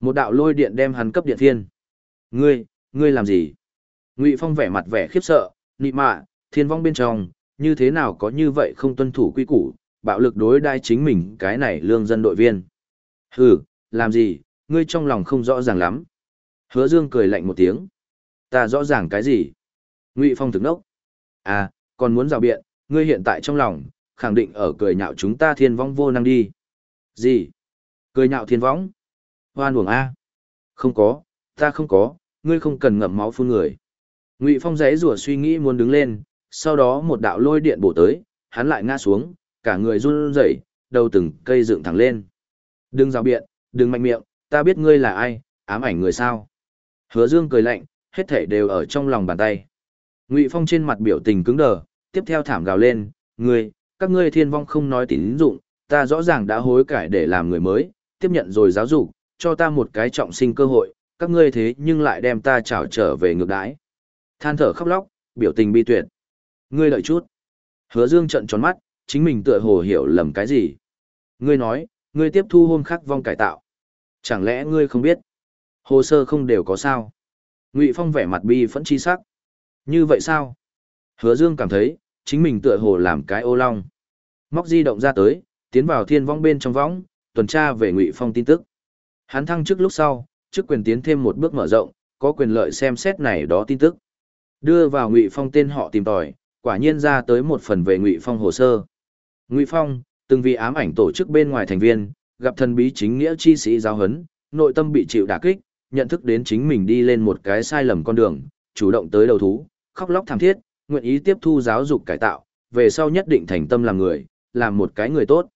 Một đạo lôi điện đem hắn cấp điện thiên. Ngươi, ngươi làm gì? Ngụy Phong vẻ mặt vẻ khiếp sợ, nị mạ, thiên vong bên trong, như thế nào có như vậy không tuân thủ quy củ, bạo lực đối đai chính mình cái này lương dân đội viên. Hừ, làm gì, ngươi trong lòng không rõ ràng lắm. Hứa Dương cười lạnh một tiếng. Ta rõ ràng cái gì? Ngụy Phong thực nốc. À, còn muốn rào biện, ngươi hiện tại trong lòng, khẳng định ở cười nhạo chúng ta thiên vong vô năng đi. Gì? Cười nhạo thiên vong? Hoan uổng A. Không có, ta không có, ngươi không cần ngậm máu phun người. Ngụy Phong dãy rủa suy nghĩ muốn đứng lên, sau đó một đạo lôi điện bổ tới, hắn lại ngã xuống, cả người run rẩy, đầu từng cây dựng thẳng lên. Đừng rào biện, đừng mạnh miệng, ta biết ngươi là ai, ám ảnh người sao. Hứa Dương cười lạnh, hết thảy đều ở trong lòng bàn tay. Ngụy Phong trên mặt biểu tình cứng đờ, tiếp theo thảm gào lên, ngươi, các ngươi thiên vong không nói tín dụng, ta rõ ràng đã hối cải để làm người mới, tiếp nhận rồi giáo dục, cho ta một cái trọng sinh cơ hội, các ngươi thế nhưng lại đem ta trảo trở về ngược đãi. Than thở khóc lóc, biểu tình bi tuyệt. Ngươi đợi chút. Hứa Dương trợn tròn mắt, chính mình tựa hồ hiểu lầm cái gì. Ngươi nói, ngươi tiếp thu hôm khắc vong cải tạo. Chẳng lẽ ngươi không biết? Hồ sơ không đều có sao? Ngụy Phong vẻ mặt bi phẫn chi sắc. Như vậy sao? Hứa Dương cảm thấy, chính mình tựa hồ làm cái ô long. Móc di động ra tới, tiến vào thiên vong bên trong võng, tuần tra về Ngụy Phong tin tức. Hắn thăng chức lúc sau, chức quyền tiến thêm một bước mở rộng, có quyền lợi xem xét này đó tin tức. Đưa vào Ngụy Phong tên họ tìm tòi, quả nhiên ra tới một phần về Ngụy Phong hồ sơ. Ngụy Phong, từng vì ám ảnh tổ chức bên ngoài thành viên, gặp thần bí chính nghĩa chi sĩ giáo huấn, nội tâm bị chịu đả kích, nhận thức đến chính mình đi lên một cái sai lầm con đường, chủ động tới đầu thú, khóc lóc thảm thiết, nguyện ý tiếp thu giáo dục cải tạo, về sau nhất định thành tâm làm người, làm một cái người tốt.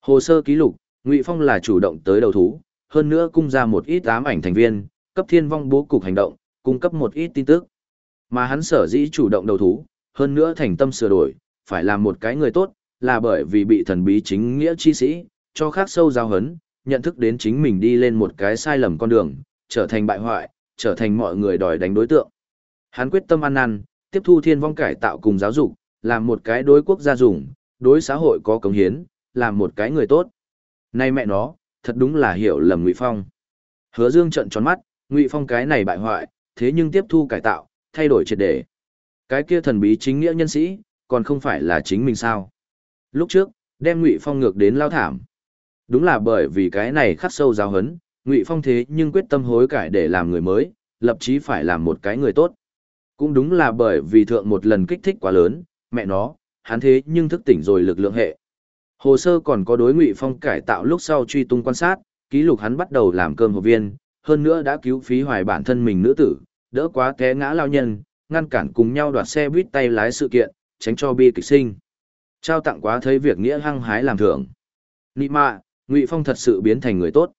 Hồ sơ ký lục, Ngụy Phong là chủ động tới đầu thú, hơn nữa cung ra một ít ám ảnh thành viên, cấp thiên vong bố cục hành động, cung cấp một ít tin tức. Mà hắn sở dĩ chủ động đầu thú, hơn nữa thành tâm sửa đổi, phải làm một cái người tốt, là bởi vì bị thần bí chính nghĩa chi sĩ, cho khác sâu giao hấn, nhận thức đến chính mình đi lên một cái sai lầm con đường, trở thành bại hoại, trở thành mọi người đòi đánh đối tượng. Hắn quyết tâm ăn năn, tiếp thu thiên vong cải tạo cùng giáo dục, làm một cái đối quốc gia dùng, đối xã hội có cống hiến, làm một cái người tốt. Nay mẹ nó, thật đúng là hiểu lầm Ngụy Phong. Hứa Dương trợn tròn mắt, Ngụy Phong cái này bại hoại, thế nhưng tiếp thu cải tạo, thay đổi triệt để. Cái kia thần bí chính nghĩa nhân sĩ, còn không phải là chính mình sao? Lúc trước, đem Ngụy Phong ngược đến lao thảm. Đúng là bởi vì cái này khắc sâu giáo hấn, Ngụy Phong thế nhưng quyết tâm hối cải để làm người mới, lập chí phải làm một cái người tốt. Cũng đúng là bởi vì thượng một lần kích thích quá lớn, mẹ nó, hắn thế nhưng thức tỉnh rồi lực lượng hệ. Hồ sơ còn có đối Ngụy Phong cải tạo lúc sau truy tung quan sát, ký lục hắn bắt đầu làm cơm hộp viên, hơn nữa đã cứu phí hoài bản thân mình nữ tử, đỡ quá té ngã lao nhân, ngăn cản cùng nhau đoạt xe buýt tay lái sự kiện, tránh cho bi kịch sinh. Trao tặng quá thấy việc nghĩa hăng hái làm thưởng. Nị mạ, Ngụy Phong thật sự biến thành người tốt.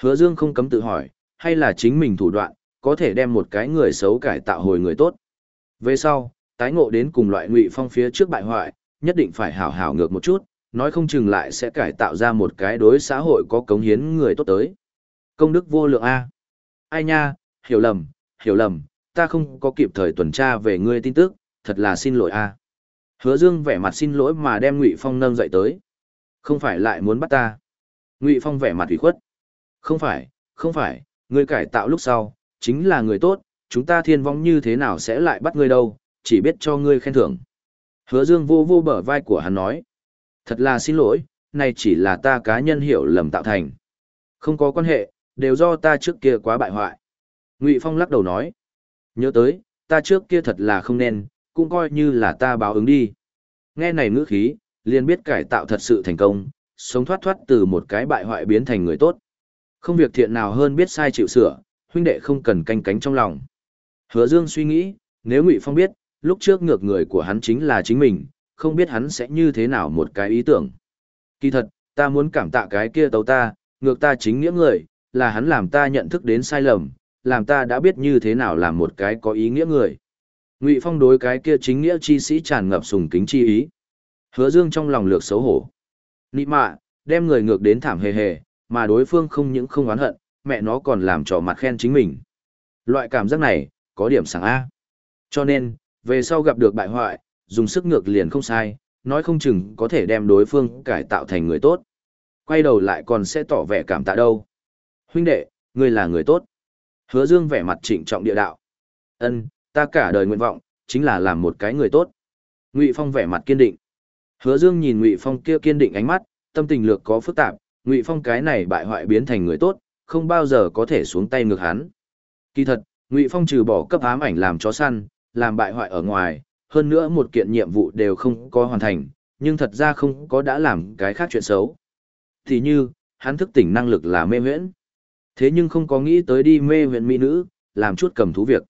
Hứa Dương không cấm tự hỏi, hay là chính mình thủ đoạn, có thể đem một cái người xấu cải tạo hồi người tốt. Về sau, tái ngộ đến cùng loại Ngụy Phong phía trước bại hoại, nhất định phải hảo hảo ngược một chút, nói không chừng lại sẽ cải tạo ra một cái đối xã hội có cống hiến người tốt tới. Công đức vô lượng A. Ai nha, hiểu lầm, hiểu lầm, ta không có kịp thời tuần tra về ngươi tin tức, thật là xin lỗi A. Hứa Dương vẻ mặt xin lỗi mà đem Ngụy Phong nâng dậy tới. Không phải lại muốn bắt ta. Ngụy Phong vẻ mặt ủy khuất. Không phải, không phải, ngươi cải tạo lúc sau, chính là người tốt, chúng ta thiên vong như thế nào sẽ lại bắt ngươi đâu, chỉ biết cho ngươi khen thưởng. Hứa Dương vô vô bờ vai của hắn nói. Thật là xin lỗi, này chỉ là ta cá nhân hiểu lầm tạo thành. Không có quan hệ, đều do ta trước kia quá bại hoại. Ngụy Phong lắc đầu nói. Nhớ tới, ta trước kia thật là không nên, cũng coi như là ta báo ứng đi. Nghe này ngữ khí, liền biết cải tạo thật sự thành công, sống thoát thoát từ một cái bại hoại biến thành người tốt. Không việc thiện nào hơn biết sai chịu sửa, huynh đệ không cần canh cánh trong lòng. Hứa Dương suy nghĩ, nếu Ngụy Phong biết, lúc trước ngược người của hắn chính là chính mình, không biết hắn sẽ như thế nào một cái ý tưởng. Kỳ thật, ta muốn cảm tạ cái kia tấu ta, ngược ta chính nghĩa người, là hắn làm ta nhận thức đến sai lầm, làm ta đã biết như thế nào làm một cái có ý nghĩa người. Ngụy Phong đối cái kia chính nghĩa chi sĩ tràn ngập sùng kính chi ý. Hứa Dương trong lòng lược xấu hổ. Nị mạ, đem người ngược đến thảm hề hề, mà đối phương không những không oán hận, mẹ nó còn làm trò mặt khen chính mình. Loại cảm giác này, có điểm sáng A. Cho nên, về sau gặp được bại hoại, dùng sức ngược liền không sai, nói không chừng có thể đem đối phương cải tạo thành người tốt. Quay đầu lại còn sẽ tỏ vẻ cảm tạ đâu. Huynh đệ, ngươi là người tốt. Hứa Dương vẻ mặt trịnh trọng địa đạo. Ân, ta cả đời nguyện vọng chính là làm một cái người tốt. Ngụy Phong vẻ mặt kiên định. Hứa Dương nhìn Ngụy Phong kia kiên định ánh mắt, tâm tình lược có phức tạp, Ngụy Phong cái này bại hoại biến thành người tốt, không bao giờ có thể xuống tay ngược hắn. Kỳ thật, Ngụy Phong trừ bỏ cấp ám ảnh làm chó săn, làm bại hoại ở ngoài, hơn nữa một kiện nhiệm vụ đều không có hoàn thành, nhưng thật ra không có đã làm cái khác chuyện xấu. Thì như, hắn thức tỉnh năng lực là mê huyễn. Thế nhưng không có nghĩ tới đi mê huyễn mỹ nữ, làm chút cầm thú việc.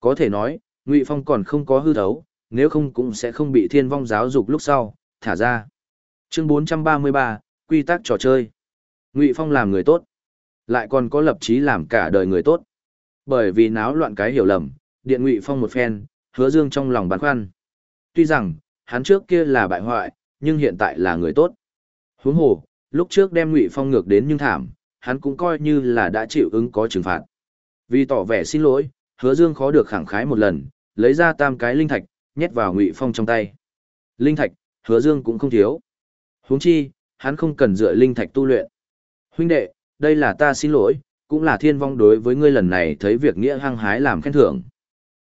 Có thể nói, Ngụy Phong còn không có hư thấu, nếu không cũng sẽ không bị thiên vong giáo dục lúc sau, thả ra. Chương 433, Quy tắc trò chơi. Ngụy Phong làm người tốt, lại còn có lập chí làm cả đời người tốt. Bởi vì náo loạn cái hiểu lầm, điện Ngụy Phong một phen, hứa dương trong lòng băn khoăn. Tuy rằng, hắn trước kia là bại hoại, nhưng hiện tại là người tốt. Huống hồ, lúc trước đem Ngụy Phong ngược đến nhưng thảm, hắn cũng coi như là đã chịu ứng có trừng phạt. Vì tỏ vẻ xin lỗi, Hứa Dương khó được khẳng khái một lần, lấy ra tam cái linh thạch, nhét vào Ngụy Phong trong tay. Linh thạch, Hứa Dương cũng không thiếu. Huống chi, hắn không cần dựa linh thạch tu luyện. Huynh đệ, đây là ta xin lỗi, cũng là thiên vong đối với ngươi lần này thấy việc nghĩa hăng hái làm khen thưởng.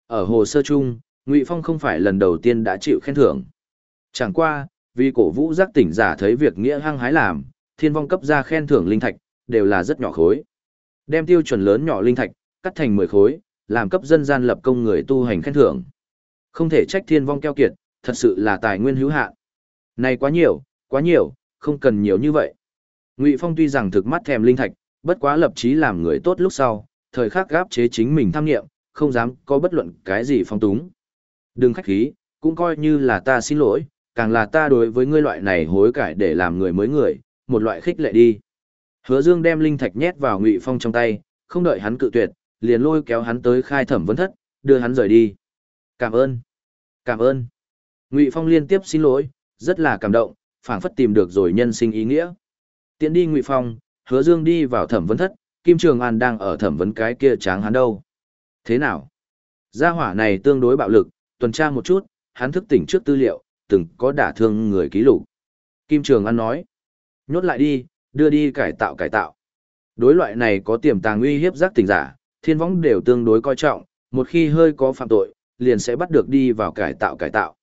Ở hồ sơ chung, Ngụy Phong không phải lần đầu tiên đã chịu khen thưởng. Chẳng qua, vì cổ vũ giác tỉnh giả thấy việc nghĩa hăng hái làm, thiên vong cấp ra khen thưởng linh thạch, đều là rất nhỏ khối. Đem tiêu chuẩn lớn nhỏ linh thạch, cắt thành 10 khối, làm cấp dân gian lập công người tu hành khen thưởng. Không thể trách thiên vong keo kiệt, thật sự là tài nguyên hữu hạn. Này quá nhiều, quá nhiều, không cần nhiều như vậy. Ngụy Phong tuy rằng thực mắt thèm linh thạch, bất quá lập chí làm người tốt lúc sau, thời khắc gáp chế chính mình tham nghiệm, không dám có bất luận cái gì phong túng. Đừng khách khí, cũng coi như là ta xin lỗi, càng là ta đối với ngươi loại này hối cải để làm người mới người, một loại khích lệ đi. Hứa Dương đem linh thạch nhét vào Ngụy Phong trong tay, không đợi hắn cự tuyệt, liền lôi kéo hắn tới khai thẩm vấn thất, đưa hắn rời đi. Cảm ơn. Cảm ơn. Ngụy Phong liên tiếp xin lỗi, rất là cảm động, phảng phất tìm được rồi nhân sinh ý nghĩa. Tiến đi Ngụy Phong, Hứa Dương đi vào thẩm vấn thất, Kim Trường An đang ở thẩm vấn cái kia tráng hắn đâu. Thế nào? Gia hỏa này tương đối bạo lực, tuần tra một chút, hắn thức tỉnh trước tư liệu, từng có đả thương người ký lục. Kim Trường An nói, nhốt lại đi, đưa đi cải tạo cải tạo. Đối loại này có tiềm tàng uy hiếp giác tỉnh giả, thiên võng đều tương đối coi trọng, một khi hơi có phạm tội, liền sẽ bắt được đi vào cải tạo cải tạo.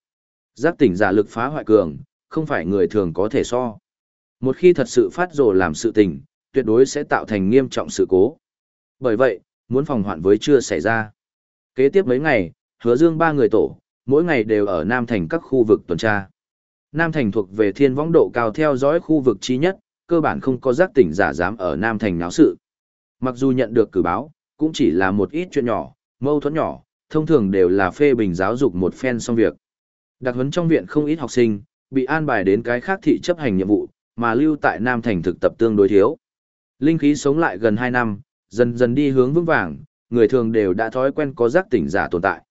Giác tỉnh giả lực phá hoại cường, không phải người thường có thể so. Một khi thật sự phát rồ làm sự tình, tuyệt đối sẽ tạo thành nghiêm trọng sự cố. Bởi vậy, muốn phòng hoạn với chưa xảy ra. Kế tiếp mấy ngày, hứa dương ba người tổ, mỗi ngày đều ở Nam Thành các khu vực tuần tra. Nam Thành thuộc về thiên võng độ cao theo dõi khu vực chi nhất, cơ bản không có giác tỉnh giả dám ở Nam Thành náo sự. Mặc dù nhận được cử báo, cũng chỉ là một ít chuyện nhỏ, mâu thuẫn nhỏ, thông thường đều là phê bình giáo dục một phen xong việc. Đặc huấn trong viện không ít học sinh, bị an bài đến cái khác thị chấp hành nhiệm vụ, mà lưu tại Nam Thành thực tập tương đối thiếu. Linh khí sống lại gần 2 năm, dần dần đi hướng vững vàng, người thường đều đã thói quen có giác tỉnh giả tồn tại.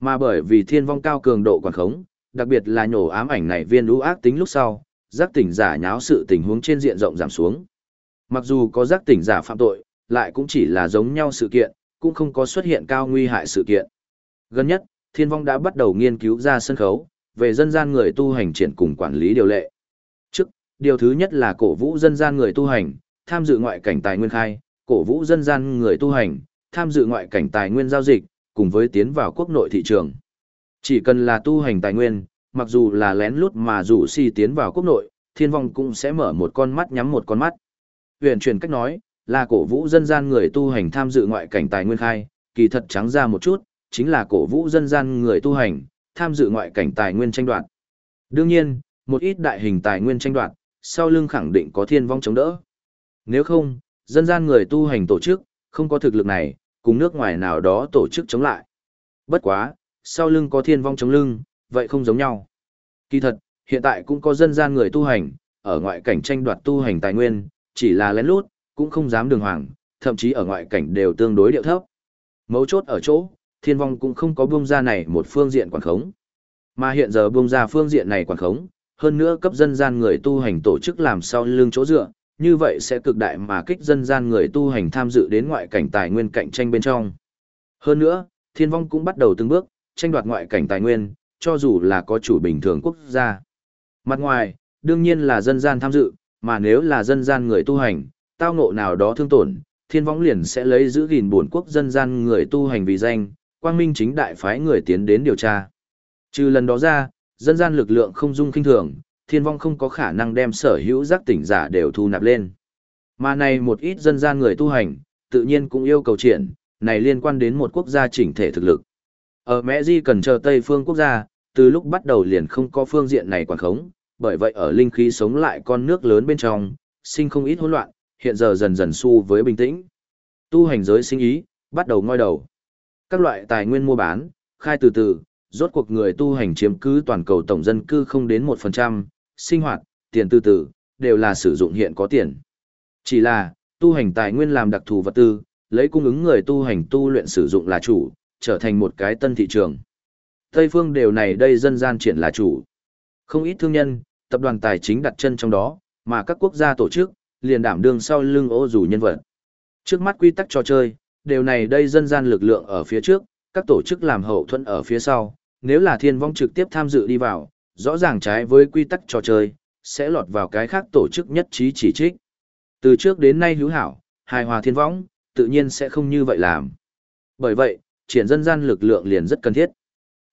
Mà bởi vì thiên vong cao cường độ quản khống, đặc biệt là nhổ ám ảnh này viên lũ ác tính lúc sau, giác tỉnh giả nháo sự tình huống trên diện rộng giảm xuống. Mặc dù có giác tỉnh giả phạm tội, lại cũng chỉ là giống nhau sự kiện, cũng không có xuất hiện cao nguy hại sự kiện. Gần nhất, Thiên Vong đã bắt đầu nghiên cứu ra sân khấu, về dân gian người tu hành triển cùng quản lý điều lệ. Trước, điều thứ nhất là cổ vũ dân gian người tu hành, tham dự ngoại cảnh tài nguyên khai, cổ vũ dân gian người tu hành, tham dự ngoại cảnh tài nguyên giao dịch, cùng với tiến vào quốc nội thị trường. Chỉ cần là tu hành tài nguyên, mặc dù là lén lút mà rủ si tiến vào quốc nội, thiên vong cũng sẽ mở một con mắt nhắm một con mắt. Huyền truyền cách nói, là cổ vũ dân gian người tu hành tham dự ngoại cảnh tài nguyên khai, kỳ thật trắng ra một chút, chính là cổ vũ dân gian người tu hành tham dự ngoại cảnh tài nguyên tranh đoạt. Đương nhiên, một ít đại hình tài nguyên tranh đoạt, sau lưng khẳng định có thiên vong chống đỡ. Nếu không, dân gian người tu hành tổ chức, không có thực lực này, cùng nước ngoài nào đó tổ chức chống lại. Bất quá, sau lưng có thiên vong chống lưng, vậy không giống nhau. Kỳ thật, hiện tại cũng có dân gian người tu hành, ở ngoại cảnh tranh đoạt tu hành tài nguyên, chỉ là lén lút, cũng không dám đường hoàng, thậm chí ở ngoại cảnh đều tương đối điệu thấp. Mấu chốt ở chỗ, thiên vong cũng không có buông ra này một phương diện quản khống. Mà hiện giờ buông ra phương diện này quản khống, hơn nữa cấp dân gian người tu hành tổ chức làm sau lưng chỗ dựa, như vậy sẽ cực đại mà kích dân gian người tu hành tham dự đến ngoại cảnh tài nguyên cạnh tranh bên trong. Hơn nữa, thiên vong cũng bắt đầu từng bước, tranh đoạt ngoại cảnh tài nguyên, cho dù là có chủ bình thường quốc gia. Mặt ngoài, đương nhiên là dân gian tham dự, mà nếu là dân gian người tu hành, tao ngộ nào đó thương tổn, thiên vong liền sẽ lấy giữ gìn bổn quốc dân gian người tu hành vì danh, quang minh chính đại phái người tiến đến điều tra. Trừ lần đó ra, dân gian lực lượng không dung kinh thường, thiên vong không có khả năng đem sở hữu giác tỉnh giả đều thu nạp lên. Mà này một ít dân gian người tu hành, tự nhiên cũng yêu cầu triển, này liên quan đến một quốc gia chỉnh thể thực lực. Ở Mẹ Di cần chờ Tây phương quốc gia, từ lúc bắt đầu liền không có phương diện này quản khống, bởi vậy ở linh khí sống lại con nước lớn bên trong, sinh không ít hỗn loạn, hiện giờ dần dần xu với bình tĩnh. Tu hành giới sinh ý, bắt đầu ngoi đầu. Các loại tài nguyên mua bán, khai từ từ, rốt cuộc người tu hành chiếm cứ toàn cầu tổng dân cư không đến 1%, sinh hoạt, tiền từ từ, đều là sử dụng hiện có tiền. Chỉ là, tu hành tài nguyên làm đặc thù vật tư, lấy cung ứng người tu hành tu luyện sử dụng là chủ, trở thành một cái tân thị trường. Tây phương đều này đây dân gian triển là chủ. Không ít thương nhân, tập đoàn tài chính đặt chân trong đó, mà các quốc gia tổ chức, liền đảm đương sau lưng ô dù nhân vật. Trước mắt quy tắc trò chơi, đều này đây dân gian lực lượng ở phía trước, các tổ chức làm hậu thuẫn ở phía sau, nếu là thiên vong trực tiếp tham dự đi vào, rõ ràng trái với quy tắc trò chơi, sẽ lọt vào cái khác tổ chức nhất trí chỉ trích. Từ trước đến nay hữu hảo, hài hòa thiên Võng tự nhiên sẽ không như vậy làm. Bởi vậy, triển dân gian lực lượng liền rất cần thiết.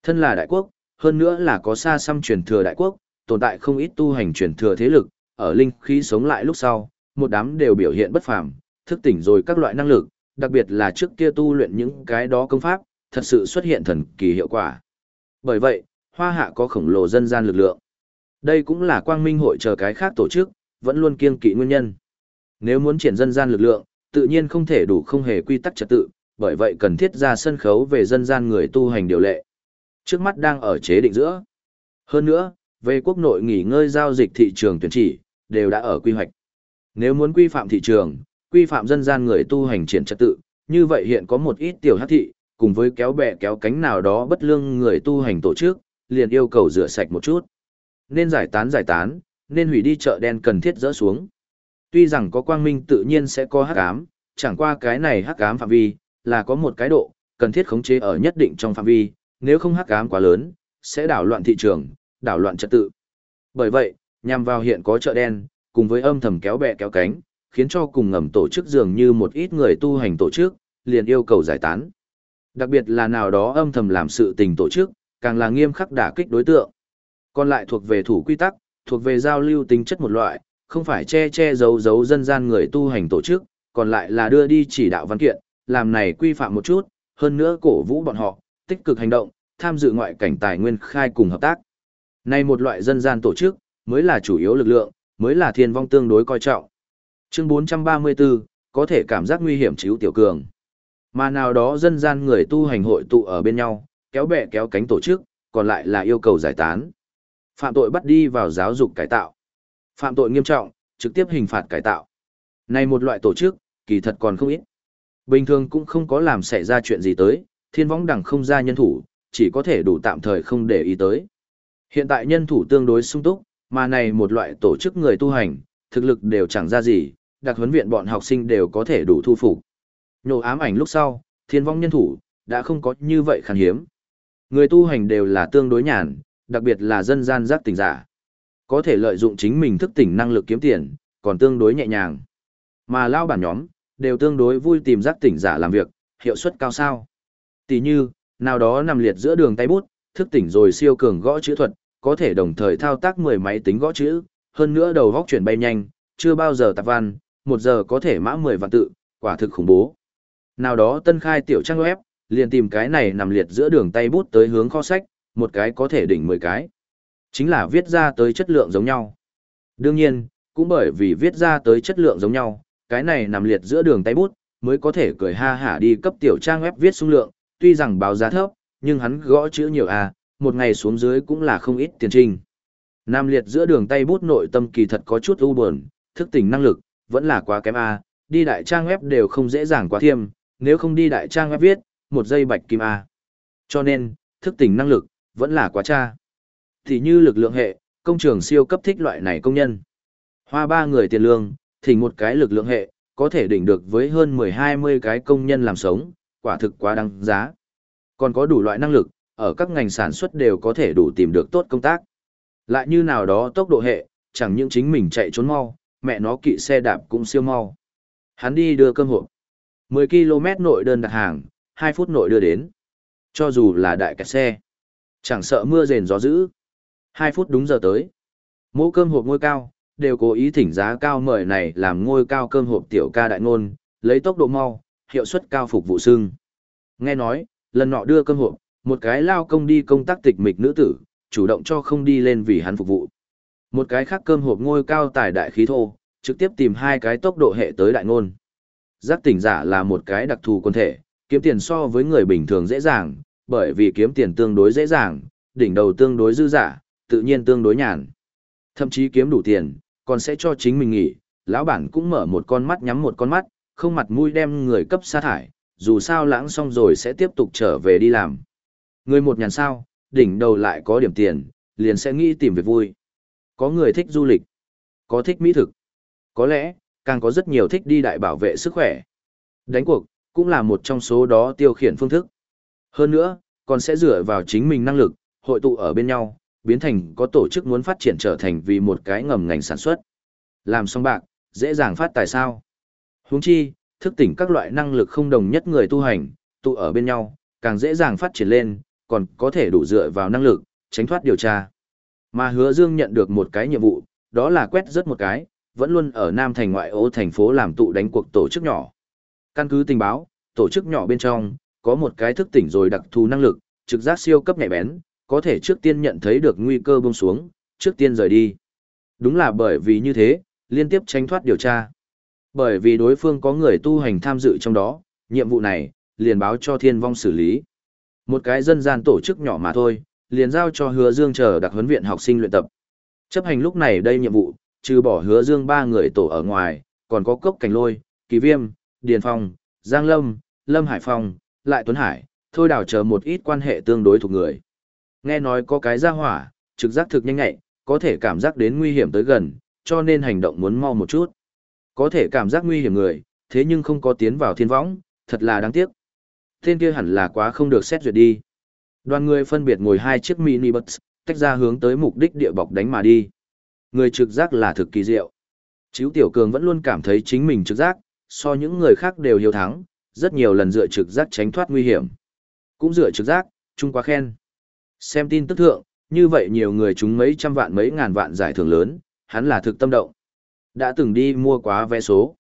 Thân là đại quốc, hơn nữa là có xa xăm truyền thừa đại quốc, tồn tại không ít tu hành truyền thừa thế lực, ở linh khí sống lại lúc sau, một đám đều biểu hiện bất phàm, thức tỉnh rồi các loại năng lực, đặc biệt là trước kia tu luyện những cái đó công pháp, thật sự xuất hiện thần kỳ hiệu quả. Bởi vậy, hoa hạ có khổng lồ dân gian lực lượng. Đây cũng là quang minh hội chờ cái khác tổ chức, vẫn luôn kiên kỵ nguyên nhân. Nếu muốn triển dân gian lực lượng, tự nhiên không thể đủ không hề quy tắc trật tự, bởi vậy cần thiết ra sân khấu về dân gian người tu hành điều lệ. Trước mắt đang ở chế định giữa. Hơn nữa, về quốc nội nghỉ ngơi giao dịch thị trường tuyển chỉ, đều đã ở quy hoạch. Nếu muốn quy phạm thị trường, quy phạm dân gian người tu hành triển trật tự, như vậy hiện có một ít tiểu hắc thị, cùng với kéo bè kéo cánh nào đó bất lương người tu hành tổ chức, liền yêu cầu rửa sạch một chút. Nên giải tán giải tán, nên hủy đi chợ đen cần thiết dỡ xuống. Tuy rằng có quang minh tự nhiên sẽ có hắc ám, chẳng qua cái này hắc ám phạm vi, là có một cái độ, cần thiết khống chế ở nhất định trong phạm vi, nếu không hắc ám quá lớn, sẽ đảo loạn thị trường, đảo loạn trật tự. Bởi vậy, nhằm vào hiện có chợ đen, cùng với âm thầm kéo bè kéo cánh, khiến cho cùng ngầm tổ chức dường như một ít người tu hành tổ chức, liền yêu cầu giải tán. Đặc biệt là nào đó âm thầm làm sự tình tổ chức, càng là nghiêm khắc đả kích đối tượng. Còn lại thuộc về thủ quy tắc, thuộc về giao lưu tính chất một loại, không phải che che giấu giấu dân gian người tu hành tổ chức, còn lại là đưa đi chỉ đạo văn kiện, làm này quy phạm một chút, hơn nữa cổ vũ bọn họ, tích cực hành động, tham dự ngoại cảnh tài nguyên khai cùng hợp tác. Này một loại dân gian tổ chức, mới là chủ yếu lực lượng, mới là thiên vong tương đối coi trọng. Chương 434, có thể cảm giác nguy hiểm chiếu tiểu cường. Mà nào đó dân gian người tu hành hội tụ ở bên nhau, kéo bè kéo cánh tổ chức, còn lại là yêu cầu giải tán. Phạm tội bắt đi vào giáo dục cải tạo. Phạm tội nghiêm trọng, trực tiếp hình phạt cải tạo. Này một loại tổ chức, kỳ thật còn không ít. Bình thường cũng không có làm xảy ra chuyện gì tới, thiên võng đẳng không ra nhân thủ, chỉ có thể đủ tạm thời không để ý tới. Hiện tại nhân thủ tương đối sung túc, mà này một loại tổ chức người tu hành, thực lực đều chẳng ra gì, đặc huấn viện bọn học sinh đều có thể đủ thu phục. Nhổ ám ảnh lúc sau, thiên vong nhân thủ, đã không có như vậy khan hiếm. Người tu hành đều là tương đối nhàn, đặc biệt là dân gian giác tỉnh giả. Có thể lợi dụng chính mình thức tỉnh năng lực kiếm tiền, còn tương đối nhẹ nhàng. Mà lao bản nhóm, đều tương đối vui tìm giác tỉnh giả làm việc, hiệu suất cao sao. Tỷ như, nào đó nằm liệt giữa đường tay bút, thức tỉnh rồi siêu cường gõ chữ thuật, có thể đồng thời thao tác 10 máy tính gõ chữ, hơn nữa đầu góc chuyển bay nhanh, chưa bao giờ tạp văn, một giờ có thể mã 10 vạn tự, quả thực khủng bố. Nào đó tân khai tiểu trang web, liền tìm cái này nằm liệt giữa đường tay bút tới hướng kho sách, một cái có thể đỉnh 10 cái. Chính là viết ra tới chất lượng giống nhau. Đương nhiên, cũng bởi vì viết ra tới chất lượng giống nhau, cái này nằm liệt giữa đường tay bút, mới có thể cười ha hả đi cấp tiểu trang web viết xung lượng, tuy rằng báo giá thấp, nhưng hắn gõ chữ nhiều à, một ngày xuống dưới cũng là không ít tiền trình. Nam liệt giữa đường tay bút nội tâm kỳ thật có chút u buồn, thức tỉnh năng lực, vẫn là quá kém à, đi đại trang web đều không dễ dàng quá thiêm, nếu không đi đại trang web viết, một giây bạch kim A. Cho nên, thức tỉnh năng lực, vẫn là quá cha. Thì như lực lượng hệ, công trường siêu cấp thích loại này công nhân. Hoa ba người tiền lương, thì một cái lực lượng hệ, có thể đỉnh được với hơn 10-20 cái công nhân làm sống, quả thực quá đáng giá. Còn có đủ loại năng lực, ở các ngành sản xuất đều có thể đủ tìm được tốt công tác. Lại như nào đó tốc độ hệ, chẳng những chính mình chạy trốn mau, mẹ nó kỵ xe đạp cũng siêu mau. Hắn đi đưa cơm hộp. 10 km nội đơn đặt hàng, 2 phút nội đưa đến. Cho dù là đại kẹt xe, chẳng sợ mưa rền gió dữ. 2 phút đúng giờ tới. Mũ cơm hộp ngôi cao, đều cố ý thỉnh giá cao mời này làm ngôi cao cơm hộp tiểu ca đại ngôn, lấy tốc độ mau, hiệu suất cao phục vụ sưng. Nghe nói, lần nọ đưa cơm hộp, một cái lao công đi công tác tịch mịch nữ tử, chủ động cho không đi lên vì hắn phục vụ. Một cái khác cơm hộp ngôi cao tài đại khí thô, trực tiếp tìm hai cái tốc độ hệ tới đại ngôn. Giác tỉnh giả là một cái đặc thù quân thể, kiếm tiền so với người bình thường dễ dàng, bởi vì kiếm tiền tương đối dễ dàng, đỉnh đầu tương đối dư giả, tự nhiên tương đối nhàn. Thậm chí kiếm đủ tiền, còn sẽ cho chính mình nghỉ, lão bản cũng mở một con mắt nhắm một con mắt, không mặt mũi đem người cấp sa thải, dù sao lãng xong rồi sẽ tiếp tục trở về đi làm. Người một nhàn sao, đỉnh đầu lại có điểm tiền, liền sẽ nghĩ tìm việc vui. Có người thích du lịch, có thích mỹ thực, có lẽ, càng có rất nhiều thích đi đại bảo vệ sức khỏe. Đánh cuộc, cũng là một trong số đó tiêu khiển phương thức. Hơn nữa, còn sẽ dựa vào chính mình năng lực, hội tụ ở bên nhau, biến thành có tổ chức muốn phát triển trở thành vì một cái ngầm ngành sản xuất. Làm xong bạc, dễ dàng phát tài sao. Huống chi, thức tỉnh các loại năng lực không đồng nhất người tu hành, tụ ở bên nhau, càng dễ dàng phát triển lên, còn có thể đủ dựa vào năng lực, tránh thoát điều tra. Mà hứa dương nhận được một cái nhiệm vụ, đó là quét rất một cái, vẫn luôn ở Nam thành ngoại ô thành phố làm tụ đánh cuộc tổ chức nhỏ. Căn cứ tình báo, tổ chức nhỏ bên trong, có một cái thức tỉnh rồi đặc thù năng lực, trực giác siêu cấp nhạy bén, có thể trước tiên nhận thấy được nguy cơ buông xuống, trước tiên rời đi. Đúng là bởi vì như thế, liên tiếp tránh thoát điều tra. Bởi vì đối phương có người tu hành tham dự trong đó, nhiệm vụ này, liền báo cho thiên vong xử lý. Một cái dân gian tổ chức nhỏ mà thôi, liền giao cho hứa dương chờ đặc huấn viện học sinh luyện tập. Chấp hành lúc này đây nhiệm vụ, trừ bỏ hứa dương ba người tổ ở ngoài, còn có cốc cảnh lôi, kỳ viêm, điền phong, giang lâm, lâm hải phong, lại tuấn hải, thôi đào chờ một ít quan hệ tương đối thuộc người. Nghe nói có cái ra hỏa, trực giác thực nhanh nhạy, có thể cảm giác đến nguy hiểm tới gần, cho nên hành động muốn mau một chút. Có thể cảm giác nguy hiểm người, thế nhưng không có tiến vào thiên võng, thật là đáng tiếc. Tên kia hẳn là quá không được xét duyệt đi. Đoàn người phân biệt ngồi hai chiếc mini bus, tách ra hướng tới mục đích địa bọc đánh mà đi. Người trực giác là thực kỳ diệu. Chíu Tiểu Cường vẫn luôn cảm thấy chính mình trực giác, so những người khác đều hiếu thắng, rất nhiều lần dựa trực giác tránh thoát nguy hiểm. Cũng dựa trực giác, chung quá khen. Xem tin tức thượng, như vậy nhiều người chúng mấy trăm vạn mấy ngàn vạn giải thưởng lớn, hắn là thực tâm động. Đã từng đi mua quá vé số.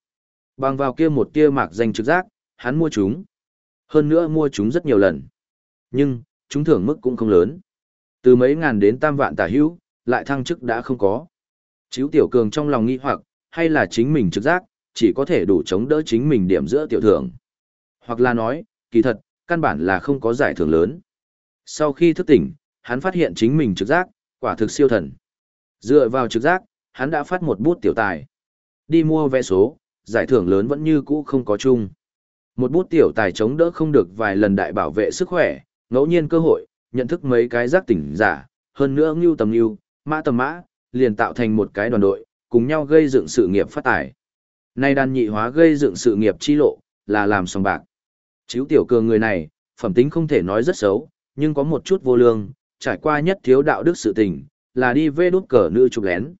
Bằng vào kia một tia mạc danh trực giác, hắn mua chúng. Hơn nữa mua chúng rất nhiều lần. Nhưng, chúng thưởng mức cũng không lớn. Từ mấy ngàn đến tam vạn tả hữu, lại thăng chức đã không có. Chíu tiểu cường trong lòng nghi hoặc, hay là chính mình trực giác, chỉ có thể đủ chống đỡ chính mình điểm giữa tiểu thưởng. Hoặc là nói, kỳ thật, căn bản là không có giải thưởng lớn. Sau khi thức tỉnh, hắn phát hiện chính mình trực giác, quả thực siêu thần. Dựa vào trực giác, hắn đã phát một bút tiểu tài. Đi mua vé số, giải thưởng lớn vẫn như cũ không có chung. Một bút tiểu tài chống đỡ không được vài lần đại bảo vệ sức khỏe, ngẫu nhiên cơ hội, nhận thức mấy cái giác tỉnh giả, hơn nữa ngưu tầm ngưu, mã tầm mã, liền tạo thành một cái đoàn đội, cùng nhau gây dựng sự nghiệp phát tài. Nay đàn nhị hóa gây dựng sự nghiệp chi lộ, là làm sòng bạc. Chíu tiểu cường người này, phẩm tính không thể nói rất xấu, nhưng có một chút vô lương, trải qua nhất thiếu đạo đức sự tình, là đi vê đút cờ nữ chụp lén.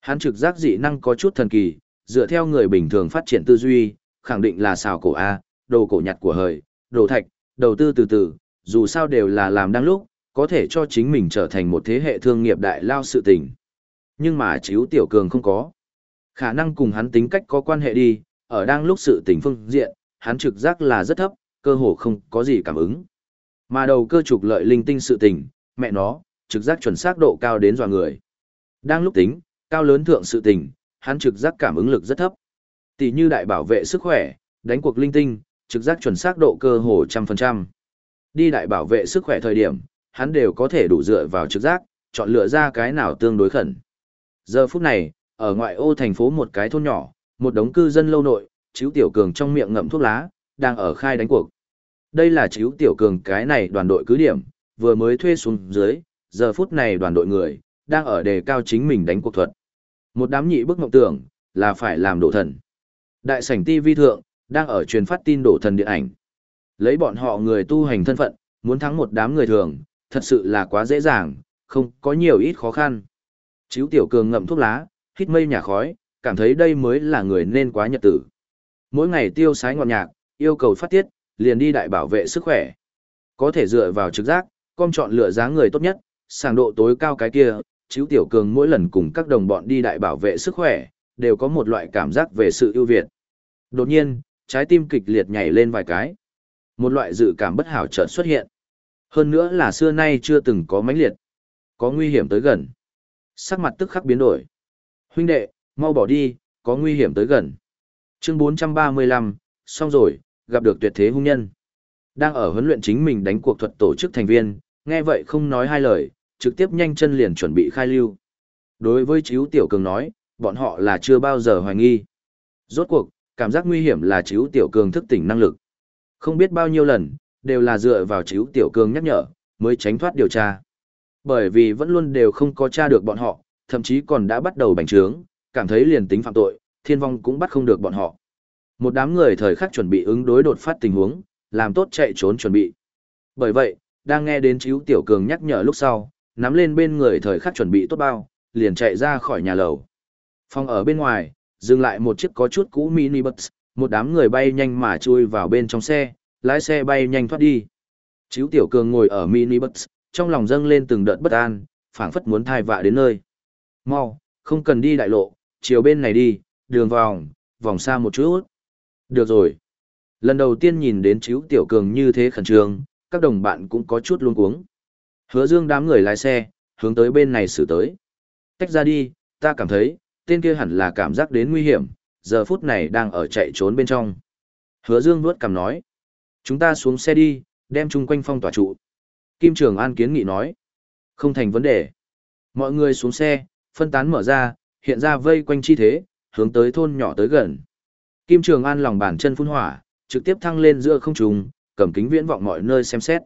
Hắn trực giác dị năng có chút thần kỳ, dựa theo người bình thường phát triển tư duy, khẳng định là xào cổ A, đồ cổ nhặt của hời, đồ thạch, đầu tư từ từ, dù sao đều là làm đang lúc, có thể cho chính mình trở thành một thế hệ thương nghiệp đại lao sự tình. Nhưng mà chiếu tiểu cường không có. Khả năng cùng hắn tính cách có quan hệ đi, ở đang lúc sự tình phương diện, hắn trực giác là rất thấp, cơ hồ không có gì cảm ứng. Mà đầu cơ trục lợi linh tinh sự tình, mẹ nó, trực giác chuẩn xác độ cao đến dọa người. Đang lúc tính, cao lớn thượng sự tình, hắn trực giác cảm ứng lực rất thấp. Tỷ như đại bảo vệ sức khỏe, đánh cuộc linh tinh, trực giác chuẩn xác độ cơ hồ trăm phần trăm. Đi đại bảo vệ sức khỏe thời điểm, hắn đều có thể đủ dựa vào trực giác, chọn lựa ra cái nào tương đối khẩn. Giờ phút này, ở ngoại ô thành phố một cái thôn nhỏ, một đống cư dân lâu nội, chiếu tiểu cường trong miệng ngậm thuốc lá, đang ở khai đánh cuộc. Đây là chiếu tiểu cường cái này đoàn đội cứ điểm, vừa mới thuê xuống dưới, giờ phút này đoàn đội người, đang ở đề cao chính mình đánh cuộc thuật. Một đám nhị bức mộng tưởng, là phải làm đổ thần. Đại sảnh TV thượng, đang ở truyền phát tin đổ thần điện ảnh. Lấy bọn họ người tu hành thân phận, muốn thắng một đám người thường, thật sự là quá dễ dàng, không có nhiều ít khó khăn. Chíu tiểu cường ngậm thuốc lá, hít mây nhà khói, cảm thấy đây mới là người nên quá nhật tử. Mỗi ngày tiêu sái ngọt nhạc, yêu cầu phát tiết, liền đi đại bảo vệ sức khỏe. Có thể dựa vào trực giác, con chọn lựa giá người tốt nhất, sàng độ tối cao cái kia, chiếu tiểu cường mỗi lần cùng các đồng bọn đi đại bảo vệ sức khỏe, đều có một loại cảm giác về sự ưu việt. Đột nhiên, trái tim kịch liệt nhảy lên vài cái. Một loại dự cảm bất hảo chợt xuất hiện. Hơn nữa là xưa nay chưa từng có mãnh liệt. Có nguy hiểm tới gần. Sắc mặt tức khắc biến đổi. Huynh đệ, mau bỏ đi, có nguy hiểm tới gần. Chương 435, xong rồi, gặp được tuyệt thế hung nhân. Đang ở huấn luyện chính mình đánh cuộc thuật tổ chức thành viên, nghe vậy không nói hai lời, trực tiếp nhanh chân liền chuẩn bị khai lưu. Đối với Chíu Tiểu Cường nói, bọn họ là chưa bao giờ hoài nghi. Rốt cuộc, cảm giác nguy hiểm là Chíu Tiểu Cường thức tỉnh năng lực. Không biết bao nhiêu lần, đều là dựa vào Chíu Tiểu Cường nhắc nhở, mới tránh thoát điều tra. Bởi vì vẫn luôn đều không có tra được bọn họ, thậm chí còn đã bắt đầu bành trướng, cảm thấy liền tính phạm tội, thiên vong cũng bắt không được bọn họ. Một đám người thời khắc chuẩn bị ứng đối đột phát tình huống, làm tốt chạy trốn chuẩn bị. Bởi vậy, đang nghe đến Chíu Tiểu Cường nhắc nhở lúc sau, nắm lên bên người thời khắc chuẩn bị tốt bao, liền chạy ra khỏi nhà lầu. Phòng ở bên ngoài, dừng lại một chiếc có chút cũ mini bus, một đám người bay nhanh mà chui vào bên trong xe, lái xe bay nhanh thoát đi. Chíu Tiểu Cường ngồi ở mini bus, trong lòng dâng lên từng đợt bất an, phảng phất muốn thai vạ đến nơi. Mau, không cần đi đại lộ, chiều bên này đi, đường vòng, vòng xa một chút. Được rồi. Lần đầu tiên nhìn đến Chíu Tiểu Cường như thế khẩn trương, các đồng bạn cũng có chút luống cuống. Hứa dương đám người lái xe, hướng tới bên này xử tới. Tách ra đi, ta cảm thấy, tên kia hẳn là cảm giác đến nguy hiểm, giờ phút này đang ở chạy trốn bên trong. Hứa dương vuốt cằm nói. Chúng ta xuống xe đi, đem chung quanh phong tỏa trụ. Kim Trường An kiến nghị nói. Không thành vấn đề. Mọi người xuống xe, phân tán mở ra, hiện ra vây quanh chi thế, hướng tới thôn nhỏ tới gần. Kim Trường An lòng bàn chân phun hỏa, trực tiếp thăng lên giữa không trung, cầm kính viễn vọng mọi nơi xem xét.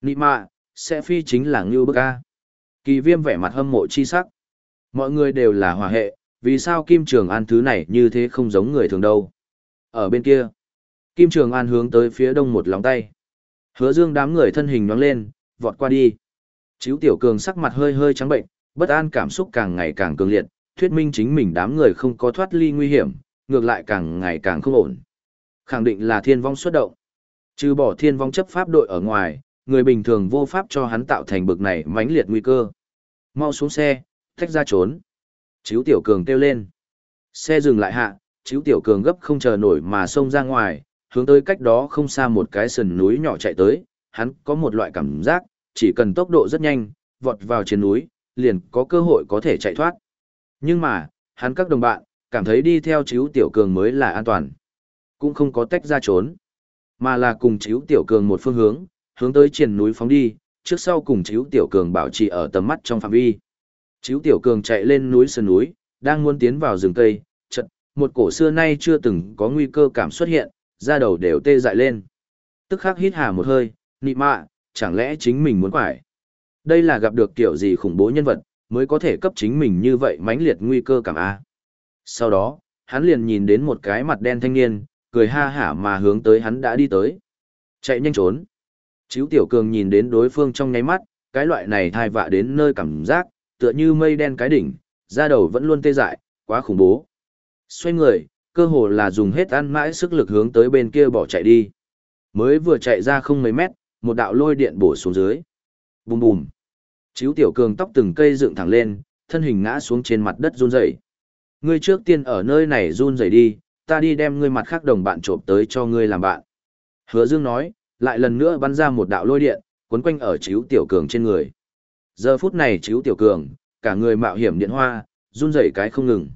Nị mạ, sẽ phi chính là Ngưu Bức A. Kỳ viêm vẻ mặt hâm mộ chi sắc. Mọi người đều là hòa hệ, vì sao Kim Trường An thứ này như thế không giống người thường đâu. Ở bên kia, Kim Trường An hướng tới phía đông một lòng tay. Hứa dương đám người thân hình nhoáng lên, vọt qua đi. Chíu tiểu cường sắc mặt hơi hơi trắng bệnh, bất an cảm xúc càng ngày càng cường liệt, thuyết minh chính mình đám người không có thoát ly nguy hiểm, ngược lại càng ngày càng không ổn. Khẳng định là thiên vong xuất động. Trừ bỏ thiên vong chấp pháp đội ở ngoài, người bình thường vô pháp cho hắn tạo thành bực này mãnh liệt nguy cơ. Mau xuống xe, tách ra trốn. Chíu tiểu cường kêu lên. Xe dừng lại hạ, chíu tiểu cường gấp không chờ nổi mà xông ra ngoài, hướng tới cách đó không xa một cái sườn núi nhỏ chạy tới, hắn có một loại cảm giác, chỉ cần tốc độ rất nhanh, vọt vào trên núi, liền có cơ hội có thể chạy thoát. Nhưng mà, hắn các đồng bạn, cảm thấy đi theo chíu tiểu cường mới là an toàn. Cũng không có tách ra trốn, mà là cùng chíu tiểu cường một phương hướng, hướng tới triển núi phóng đi, trước sau cùng Chíu Tiểu Cường bảo trì ở tầm mắt trong phạm vi. Chíu Tiểu Cường chạy lên núi sườn núi, đang muốn tiến vào rừng cây, chợt, một cổ xưa nay chưa từng có nguy cơ cảm xuất hiện, da đầu đều tê dại lên. Tức khắc hít hà một hơi, nị mạ, chẳng lẽ chính mình muốn quải. Đây là gặp được kiểu gì khủng bố nhân vật, mới có thể cấp chính mình như vậy mãnh liệt nguy cơ cảm A. Sau đó, hắn liền nhìn đến một cái mặt đen thanh niên, cười ha hả mà hướng tới hắn đã đi tới. Chạy nhanh trốn. Chíu tiểu cường nhìn đến đối phương trong nháy mắt, cái loại này thai vạ đến nơi cảm giác, tựa như mây đen cái đỉnh, da đầu vẫn luôn tê dại, quá khủng bố. Xoay người, cơ hồ là dùng hết ăn mãi sức lực hướng tới bên kia bỏ chạy đi. Mới vừa chạy ra không mấy mét, một đạo lôi điện bổ xuống dưới. Bùm bùm. Chíu tiểu cường tóc từng cây dựng thẳng lên, thân hình ngã xuống trên mặt đất run rẩy. Ngươi trước tiên ở nơi này run rẩy đi, ta đi đem ngươi mặt khác đồng bạn trộm tới cho ngươi làm bạn. Hứa Dương nói, lại lần nữa bắn ra một đạo lôi điện, cuốn quanh ở chiếu tiểu cường trên người. Giờ phút này chiếu tiểu cường, cả người mạo hiểm điện hoa, run rẩy cái không ngừng.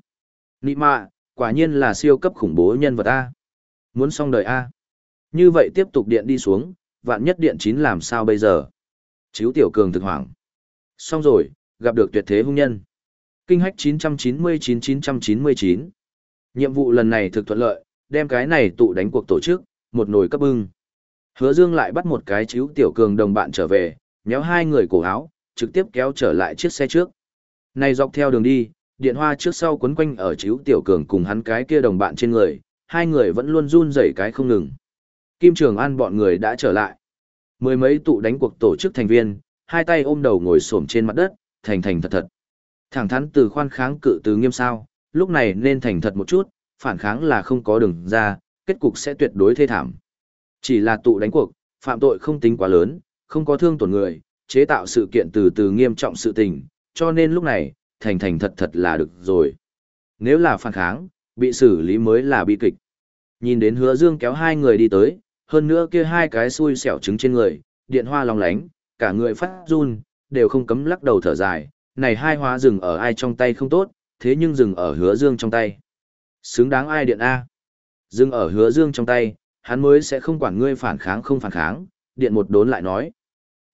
Nị mạ, quả nhiên là siêu cấp khủng bố nhân vật A. Muốn xong đời A. Như vậy tiếp tục điện đi xuống, vạn nhất điện chín làm sao bây giờ? Chiếu tiểu cường thực hoảng. Xong rồi, gặp được tuyệt thế hung nhân. Kinh hách 999-999. Nhiệm vụ lần này thực thuận lợi, đem cái này tụ đánh cuộc tổ chức, một nồi cấp bưng. Hứa Dương lại bắt một cái chiếu tiểu cường đồng bạn trở về, nhéo hai người cổ áo, trực tiếp kéo trở lại chiếc xe trước. Này dọc theo đường đi, điện hoa trước sau quấn quanh ở chiếu tiểu cường cùng hắn cái kia đồng bạn trên người, hai người vẫn luôn run rẩy cái không ngừng. Kim Trường An bọn người đã trở lại. Mười mấy tụ đánh cuộc tổ chức thành viên, hai tay ôm đầu ngồi xổm trên mặt đất, thành thành thật thật. Thẳng thắn từ khoan kháng cự từ nghiêm sao, lúc này nên thành thật một chút, phản kháng là không có đường ra, kết cục sẽ tuyệt đối thê thảm. Chỉ là tụ đánh cuộc, phạm tội không tính quá lớn, không có thương tổn người, chế tạo sự kiện từ từ nghiêm trọng sự tình, cho nên lúc này, thành thành thật thật là được rồi. Nếu là phản kháng, bị xử lý mới là bi kịch. Nhìn đến hứa dương kéo hai người đi tới, hơn nữa kia hai cái xui xẻo trứng trên người, điện hoa long lánh, cả người phát run, đều không cấm lắc đầu thở dài, này hai hóa rừng ở ai trong tay không tốt, thế nhưng rừng ở hứa dương trong tay. Xứng đáng ai điện A. Rừng ở hứa dương trong tay, hắn mới sẽ không quản ngươi phản kháng không phản kháng, điện một đốn lại nói.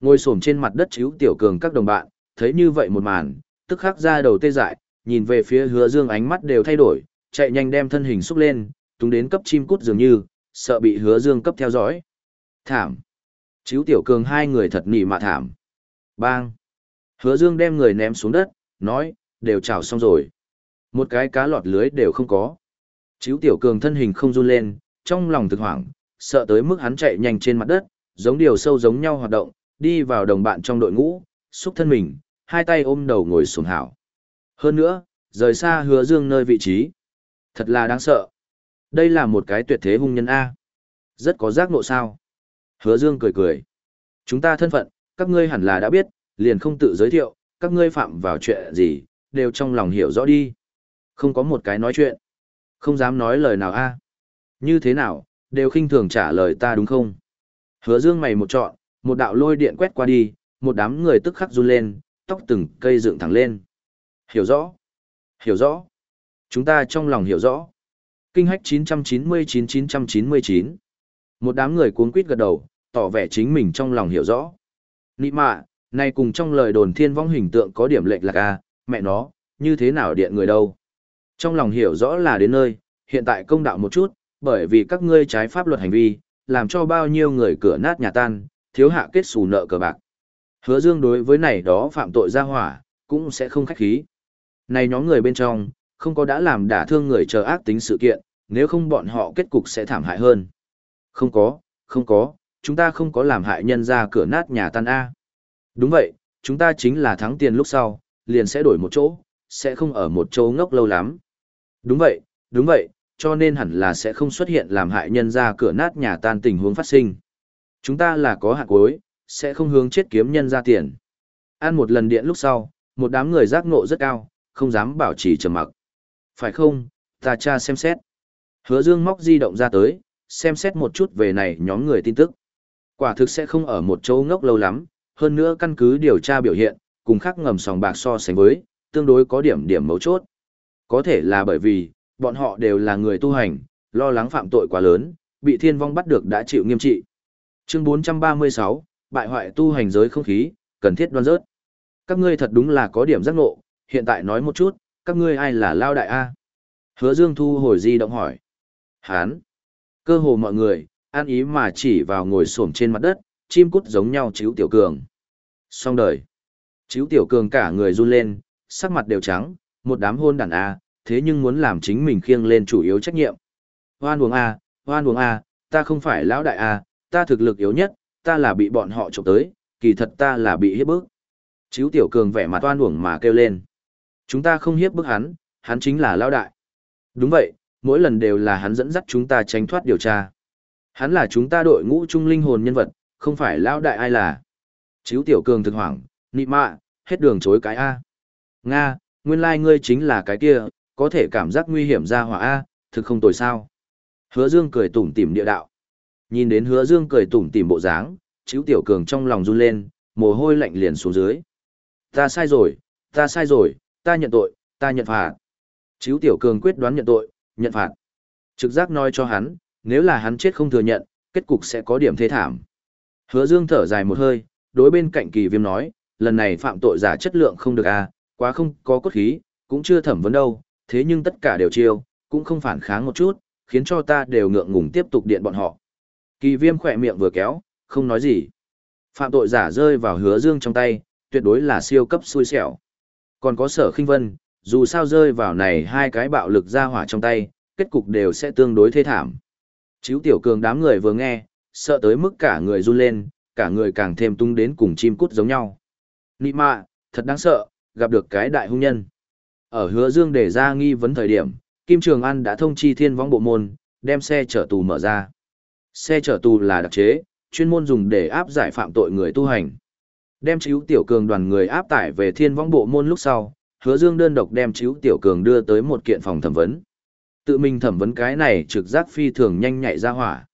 Ngồi xổm trên mặt đất chiếu tiểu cường các đồng bạn, thấy như vậy một màn, tức khắc ra đầu tê dại, nhìn về phía hứa dương ánh mắt đều thay đổi, chạy nhanh đem thân hình xúc lên, túng đến cấp chim cút dường như, sợ bị hứa dương cấp theo dõi. Thảm. Chiếu tiểu cường hai người thật nỉ mà thảm. Bang. Hứa dương đem người ném xuống đất, nói, đều chào xong rồi. Một cái cá lọt lưới đều không có. Chiếu tiểu cường thân hình không run lên, trong lòng thực hoảng, sợ tới mức hắn chạy nhanh trên mặt đất, giống điều sâu giống nhau hoạt động, đi vào đồng bạn trong đội ngũ, xúc thân mình, hai tay ôm đầu ngồi xuống hảo. Hơn nữa, rời xa hứa dương nơi vị trí. Thật là đáng sợ. Đây là một cái tuyệt thế hung nhân A. Rất có giác ngộ sao. Hứa dương cười cười. Chúng ta thân phận, các ngươi hẳn là đã biết, liền không tự giới thiệu, các ngươi phạm vào chuyện gì, đều trong lòng hiểu rõ đi. Không có một cái nói chuyện. Không dám nói lời nào a à. Như thế nào, đều khinh thường trả lời ta đúng không? Hứa dương mày một trọn, một đạo lôi điện quét qua đi, một đám người tức khắc run lên, tóc từng cây dựng thẳng lên. Hiểu rõ. Hiểu rõ. Chúng ta trong lòng hiểu rõ. Kinh hách 999-999. Một đám người cuống quýt gật đầu, tỏ vẻ chính mình trong lòng hiểu rõ. Nị mạ, nay cùng trong lời đồn thiên vong hình tượng có điểm lệch lạc a, mẹ nó, như thế nào điện người đâu. Trong lòng hiểu rõ là đến nơi, hiện tại công đạo một chút, bởi vì các ngươi trái pháp luật hành vi, làm cho bao nhiêu người cửa nát nhà tan, thiếu hạ kết xù nợ cờ bạc. Hứa Dương đối với này đó phạm tội ra hỏa, cũng sẽ không khách khí. Này nhóm người bên trong, không có đã làm đả thương người chờ ác tính sự kiện, nếu không bọn họ kết cục sẽ thảm hại hơn. Không có, không có, chúng ta không có làm hại nhân ra cửa nát nhà tan A. Đúng vậy, chúng ta chính là thắng tiền lúc sau, liền sẽ đổi một chỗ, sẽ không ở một chỗ ngốc lâu lắm. Đúng vậy, đúng vậy, cho nên hẳn là sẽ không xuất hiện làm hại nhân ra cửa nát nhà tan tình huống phát sinh. Chúng ta là có hạt cuối, sẽ không hướng chết kiếm nhân ra tiền. Ăn một lần điện lúc sau, một đám người giác ngộ rất cao, không dám bảo trì trầm mặc. Phải không, ta cha xem xét. Hứa Dương móc di động ra tới, xem xét một chút về này nhóm người tin tức. Quả thực sẽ không ở một chỗ ngốc lâu lắm, hơn nữa căn cứ điều tra biểu hiện, cùng khác ngầm sòng bạc so sánh với, tương đối có điểm điểm mấu chốt. Có thể là bởi vì, bọn họ đều là người tu hành, lo lắng phạm tội quá lớn, bị thiên vong bắt được đã chịu nghiêm trị. Chương 436, bại hoại tu hành giới không khí, cần thiết đoan rớt. Các ngươi thật đúng là có điểm giác ngộ, hiện tại nói một chút, các ngươi ai là lao đại A? Hứa Dương thu hồi di động hỏi. Hán. Cơ hồ mọi người, an ý mà chỉ vào ngồi xổm trên mặt đất, chim cút giống nhau chiếu tiểu cường. Xong đời. Chiếu tiểu cường cả người run lên, sắc mặt đều trắng, một đám hôn đàn A, thế nhưng muốn làm chính mình khiêng lên chủ yếu trách nhiệm. Hoan uống A, hoan uống A, ta không phải lão đại A, ta thực lực yếu nhất, ta là bị bọn họ trộm tới, kỳ thật ta là bị hiếp bức. Chiếu tiểu cường vẻ mặt oan uổng mà kêu lên. Chúng ta không hiếp bức hắn, hắn chính là lão đại. Đúng vậy, mỗi lần đều là hắn dẫn dắt chúng ta tránh thoát điều tra. Hắn là chúng ta đội ngũ trung linh hồn nhân vật, không phải lão đại ai là. Chíu tiểu cường thực hoảng, nị mạ, hết đường chối cái A. Nga, nguyên lai like ngươi chính là cái kia, có thể cảm giác nguy hiểm ra hỏa A, thực không tồi sao. Hứa Dương cười tủm tỉm địa đạo. Nhìn đến hứa Dương cười tủm tỉm bộ dáng, chíu tiểu cường trong lòng run lên, mồ hôi lạnh liền xuống dưới. Ta sai rồi, ta sai rồi, ta nhận tội, ta nhận phạt. Chíu tiểu cường quyết đoán nhận tội, nhận phạt. Trực giác nói cho hắn, nếu là hắn chết không thừa nhận, kết cục sẽ có điểm thế thảm. Hứa Dương thở dài một hơi, đối bên cạnh kỳ viêm nói, lần này phạm tội giả chất lượng không được a, quá không có cốt khí, cũng chưa thẩm vấn đâu, thế nhưng tất cả đều chiêu, cũng không phản kháng một chút, khiến cho ta đều ngượng ngùng tiếp tục điện bọn họ. Kỳ viêm khỏe miệng vừa kéo, không nói gì. Phạm tội giả rơi vào hứa dương trong tay, tuyệt đối là siêu cấp xui xẻo. Còn có sở khinh vân, dù sao rơi vào này hai cái bạo lực ra hỏa trong tay, kết cục đều sẽ tương đối thê thảm. Chíu tiểu cường đám người vừa nghe, sợ tới mức cả người run lên, cả người càng thêm tung đến cùng chim cút giống nhau. Nị mạ, thật đáng sợ, gặp được cái đại hung nhân. Ở hứa dương để ra nghi vấn thời điểm, Kim Trường An đã thông chi thiên vong bộ môn, đem xe chở tù mở ra. Xe chở tù là đặc chế, chuyên môn dùng để áp giải phạm tội người tu hành. Đem chiếu tiểu cường đoàn người áp tải về thiên vong bộ môn lúc sau, hứa dương đơn độc đem chiếu tiểu cường đưa tới một kiện phòng thẩm vấn. Tự mình thẩm vấn cái này trực giác phi thường nhanh nhạy ra hỏa.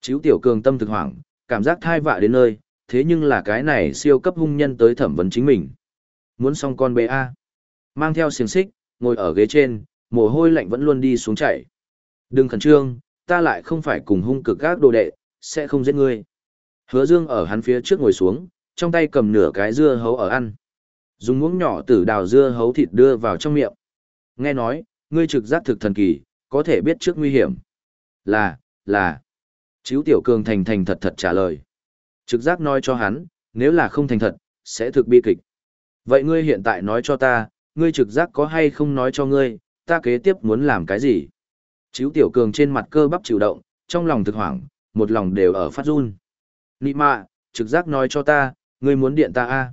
Chiếu tiểu cường tâm thực hoảng, cảm giác thai vạ đến nơi, thế nhưng là cái này siêu cấp hung nhân tới thẩm vấn chính mình. Muốn xong con bé A. Mang theo xiềng xích, ngồi ở ghế trên, mồ hôi lạnh vẫn luôn đi xuống chảy. Đừng khẩn trương, ta lại không phải cùng hung cực các đồ đệ, sẽ không giết ngươi. Hứa Dương ở hắn phía trước ngồi xuống, trong tay cầm nửa cái dưa hấu ở ăn. Dùng muỗng nhỏ tử đào dưa hấu thịt đưa vào trong miệng. Nghe nói, ngươi trực giác thực thần kỳ, có thể biết trước nguy hiểm. Là, là. Chíu tiểu cường thành thành thật thật trả lời. Trực giác nói cho hắn, nếu là không thành thật, sẽ thực bi kịch. Vậy ngươi hiện tại nói cho ta, ngươi trực giác có hay không nói cho ngươi, ta kế tiếp muốn làm cái gì? Chíu tiểu cường trên mặt cơ bắp chịu động, trong lòng thực hoảng, một lòng đều ở phát run. Nị mạ, trực giác nói cho ta, ngươi muốn điện ta a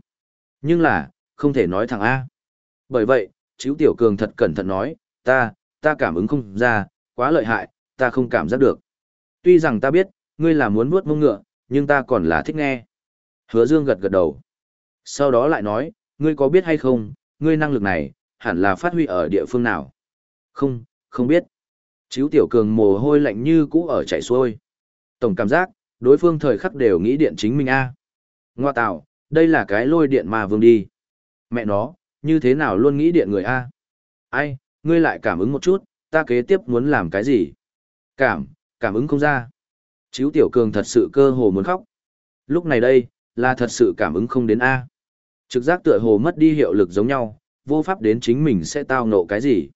Nhưng là, không thể nói thẳng A. Bởi vậy, chíu tiểu cường thật cẩn thận nói, ta, ta cảm ứng không ra, quá lợi hại, ta không cảm giác được. Tuy rằng ta biết, ngươi là muốn vuốt mông ngựa, nhưng ta còn là thích nghe. Hứa Dương gật gật đầu. Sau đó lại nói, ngươi có biết hay không, ngươi năng lực này, hẳn là phát huy ở địa phương nào? Không, không biết. Chíu tiểu cường mồ hôi lạnh như cũ ở chảy xuôi. Tổng cảm giác, đối phương thời khắc đều nghĩ điện chính mình a. Ngoa tạo, đây là cái lôi điện mà vương đi. Mẹ nó, như thế nào luôn nghĩ điện người a? Ai, ngươi lại cảm ứng một chút, ta kế tiếp muốn làm cái gì? Cảm, cảm ứng không ra. Chíu tiểu cường thật sự cơ hồ muốn khóc. Lúc này đây, là thật sự cảm ứng không đến A. Trực giác tựa hồ mất đi hiệu lực giống nhau, vô pháp đến chính mình sẽ tao nộ cái gì.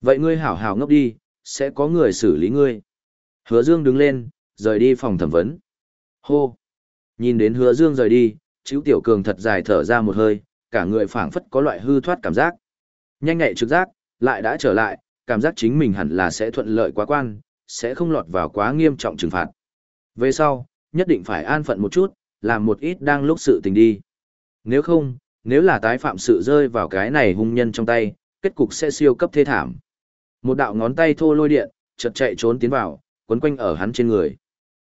Vậy ngươi hảo hảo ngốc đi, sẽ có người xử lý ngươi. Hứa Dương đứng lên, rời đi phòng thẩm vấn. Hô! Nhìn đến hứa Dương rời đi, chíu tiểu cường thật dài thở ra một hơi, cả người phảng phất có loại hư thoát cảm giác. Nhanh nhạy trực giác, lại đã trở lại, cảm giác chính mình hẳn là sẽ thuận lợi quá quan, sẽ không lọt vào quá nghiêm trọng trừng phạt. Về sau, nhất định phải an phận một chút, làm một ít đang lúc sự tình đi. Nếu không, nếu là tái phạm sự rơi vào cái này hung nhân trong tay, kết cục sẽ siêu cấp thê thảm. Một đạo ngón tay thô lôi điện, chợt chạy trốn tiến vào, quấn quanh ở hắn trên người.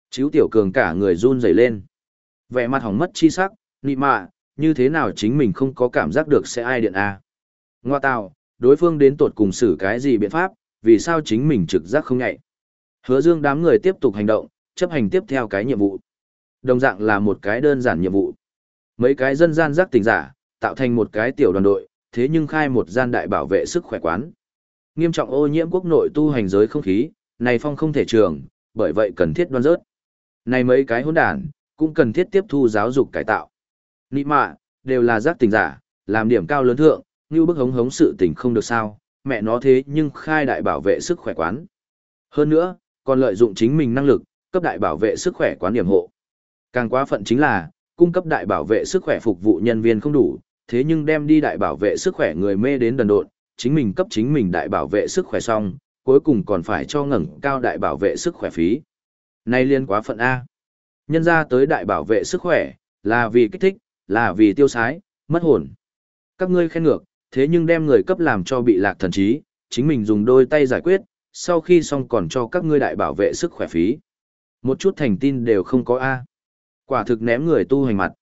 Chíu tiểu cường cả người run rẩy lên. Vẻ mặt hỏng mất chi sắc, nị mạ, như thế nào chính mình không có cảm giác được sẽ ai điện a Ngoa tạo, đối phương đến tột cùng xử cái gì biện pháp, vì sao chính mình trực giác không nhạy. Hứa dương đám người tiếp tục hành động, chấp hành tiếp theo cái nhiệm vụ. Đồng dạng là một cái đơn giản nhiệm vụ. Mấy cái dân gian giác tình giả, tạo thành một cái tiểu đoàn đội, thế nhưng khai một gian đại bảo vệ sức khỏe quán. Nghiêm trọng ô nhiễm quốc nội tu hành giới không khí, này phong không thể trường, bởi vậy cần thiết đoan rớt. Này mấy cái hỗn đản, cũng cần thiết tiếp thu giáo dục cải tạo. Nị mạ, đều là giác tình giả, làm điểm cao lớn thượng, như bức hống hống sự tình không được sao, mẹ nó thế nhưng khai đại bảo vệ sức khỏe quán. Hơn nữa, còn lợi dụng chính mình năng lực, cấp đại bảo vệ sức khỏe quán điểm hộ. Càng quá phận chính là, cung cấp đại bảo vệ sức khỏe phục vụ nhân viên không đủ, thế nhưng đem đi đại bảo vệ sức khỏe người mê đến đần độn, chính mình cấp chính mình đại bảo vệ sức khỏe xong, cuối cùng còn phải cho ngẩng cao đại bảo vệ sức khỏe phí. nay liên quá phận A. Nhân ra tới đại bảo vệ sức khỏe, là vì kích thích, là vì tiêu sái, mất hồn. Các ngươi khen ngược, thế nhưng đem người cấp làm cho bị lạc thần trí, chính mình dùng đôi tay giải quyết, sau khi xong còn cho các ngươi đại bảo vệ sức khỏe phí. Một chút thành tin đều không có A. Quả thực ném người tu hành mặt.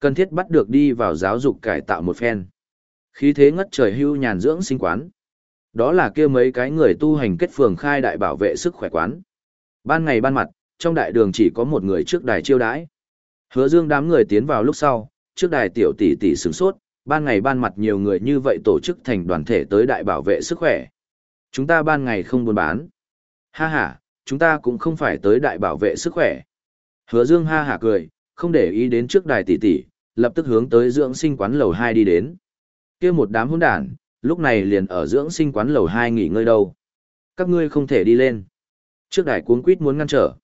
Cần thiết bắt được đi vào giáo dục cải tạo một phen. Khí thế ngất trời hưu nhàn dưỡng sinh quán. Đó là kia mấy cái người tu hành kết phường khai đại bảo vệ sức khỏe quán. Ban ngày ban mặt, trong đại đường chỉ có một người trước đài chiêu đãi. Hứa dương đám người tiến vào lúc sau, trước đài tiểu tỷ tỷ sửng sốt, ban ngày ban mặt nhiều người như vậy tổ chức thành đoàn thể tới đại bảo vệ sức khỏe. Chúng ta ban ngày không buôn bán. Ha ha, chúng ta cũng không phải tới đại bảo vệ sức khỏe. Hứa Dương ha hả cười, không để ý đến trước đài tỷ tỷ, lập tức hướng tới dưỡng sinh quán lầu 2 đi đến. Kia một đám hỗn đản, lúc này liền ở dưỡng sinh quán lầu 2 nghỉ ngơi đâu. Các ngươi không thể đi lên. Trước đài cuống quýt muốn ngăn trở.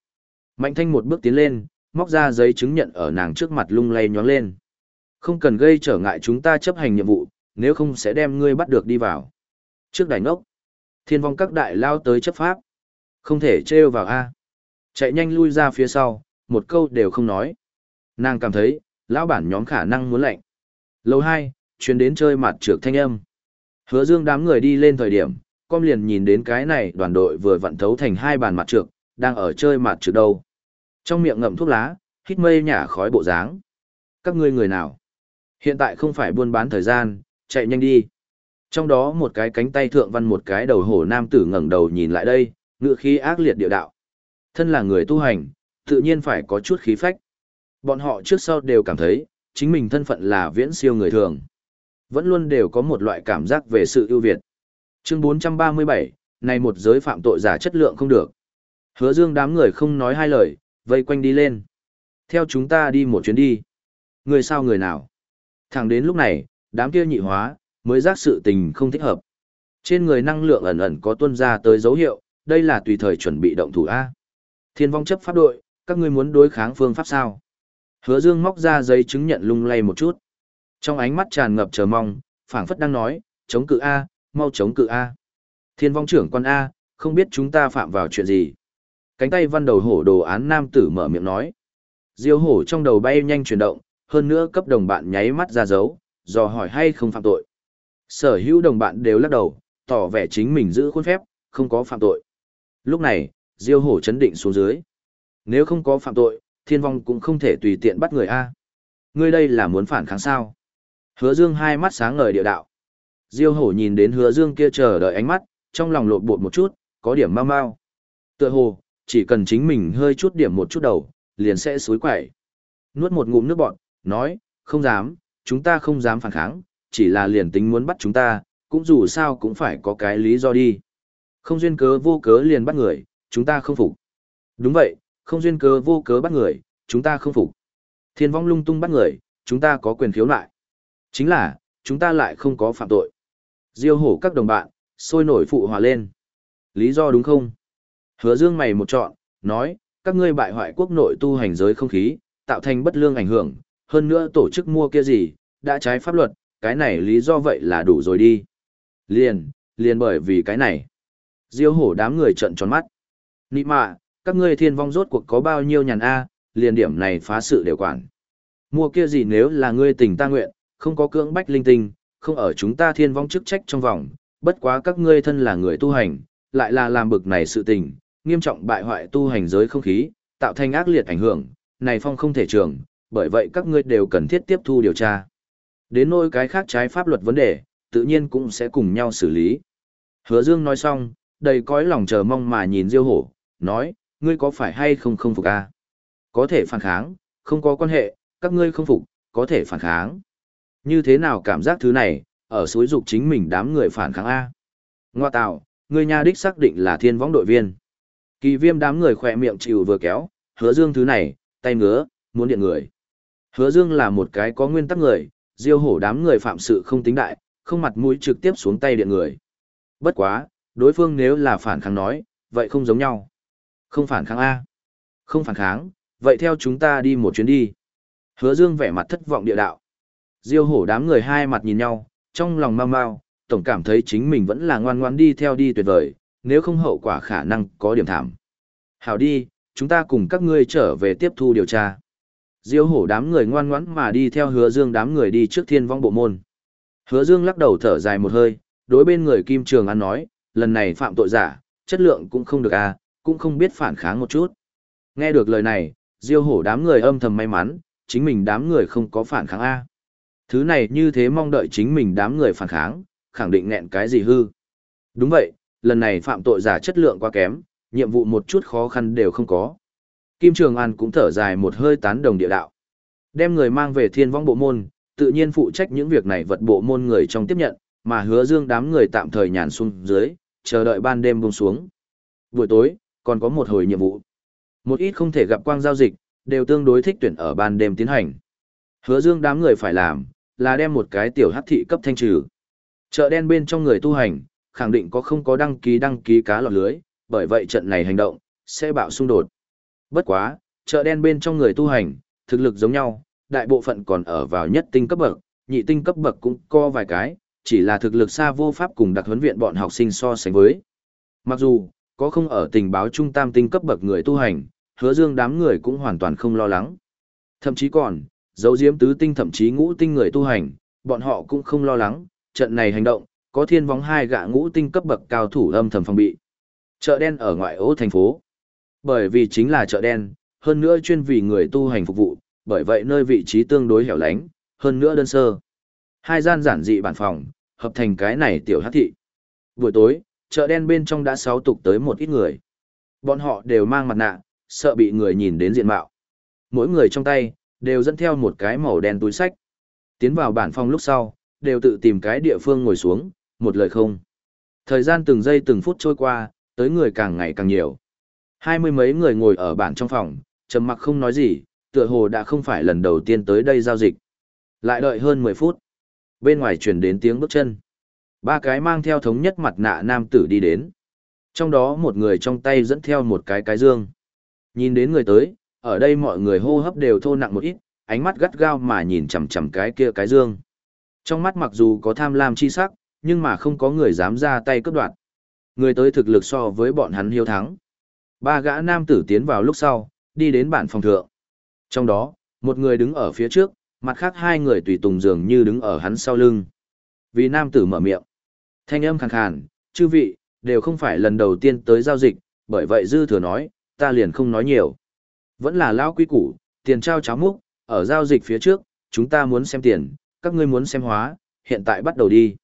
Mạnh thanh một bước tiến lên, móc ra giấy chứng nhận ở nàng trước mặt lung lay nhoáng lên. Không cần gây trở ngại chúng ta chấp hành nhiệm vụ, nếu không sẽ đem ngươi bắt được đi vào. Trước đài ngốc, thiên vong các đại lao tới chấp pháp. Không thể trêu vào A. Chạy nhanh lui ra phía sau, một câu đều không nói. Nàng cảm thấy, lão bản nhóm khả năng muốn lạnh. Lầu hai, chuyến đến chơi mặt trược thanh âm. Hứa dương đám người đi lên thời điểm, con liền nhìn đến cái này đoàn đội vừa vận thấu thành hai bàn mặt trược, đang ở chơi mặt trược đâu. Trong miệng ngậm thuốc lá, hít mây nhả khói bộ dáng. Các ngươi người nào? Hiện tại không phải buôn bán thời gian, chạy nhanh đi. Trong đó một cái cánh tay thượng văn một cái đầu hổ nam tử ngẩng đầu nhìn lại đây, ngựa khí ác liệt địa đạo. Thân là người tu hành, tự nhiên phải có chút khí phách. Bọn họ trước sau đều cảm thấy, chính mình thân phận là viễn siêu người thường. Vẫn luôn đều có một loại cảm giác về sự ưu việt. Chương 437, này một giới phạm tội giả chất lượng không được. Hứa dương đám người không nói hai lời, vây quanh đi lên. Theo chúng ta đi một chuyến đi. Người sao người nào? Thẳng đến lúc này, đám kia nhị hóa, mới giác sự tình không thích hợp. Trên người năng lượng ẩn ẩn có tuân ra tới dấu hiệu, đây là tùy thời chuẩn bị động thủ A. Thiên vong chấp pháp đội, các ngươi muốn đối kháng phương pháp sao? Hứa Dương móc ra giấy chứng nhận lung lay một chút. Trong ánh mắt tràn ngập chờ mong, phảng phất đang nói, chống cự A, mau chống cự A. Thiên vong trưởng quan A, không biết chúng ta phạm vào chuyện gì. Cánh tay văn đầu hổ đồ án nam tử mở miệng nói. Diêu hổ trong đầu bay nhanh chuyển động, hơn nữa cấp đồng bạn nháy mắt ra dấu, dò hỏi hay không phạm tội. Sở hữu đồng bạn đều lắc đầu, tỏ vẻ chính mình giữ khuôn phép, không có phạm tội. Lúc này, Diêu hổ chấn định xuống dưới. Nếu không có phạm tội, thiên vong cũng không thể tùy tiện bắt người A. Ngươi đây là muốn phản kháng sao? Hứa dương hai mắt sáng ngời địa đạo. Diêu hổ nhìn đến hứa dương kia chờ đợi ánh mắt, trong lòng lộn bột một chút, có điểm mau mau. Tựa hồ, chỉ cần chính mình hơi chút điểm một chút đầu, liền sẽ suối quẩy. Nuốt một ngụm nước bọt, nói, không dám, chúng ta không dám phản kháng, chỉ là liền tính muốn bắt chúng ta, cũng dù sao cũng phải có cái lý do đi. Không duyên cớ vô cớ liền bắt người, chúng ta không phục. Đúng vậy, không duyên cớ vô cớ bắt người, chúng ta không phục. Thiên vong lung tung bắt người, chúng ta có quyền khiếu lại Chính là, chúng ta lại không có phạm tội. Diêu hổ các đồng bạn, sôi nổi phụ hòa lên. Lý do đúng không? Hứa dương mày một chọn, nói, các ngươi bại hoại quốc nội tu hành giới không khí, tạo thành bất lương ảnh hưởng, hơn nữa tổ chức mua kia gì, đã trái pháp luật, cái này lý do vậy là đủ rồi đi. Liền, liền bởi vì cái này. Diêu hổ đám người trận tròn mắt. Nị mạ, các ngươi thiên vong rốt cuộc có bao nhiêu nhàn A, liền điểm này phá sự đều quản. Mua kia gì nếu là ngươi tình ta nguyện, không có cưỡng bách linh tinh, không ở chúng ta thiên vong chức trách trong vòng, bất quá các ngươi thân là người tu hành, lại là làm bực này sự tình, nghiêm trọng bại hoại tu hành giới không khí, tạo thành ác liệt ảnh hưởng, này phong không thể trường, bởi vậy các ngươi đều cần thiết tiếp thu điều tra. Đến nỗi cái khác trái pháp luật vấn đề, tự nhiên cũng sẽ cùng nhau xử lý. Hứa Dương nói xong, đầy cõi lòng chờ mong mà nhìn Diêu Hổ, nói, ngươi có phải hay không không phục a? À? Có thể phản kháng, không có quan hệ, các ngươi không phục, có thể phản kháng. Như thế nào cảm giác thứ này, ở suối dục chính mình đám người phản kháng A. Ngoa tạo, ngươi nhà đích xác định là thiên võng đội viên. Kỳ viêm đám người khỏe miệng chịu vừa kéo, hứa dương thứ này, tay ngứa, muốn điện người. Hứa dương là một cái có nguyên tắc người, diêu hổ đám người phạm sự không tính đại, không mặt mũi trực tiếp xuống tay điện người. Bất quá, đối phương nếu là phản kháng nói, vậy không giống nhau. Không phản kháng A. Không phản kháng, vậy theo chúng ta đi một chuyến đi. Hứa dương vẻ mặt thất vọng địa đạo. Diêu hổ đám người hai mặt nhìn nhau, trong lòng mau mau, tổng cảm thấy chính mình vẫn là ngoan ngoan đi theo đi tuyệt vời, nếu không hậu quả khả năng có điểm thảm. Hảo đi, chúng ta cùng các ngươi trở về tiếp thu điều tra. Diêu hổ đám người ngoan ngoãn mà đi theo hứa dương đám người đi trước thiên vong bộ môn. Hứa dương lắc đầu thở dài một hơi, đối bên người Kim Trường An nói, lần này phạm tội giả, chất lượng cũng không được à, cũng không biết phản kháng một chút. Nghe được lời này, Diêu hổ đám người âm thầm may mắn, chính mình đám người không có phản kháng A. Thứ này như thế mong đợi chính mình đám người phản kháng, khẳng định nghẹn cái gì hư. Đúng vậy, lần này phạm tội giả chất lượng quá kém, nhiệm vụ một chút khó khăn đều không có. Kim Trường An cũng thở dài một hơi tán đồng địa đạo. Đem người mang về thiên vong bộ môn, tự nhiên phụ trách những việc này vật bộ môn người trong tiếp nhận, mà hứa dương đám người tạm thời nhàn xuống dưới, chờ đợi ban đêm buông xuống. Buổi tối, còn có một hồi nhiệm vụ. Một ít không thể gặp quang giao dịch, đều tương đối thích tuyển ở ban đêm tiến hành. Hứa dương đám người phải làm, là đem một cái tiểu hắc thị cấp thanh trừ. Chợ đen bên trong người tu hành, khẳng định có không có đăng ký đăng ký cá lọt lưới, bởi vậy trận này hành động, sẽ bạo xung đột. Bất quá, chợ đen bên trong người tu hành, thực lực giống nhau, đại bộ phận còn ở vào nhất tinh cấp bậc, nhị tinh cấp bậc cũng có vài cái, chỉ là thực lực xa vô pháp cùng đặc huấn viện bọn học sinh so sánh với. Mặc dù, có không ở tình báo trung tam tinh cấp bậc người tu hành, hứa dương đám người cũng hoàn toàn không lo lắng. Thậm chí còn, dấu diếm tứ tinh thậm chí ngũ tinh người tu hành, bọn họ cũng không lo lắng, trận này hành động, có thiên vóng hai gạ ngũ tinh cấp bậc cao thủ âm thầm phòng bị. Chợ đen ở ngoại ô thành phố. Bởi vì chính là chợ đen, hơn nữa chuyên vì người tu hành phục vụ, bởi vậy nơi vị trí tương đối hẻo lánh, hơn nữa đơn sơ. Hai gian giản dị bản phòng, hợp thành cái này tiểu hát thị. Buổi tối, chợ đen bên trong đã sáu tục tới một ít người. Bọn họ đều mang mặt nạ, sợ bị người nhìn đến diện mạo. Mỗi người trong tay, đều dẫn theo một cái màu đen túi sách. Tiến vào bản phòng lúc sau, đều tự tìm cái địa phương ngồi xuống, một lời không. Thời gian từng giây từng phút trôi qua, tới người càng ngày càng nhiều. Hai mươi mấy người ngồi ở bản trong phòng, trầm mặc không nói gì, tựa hồ đã không phải lần đầu tiên tới đây giao dịch. Lại đợi hơn 10 phút. Bên ngoài truyền đến tiếng bước chân. Ba cái mang theo thống nhất mặt nạ nam tử đi đến. Trong đó một người trong tay dẫn theo một cái cái dương. Nhìn đến người tới, ở đây mọi người hô hấp đều thô nặng một ít, ánh mắt gắt gao mà nhìn chằm chằm cái kia cái dương. Trong mắt mặc dù có tham lam chi sắc, nhưng mà không có người dám ra tay cướp đoạt. Người tới thực lực so với bọn hắn hiếu thắng. Ba gã nam tử tiến vào lúc sau, đi đến bản phòng thượng. Trong đó, một người đứng ở phía trước, mặt khác hai người tùy tùng dường như đứng ở hắn sau lưng. Vì nam tử mở miệng. Thanh âm khàn khàn, chư vị, đều không phải lần đầu tiên tới giao dịch, bởi vậy dư thừa nói, ta liền không nói nhiều. Vẫn là lão quý củ, tiền trao cháo múc, ở giao dịch phía trước, chúng ta muốn xem tiền, các ngươi muốn xem hóa, hiện tại bắt đầu đi.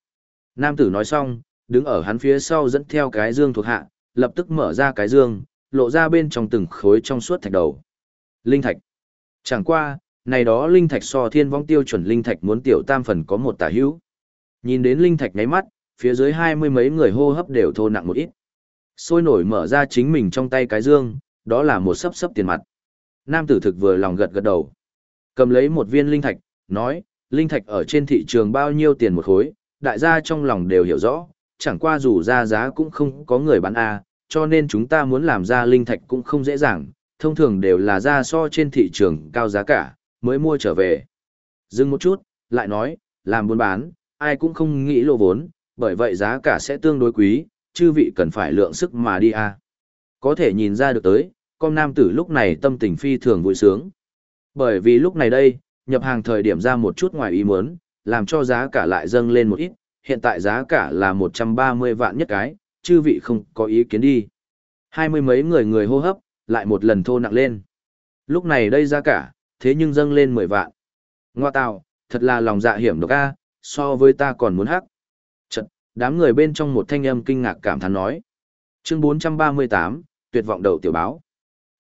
Nam tử nói xong, đứng ở hắn phía sau dẫn theo cái dương thuộc hạ, lập tức mở ra cái dương, lộ ra bên trong từng khối trong suốt thạch đầu. Linh thạch. Chẳng qua, này đó linh thạch so thiên vong tiêu chuẩn linh thạch muốn tiểu tam phần có một tả hữu. Nhìn đến linh thạch ngáy mắt, phía dưới hai mươi mấy người hô hấp đều thô nặng một ít. Sôi nổi mở ra chính mình trong tay cái dương, đó là một sấp sấp tiền mặt. Nam tử thực vừa lòng gật gật đầu. Cầm lấy một viên linh thạch, nói, linh thạch ở trên thị trường bao nhiêu tiền một khối, đại gia trong lòng đều hiểu rõ, chẳng qua dù ra giá cũng không có người bán A, cho nên chúng ta muốn làm ra linh thạch cũng không dễ dàng, thông thường đều là ra so trên thị trường cao giá cả, mới mua trở về. Dừng một chút, lại nói, làm buôn bán, ai cũng không nghĩ lộ vốn, bởi vậy giá cả sẽ tương đối quý, chư vị cần phải lượng sức mà đi a. Có thể nhìn ra được tới, con nam tử lúc này tâm tình phi thường vui sướng. Bởi vì lúc này đây, nhập hàng thời điểm ra một chút ngoài ý muốn, làm cho giá cả lại dâng lên một ít, hiện tại giá cả là 130 vạn nhất cái, chư vị không có ý kiến đi. Hai mươi mấy người người hô hấp, lại một lần thô nặng lên. Lúc này đây giá cả, thế nhưng dâng lên 10 vạn. Ngoa tạo, thật là lòng dạ hiểm độc a, so với ta còn muốn hắc. Chật, đám người bên trong một thanh âm kinh ngạc cảm thán nói. Chương 438, tuyệt vọng đầu tiểu báo.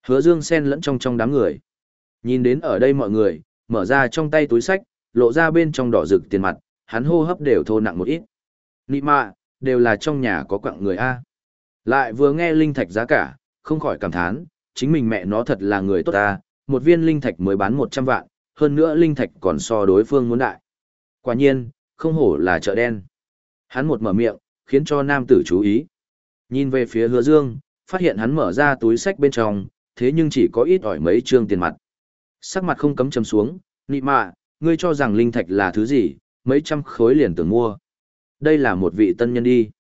Hứa Dương sen lẫn trong trong đám người. Nhìn đến ở đây mọi người, mở ra trong tay túi sách, lộ ra bên trong đỏ rực tiền mặt, hắn hô hấp đều thô nặng một ít. Nị mạ, đều là trong nhà có quặng người A. Lại vừa nghe linh thạch giá cả, không khỏi cảm thán, chính mình mẹ nó thật là người tốt ta, một viên linh thạch mới bán 100 vạn, hơn nữa linh thạch còn so đối phương muốn đại. Quả nhiên, không hổ là chợ đen. Hắn một mở miệng, khiến cho nam tử chú ý. Nhìn về phía hứa dương, phát hiện hắn mở ra túi sách bên trong, thế nhưng chỉ có ít ỏi mấy trương tiền mặt. Sắc mặt không cấm chầm xuống, nị mạ, ngươi cho rằng linh thạch là thứ gì, mấy trăm khối liền tưởng mua. Đây là một vị tân nhân đi.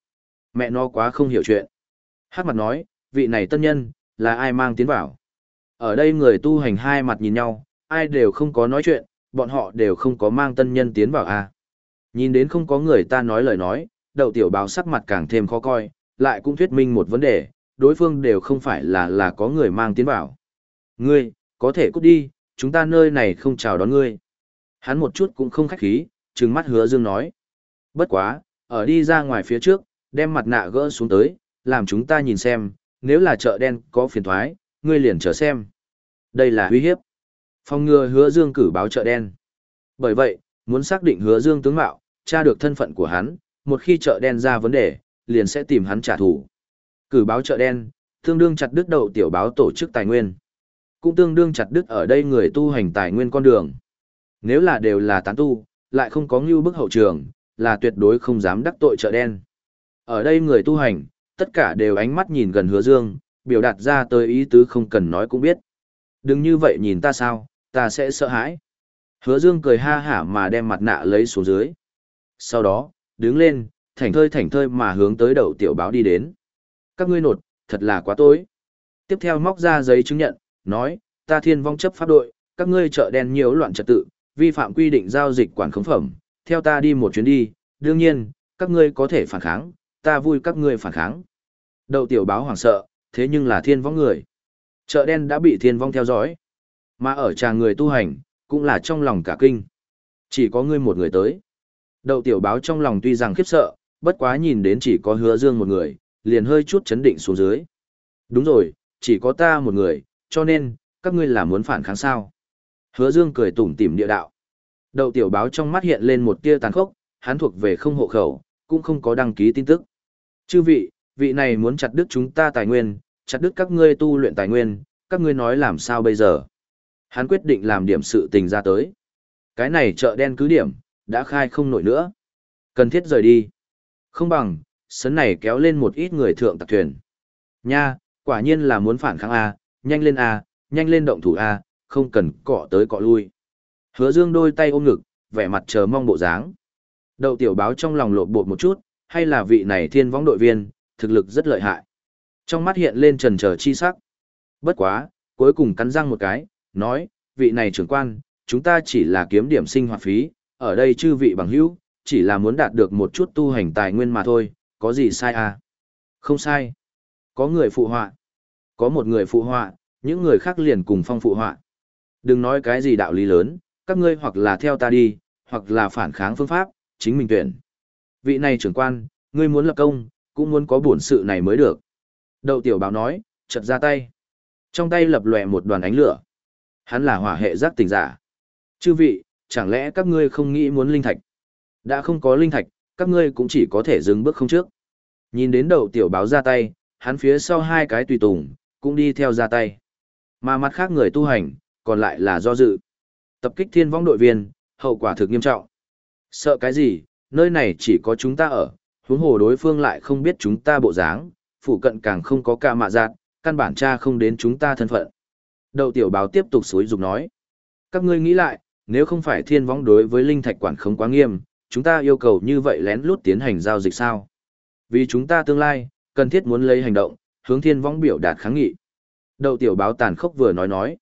Mẹ nó quá không hiểu chuyện. Hát mặt nói, vị này tân nhân, là ai mang tiến vào. Ở đây người tu hành hai mặt nhìn nhau, ai đều không có nói chuyện, bọn họ đều không có mang tân nhân tiến vào à. Nhìn đến không có người ta nói lời nói, đậu tiểu báo sắc mặt càng thêm khó coi, lại cũng thuyết minh một vấn đề, đối phương đều không phải là là có người mang tiến vào. Ngươi, có thể cút đi, chúng ta nơi này không chào đón ngươi. Hắn một chút cũng không khách khí, trừng mắt hứa dương nói. Bất quá, ở đi ra ngoài phía trước, đem mặt nạ gỡ xuống tới, làm chúng ta nhìn xem, nếu là chợ đen có phiền thoái, ngươi liền chờ xem. Đây là uy hiếp. Phòng ngừa hứa dương cử báo chợ đen. Bởi vậy, muốn xác định hứa dương tướng mạo, tra được thân phận của hắn, một khi chợ đen ra vấn đề, liền sẽ tìm hắn trả thù. Cử báo chợ đen, tương đương chặt đứt đầu tiểu báo tổ chức tài nguyên. Cũng tương đương chặt đứt ở đây người tu hành tài nguyên con đường. Nếu là đều là tán tu, lại không có ngưu bức hậu trường, là tuyệt đối không dám đắc tội chợ đen. Ở đây người tu hành, tất cả đều ánh mắt nhìn gần hứa dương, biểu đạt ra tới ý tứ không cần nói cũng biết. Đừng như vậy nhìn ta sao, ta sẽ sợ hãi. Hứa dương cười ha hả mà đem mặt nạ lấy xuống dưới. Sau đó, đứng lên, thảnh thơi thảnh thơi mà hướng tới đầu tiểu báo đi đến. Các ngươi nột, thật là quá tối. Tiếp theo móc ra giấy chứng nhận, nói, ta thiên vong chấp pháp đội, các ngươi chợ đen nhiều loạn trật tự, vi phạm quy định giao dịch quản khống phẩm, theo ta đi một chuyến đi, đương nhiên, các ngươi có thể phản kháng, ta vui các ngươi phản kháng. Đậu tiểu báo hoảng sợ, thế nhưng là thiên vong người. Chợ đen đã bị thiên vong theo dõi. Mà ở trà người tu hành, cũng là trong lòng cả kinh. Chỉ có ngươi một người tới. Đậu tiểu báo trong lòng tuy rằng khiếp sợ, bất quá nhìn đến chỉ có hứa dương một người, liền hơi chút chấn định xuống dưới. Đúng rồi, chỉ có ta một người, cho nên, các ngươi là muốn phản kháng sao. Hứa dương cười tủm tỉm địa đạo. Đậu tiểu báo trong mắt hiện lên một tia tàn khốc, hắn thuộc về không hộ khẩu, cũng không có đăng ký tin tức. Chư vị, vị này muốn chặt đứt chúng ta tài nguyên, chặt đứt các ngươi tu luyện tài nguyên, các ngươi nói làm sao bây giờ? Hắn quyết định làm điểm sự tình ra tới. Cái này chợ đen cứ điểm, đã khai không nổi nữa. Cần thiết rời đi. Không bằng, sấn này kéo lên một ít người thượng tạc thuyền. Nha, quả nhiên là muốn phản kháng A, nhanh lên A, nhanh lên động thủ A, không cần cọ tới cọ lui. Hứa dương đôi tay ôm ngực, vẻ mặt chờ mong bộ dáng. Đậu tiểu báo trong lòng lộn bột một chút, hay là vị này thiên võng đội viên, thực lực rất lợi hại. Trong mắt hiện lên trần chờ chi sắc. Bất quá, cuối cùng cắn răng một cái, nói, vị này trưởng quan, chúng ta chỉ là kiếm điểm sinh hoạt phí, ở đây chư vị bằng hữu, chỉ là muốn đạt được một chút tu hành tài nguyên mà thôi, có gì sai à? Không sai. Có người phụ họa. Có một người phụ họa, những người khác liền cùng phong phụ họa. Đừng nói cái gì đạo lý lớn, các ngươi hoặc là theo ta đi, hoặc là phản kháng phương pháp, chính mình tuyển. Vị này trưởng quan, ngươi muốn lập công, cũng muốn có bổn sự này mới được. Đậu tiểu báo nói, chật ra tay. Trong tay lập lòe một đoàn ánh lửa. Hắn là hỏa hệ giác tình giả. Chư vị, chẳng lẽ các ngươi không nghĩ muốn linh thạch? Đã không có linh thạch, các ngươi cũng chỉ có thể dừng bước không trước. Nhìn đến đầu tiểu báo ra tay, hắn phía sau hai cái tùy tùng, cũng đi theo ra tay. Mà mặt khác người tu hành, còn lại là do dự. Tập kích thiên vong đội viên, hậu quả thực nghiêm trọng. Sợ cái gì, nơi này chỉ có chúng ta ở, huống hồ đối phương lại không biết chúng ta bộ dáng, phụ cận càng không có ca mạ giạt, căn bản tra không đến chúng ta thân phận. Đậu tiểu báo tiếp tục xối dục nói. Các ngươi nghĩ lại, nếu không phải thiên vong đối với linh thạch quản không quá nghiêm, chúng ta yêu cầu như vậy lén lút tiến hành giao dịch sao? Vì chúng ta tương lai, cần thiết muốn lấy hành động, hướng thiên vong biểu đạt kháng nghị. Đậu tiểu báo tàn khốc vừa nói nói.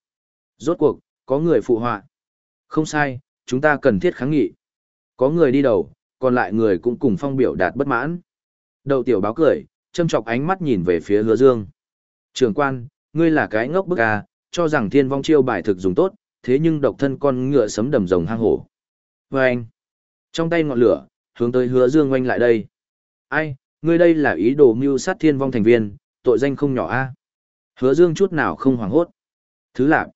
Rốt cuộc, có người phụ họa. Không sai, chúng ta cần thiết kháng nghị. Có người đi đầu, còn lại người cũng cùng phong biểu đạt bất mãn. Đậu tiểu báo cười, châm chọc ánh mắt nhìn về phía hứa dương. Trường quan, ngươi là cái ngốc bức à, cho rằng thiên vong chiêu bài thực dùng tốt, thế nhưng độc thân con ngựa sấm đầm rồng hang hổ. Và anh, trong tay ngọn lửa, hướng tới hứa dương oanh lại đây. Ai, ngươi đây là ý đồ mưu sát thiên vong thành viên, tội danh không nhỏ a Hứa dương chút nào không hoảng hốt. Thứ lạc.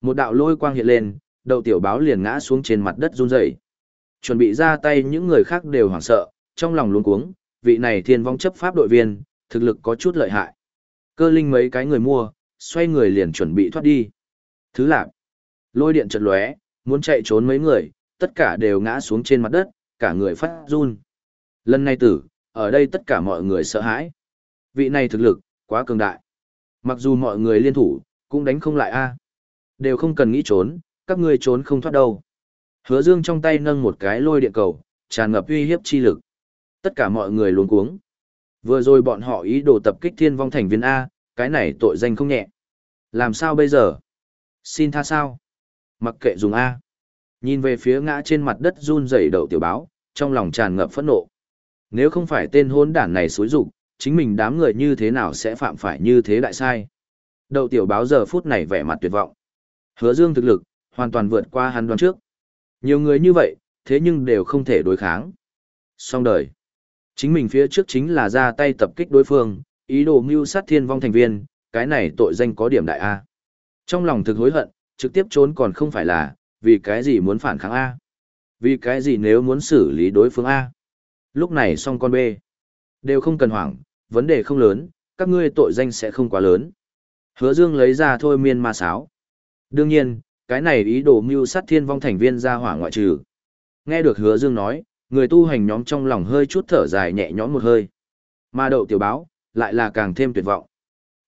Một đạo lôi quang hiện lên, đầu tiểu báo liền ngã xuống trên mặt đất run rẩy. Chuẩn bị ra tay những người khác đều hoảng sợ, trong lòng luống cuống, vị này thiên vong chấp pháp đội viên, thực lực có chút lợi hại. Cơ linh mấy cái người mua, xoay người liền chuẩn bị thoát đi. Thứ lạc. Lôi điện chật lóe, muốn chạy trốn mấy người, tất cả đều ngã xuống trên mặt đất, cả người phát run. Lần này tử, ở đây tất cả mọi người sợ hãi. Vị này thực lực, quá cường đại. Mặc dù mọi người liên thủ, cũng đánh không lại a. Đều không cần nghĩ trốn, các ngươi trốn không thoát đâu. Hứa Dương trong tay nâng một cái lôi điện cầu, tràn ngập uy hiếp chi lực. Tất cả mọi người luống cuống. Vừa rồi bọn họ ý đồ tập kích thiên vong thành viên A, cái này tội danh không nhẹ. Làm sao bây giờ? Xin tha sao? Mặc kệ dùng A. Nhìn về phía ngã trên mặt đất run rẩy đậu tiểu báo, trong lòng tràn ngập phẫn nộ. Nếu không phải tên hôn đản này xúi dục, chính mình đám người như thế nào sẽ phạm phải như thế đại sai. Đậu tiểu báo giờ phút này vẻ mặt tuyệt vọng. Hứa dương thực lực, hoàn toàn vượt qua hắn đoán trước. Nhiều người như vậy, thế nhưng đều không thể đối kháng. Xong đời. Chính mình phía trước chính là ra tay tập kích đối phương, ý đồ mưu sát thiên vong thành viên, cái này tội danh có điểm đại A. Trong lòng thực hối hận, trực tiếp trốn còn không phải là, vì cái gì muốn phản kháng A. Vì cái gì nếu muốn xử lý đối phương A. Lúc này xong con B. Đều không cần hoảng, vấn đề không lớn, các ngươi tội danh sẽ không quá lớn. Hứa Dương lấy ra thôi miên ma sáo. Đương nhiên, cái này ý đồ mưu sát thiên vong thành viên ra hỏa ngoại trừ. Nghe được Hứa Dương nói, người tu hành nhóm trong lòng hơi chút thở dài nhẹ nhõm một hơi. Mà đậu tiểu báo, lại là càng thêm tuyệt vọng.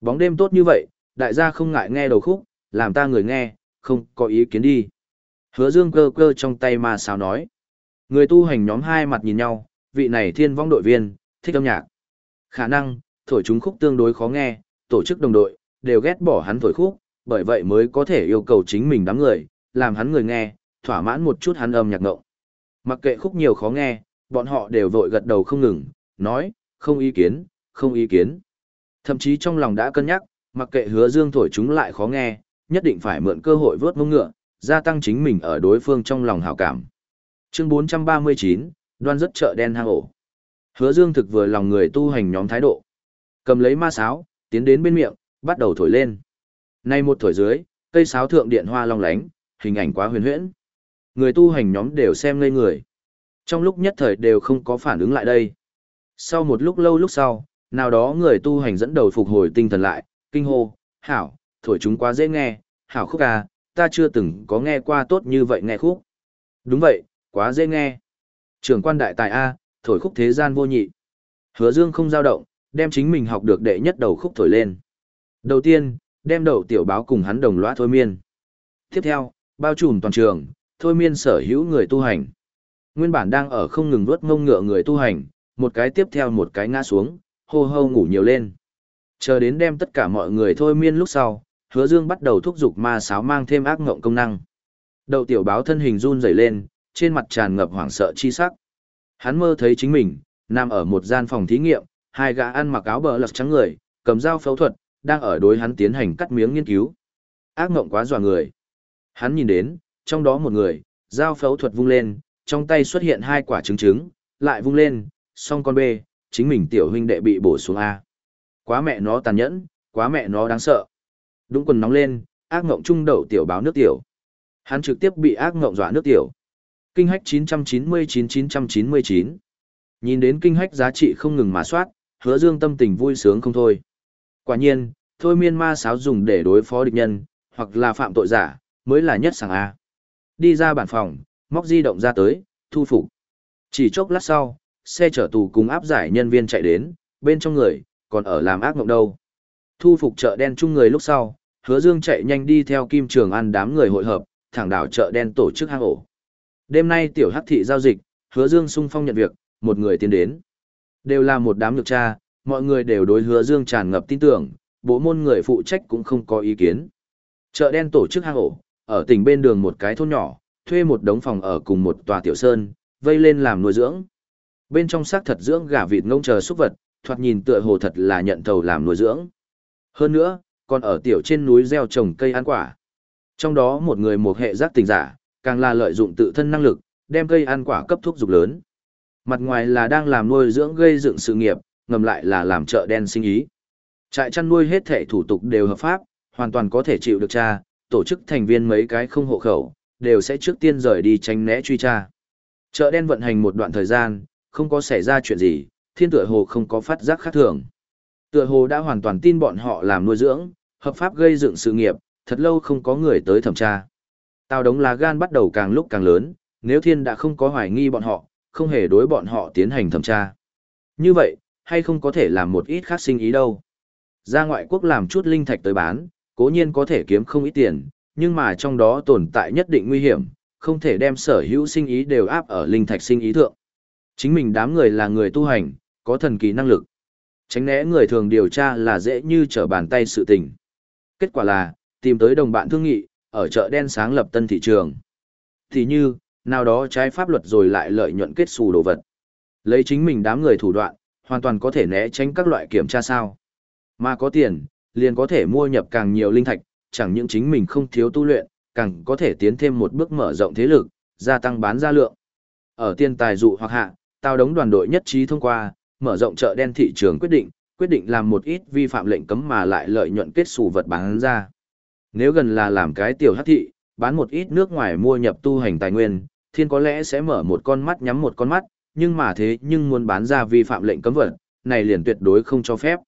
Bóng đêm tốt như vậy, đại gia không ngại nghe đầu khúc, làm ta người nghe, không có ý kiến đi. Hứa dương cơ cơ trong tay mà sao nói. Người tu hành nhóm hai mặt nhìn nhau, vị này thiên vong đội viên, thích âm nhạc. Khả năng, thổi chúng khúc tương đối khó nghe, tổ chức đồng đội, đều ghét bỏ hắn thổi khúc, bởi vậy mới có thể yêu cầu chính mình đám người, làm hắn người nghe, thỏa mãn một chút hắn âm nhạc ngộng. Mặc kệ khúc nhiều khó nghe, bọn họ đều vội gật đầu không ngừng, nói, không ý kiến, không ý kiến. Thậm chí trong lòng đã cân nhắc, Mặc kệ hứa dương thổi chúng lại khó nghe, nhất định phải mượn cơ hội vớt mông ngựa, gia tăng chính mình ở đối phương trong lòng hảo cảm. Chương 439, đoan rất chợ đen hang ổ. Hứa dương thực vừa lòng người tu hành nhóm thái độ. Cầm lấy ma sáo, tiến đến bên miệng, bắt đầu thổi lên. Nay một thổi dưới, cây sáo thượng điện hoa long lánh, hình ảnh quá huyền huyễn. Người tu hành nhóm đều xem ngây người. Trong lúc nhất thời đều không có phản ứng lại đây. Sau một lúc lâu lúc sau, nào đó người tu hành dẫn đầu phục hồi tinh thần lại, kinh hô, hảo, thổi chúng quá dễ nghe, hảo khúc à, ta chưa từng có nghe qua tốt như vậy nghe khúc. Đúng vậy, quá dễ nghe. Trưởng quan đại tài A, thổi khúc thế gian vô nhị. Hứa dương không dao động, đem chính mình học được đệ nhất đầu khúc thổi lên. Đầu tiên, đem đầu tiểu báo cùng hắn đồng loa thôi miên. Tiếp theo, bao trùm toàn trường, thôi miên sở hữu người tu hành. Nguyên bản đang ở không ngừng vuốt ngông ngựa người tu hành, một cái tiếp theo một cái ngã xuống, hô hô ngủ nhiều lên. Chờ đến đem tất cả mọi người thôi miên lúc sau, hứa dương bắt đầu thúc giục ma sáo mang thêm ác ngộng công năng. Đầu tiểu báo thân hình run rẩy lên, trên mặt tràn ngập hoảng sợ chi sắc. Hắn mơ thấy chính mình, nằm ở một gian phòng thí nghiệm, hai gã ăn mặc áo bờ lật trắng người, cầm dao phẫu thuật, đang ở đối hắn tiến hành cắt miếng nghiên cứu. Ác ngộng quá dọa người. Hắn nhìn đến, trong đó một người, dao phẫu thuật vung lên, trong tay xuất hiện hai quả trứng trứng, lại vung lên, song con bê, chính mình tiểu huynh đệ bị bổ xuống A. Quá mẹ nó tàn nhẫn, quá mẹ nó đáng sợ. Đúng quần nóng lên, ác ngộng trung đậu tiểu báo nước tiểu. Hắn trực tiếp bị ác ngộng dọa nước tiểu. Kinh hách 999-999. Nhìn đến kinh hách giá trị không ngừng mà soát, hứa dương tâm tình vui sướng không thôi. Quả nhiên, thôi miên ma sáo dùng để đối phó địch nhân, hoặc là phạm tội giả, mới là nhất sàng A. Đi ra bản phòng, móc di động ra tới, thu phục. Chỉ chốc lát sau, xe chở tù cùng áp giải nhân viên chạy đến, bên trong người, còn ở làm ác mộng đâu. Thu phục chợ đen chung người lúc sau, hứa dương chạy nhanh đi theo kim trường ăn đám người hội hợp, thẳng đảo chợ đen tổ chức hang ổ. Đêm nay tiểu hắc thị giao dịch, hứa dương sung phong nhận việc, một người tiến đến. Đều là một đám nhược tra, mọi người đều đối hứa dương tràn ngập tin tưởng, bộ môn người phụ trách cũng không có ý kiến. Chợ đen tổ chức hang ổ, ở tỉnh bên đường một cái thôn nhỏ, thuê một đống phòng ở cùng một tòa tiểu sơn, vây lên làm nuôi dưỡng. Bên trong xác thật dưỡng gà vịt ngông chờ súc vật, thoạt nhìn tựa hồ thật là nhận thầu làm nuôi dưỡng. Hơn nữa, còn ở tiểu trên núi gieo trồng cây ăn quả. Trong đó một người một hệ giác tình giả, càng là lợi dụng tự thân năng lực, đem cây ăn quả cấp thuốc dục lớn. Mặt ngoài là đang làm nuôi dưỡng gây dựng sự nghiệp, ngầm lại là làm chợ đen sinh ý. Trại chăn nuôi hết thể thủ tục đều hợp pháp, hoàn toàn có thể chịu được tra, tổ chức thành viên mấy cái không hộ khẩu, đều sẽ trước tiên rời đi tránh né truy tra. Chợ đen vận hành một đoạn thời gian, không có xảy ra chuyện gì, thiên tựa hồ không có phát giác khác thường. Tựa hồ đã hoàn toàn tin bọn họ làm nuôi dưỡng, hợp pháp gây dựng sự nghiệp, thật lâu không có người tới thẩm tra. Tào đống lá gan bắt đầu càng lúc càng lớn, nếu thiên đã không có hoài nghi bọn họ, không hề đối bọn họ tiến hành thẩm tra. Như vậy, hay không có thể làm một ít khác sinh ý đâu. Ra ngoại quốc làm chút linh thạch tới bán, cố nhiên có thể kiếm không ít tiền, nhưng mà trong đó tồn tại nhất định nguy hiểm, không thể đem sở hữu sinh ý đều áp ở linh thạch sinh ý thượng. Chính mình đám người là người tu hành, có thần kỳ năng lực. Tránh né người thường điều tra là dễ như trở bàn tay sự tình. Kết quả là, tìm tới đồng bạn thương nghị, ở chợ đen sáng lập tân thị trường. Thì như, nào đó trái pháp luật rồi lại lợi nhuận kết xù đồ vật. Lấy chính mình đám người thủ đoạn, hoàn toàn có thể né tránh các loại kiểm tra sao. Mà có tiền, liền có thể mua nhập càng nhiều linh thạch, chẳng những chính mình không thiếu tu luyện, càng có thể tiến thêm một bước mở rộng thế lực, gia tăng bán ra lượng. Ở tiên tài dụ hoặc hạ, tao đống đoàn đội nhất trí thông qua, mở rộng chợ đen thị trường quyết định, quyết định làm một ít vi phạm lệnh cấm mà lại lợi nhuận kết xù vật bán ra. Nếu gần là làm cái tiểu hắc thị, bán một ít nước ngoài mua nhập tu hành tài nguyên, thiên có lẽ sẽ mở một con mắt nhắm một con mắt, nhưng mà thế nhưng muốn bán ra vi phạm lệnh cấm vật, này liền tuyệt đối không cho phép.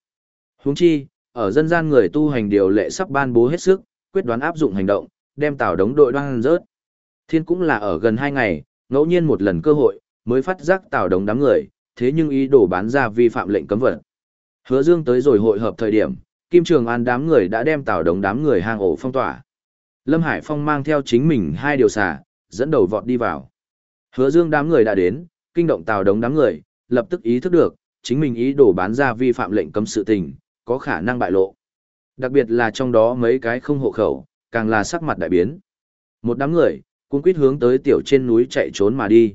Huống chi, ở dân gian người tu hành điều lệ sắp ban bố hết sức, quyết đoán áp dụng hành động, đem tàu đống đội đoan rớt. Thiên cũng là ở gần hai ngày, ngẫu nhiên một lần cơ hội, mới phát giác tàu đống đám người, thế nhưng ý đồ bán ra vi phạm lệnh cấm vật. Hứa Dương tới rồi hội hợp thời điểm, Kim Trường An đám người đã đem tàu đống đám người hang ổ phong tỏa. Lâm Hải Phong mang theo chính mình hai điều xà, dẫn đầu vọt đi vào. Hứa Dương đám người đã đến, kinh động tàu đống đám người, lập tức ý thức được, chính mình ý đồ bán ra vi phạm lệnh cấm sự tình, có khả năng bại lộ. Đặc biệt là trong đó mấy cái không hộ khẩu, càng là sắc mặt đại biến. Một đám người, cũng quyết hướng tới tiểu trên núi chạy trốn mà đi.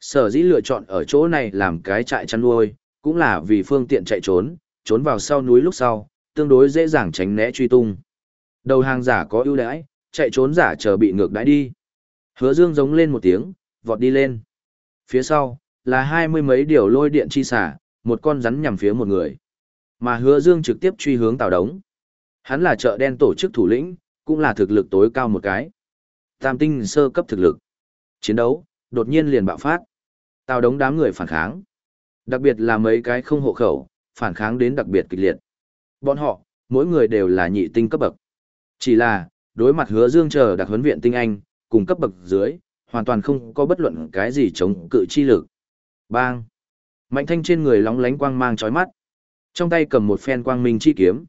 Sở dĩ lựa chọn ở chỗ này làm cái trại chăn nuôi, cũng là vì phương tiện chạy trốn, trốn vào sau núi lúc sau, tương đối dễ dàng tránh né truy tung. Đầu hàng giả có ưu đãi, chạy trốn giả chờ bị ngược đãi đi. Hứa Dương giống lên một tiếng, vọt đi lên. Phía sau, là hai mươi mấy điều lôi điện chi xả, một con rắn nhằm phía một người. Mà Hứa Dương trực tiếp truy hướng Tào Đống. Hắn là chợ đen tổ chức thủ lĩnh, cũng là thực lực tối cao một cái. Tam tinh sơ cấp thực lực. Chiến đấu, đột nhiên liền bạo phát. Tào Đống đám người phản kháng. Đặc biệt là mấy cái không hộ khẩu, phản kháng đến đặc biệt kịch liệt. Bọn họ, mỗi người đều là nhị tinh cấp bậc. Chỉ là, đối mặt hứa dương chờ đặc huấn viện tinh anh, cùng cấp bậc dưới, hoàn toàn không có bất luận cái gì chống cự chi lực. Bang! Mạnh thanh trên người lóng lánh quang mang chói mắt. Trong tay cầm một phen quang minh chi kiếm.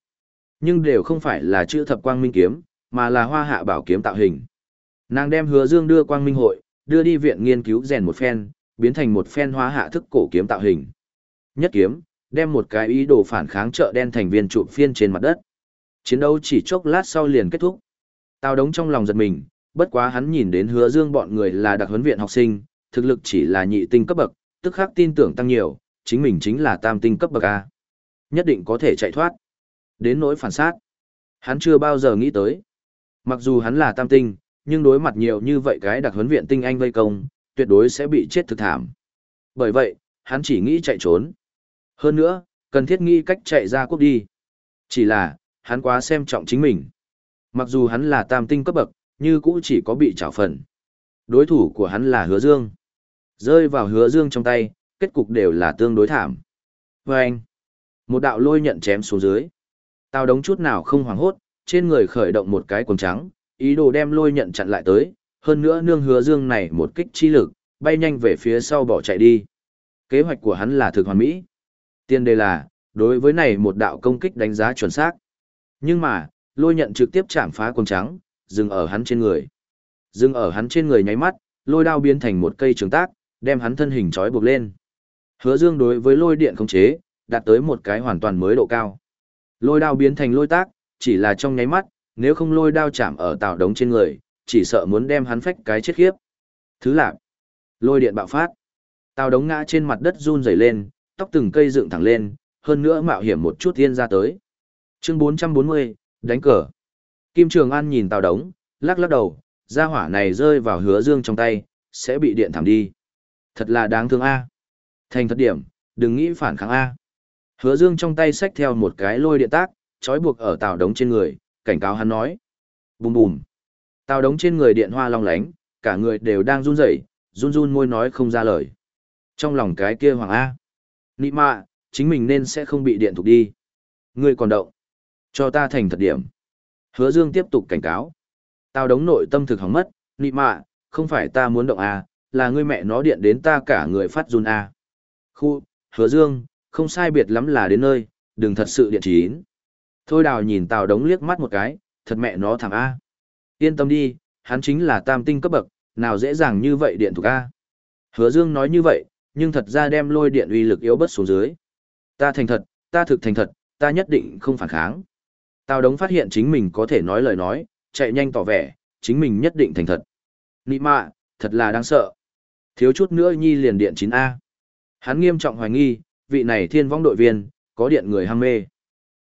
Nhưng đều không phải là chữ thập quang minh kiếm, mà là hoa hạ bảo kiếm tạo hình. Nàng đem hứa dương đưa quang minh hội, đưa đi viện nghiên cứu rèn một phen, biến thành một phen hóa hạ thức cổ kiếm tạo hình. Nhất kiếm, đem một cái ý đồ phản kháng chợ đen thành viên trụ phiên trên mặt đất. Chiến đấu chỉ chốc lát sau liền kết thúc. Tào đống trong lòng giật mình, bất quá hắn nhìn đến hứa dương bọn người là đặc huấn viện học sinh, thực lực chỉ là nhị tinh cấp bậc, tức khắc tin tưởng tăng nhiều, chính mình chính là tam tinh cấp bậc A. Nhất định có thể chạy thoát. Đến nỗi phản sát. Hắn chưa bao giờ nghĩ tới. Mặc dù hắn là tam tinh, nhưng đối mặt nhiều như vậy cái đặc huấn viện tinh anh vây công, tuyệt đối sẽ bị chết thực thảm. Bởi vậy, hắn chỉ nghĩ chạy trốn. Hơn nữa, cần thiết nghĩ cách chạy ra quốc đi. Chỉ là, hắn quá xem trọng chính mình. Mặc dù hắn là tam tinh cấp bậc, như cũ chỉ có bị trảo phần. Đối thủ của hắn là hứa dương. Rơi vào hứa dương trong tay, kết cục đều là tương đối thảm. Và anh, một đạo lôi nhận chém xuống dưới. Tao đống chút nào không hoảng hốt, trên người khởi động một cái quần trắng, ý đồ đem lôi nhận chặn lại tới, hơn nữa nương hứa dương này một kích chi lực, bay nhanh về phía sau bỏ chạy đi. Kế hoạch của hắn là thực hoàn mỹ. Tiên đề là, đối với này một đạo công kích đánh giá chuẩn xác. Nhưng mà, lôi nhận trực tiếp chạm phá quần trắng, dừng ở hắn trên người. Dừng ở hắn trên người nháy mắt, lôi đao biến thành một cây trường tác, đem hắn thân hình trói buộc lên. Hứa Dương đối với lôi điện khống chế, đạt tới một cái hoàn toàn mới độ cao. Lôi đao biến thành lôi tác, chỉ là trong nháy mắt, nếu không lôi đao chạm ở tạo đống trên người, chỉ sợ muốn đem hắn phách cái chết khiếp. Thứ lạc, lôi điện bạo phát. Tào đống ngã trên mặt đất run rẩy lên, tóc từng cây dựng thẳng lên, hơn nữa mạo hiểm một chút tiên ra tới. Chương 440, đánh cờ. Kim Trường An nhìn Tào Đống, lắc lắc đầu, gia hỏa này rơi vào hứa dương trong tay, sẽ bị điện thảm đi. Thật là đáng thương A. Thành thật điểm, đừng nghĩ phản kháng A. Hứa dương trong tay xách theo một cái lôi điện tác, trói buộc ở Tào Đống trên người, cảnh cáo hắn nói. Bùm bùm. Tào Đống trên người điện hoa long lánh, cả người đều đang run rẩy, run run môi nói không ra lời. Trong lòng cái kia hoàng A. Nị mạ, chính mình nên sẽ không bị điện thục đi. Ngươi còn động. Cho ta thành thật điểm. Hứa Dương tiếp tục cảnh cáo. Tao đống nội tâm thực hỏng mất, nị mạ, không phải ta muốn động à, là ngươi mẹ nó điện đến ta cả người phát run à. Khu, hứa Dương, không sai biệt lắm là đến nơi, đừng thật sự điện chín. Thôi đào nhìn tào đống liếc mắt một cái, thật mẹ nó thằng A. Yên tâm đi, hắn chính là tam tinh cấp bậc, nào dễ dàng như vậy điện thuộc A. Hứa Dương nói như vậy, nhưng thật ra đem lôi điện uy lực yếu bớt xuống dưới. Ta thành thật, ta thực thành thật, ta nhất định không phản kháng. Tào Đống phát hiện chính mình có thể nói lời nói, chạy nhanh tỏ vẻ, chính mình nhất định thành thật. Nị mạ, thật là đáng sợ. Thiếu chút nữa nhi liền điện 9A. Hắn nghiêm trọng hoài nghi, vị này thiên vong đội viên, có điện người ham mê.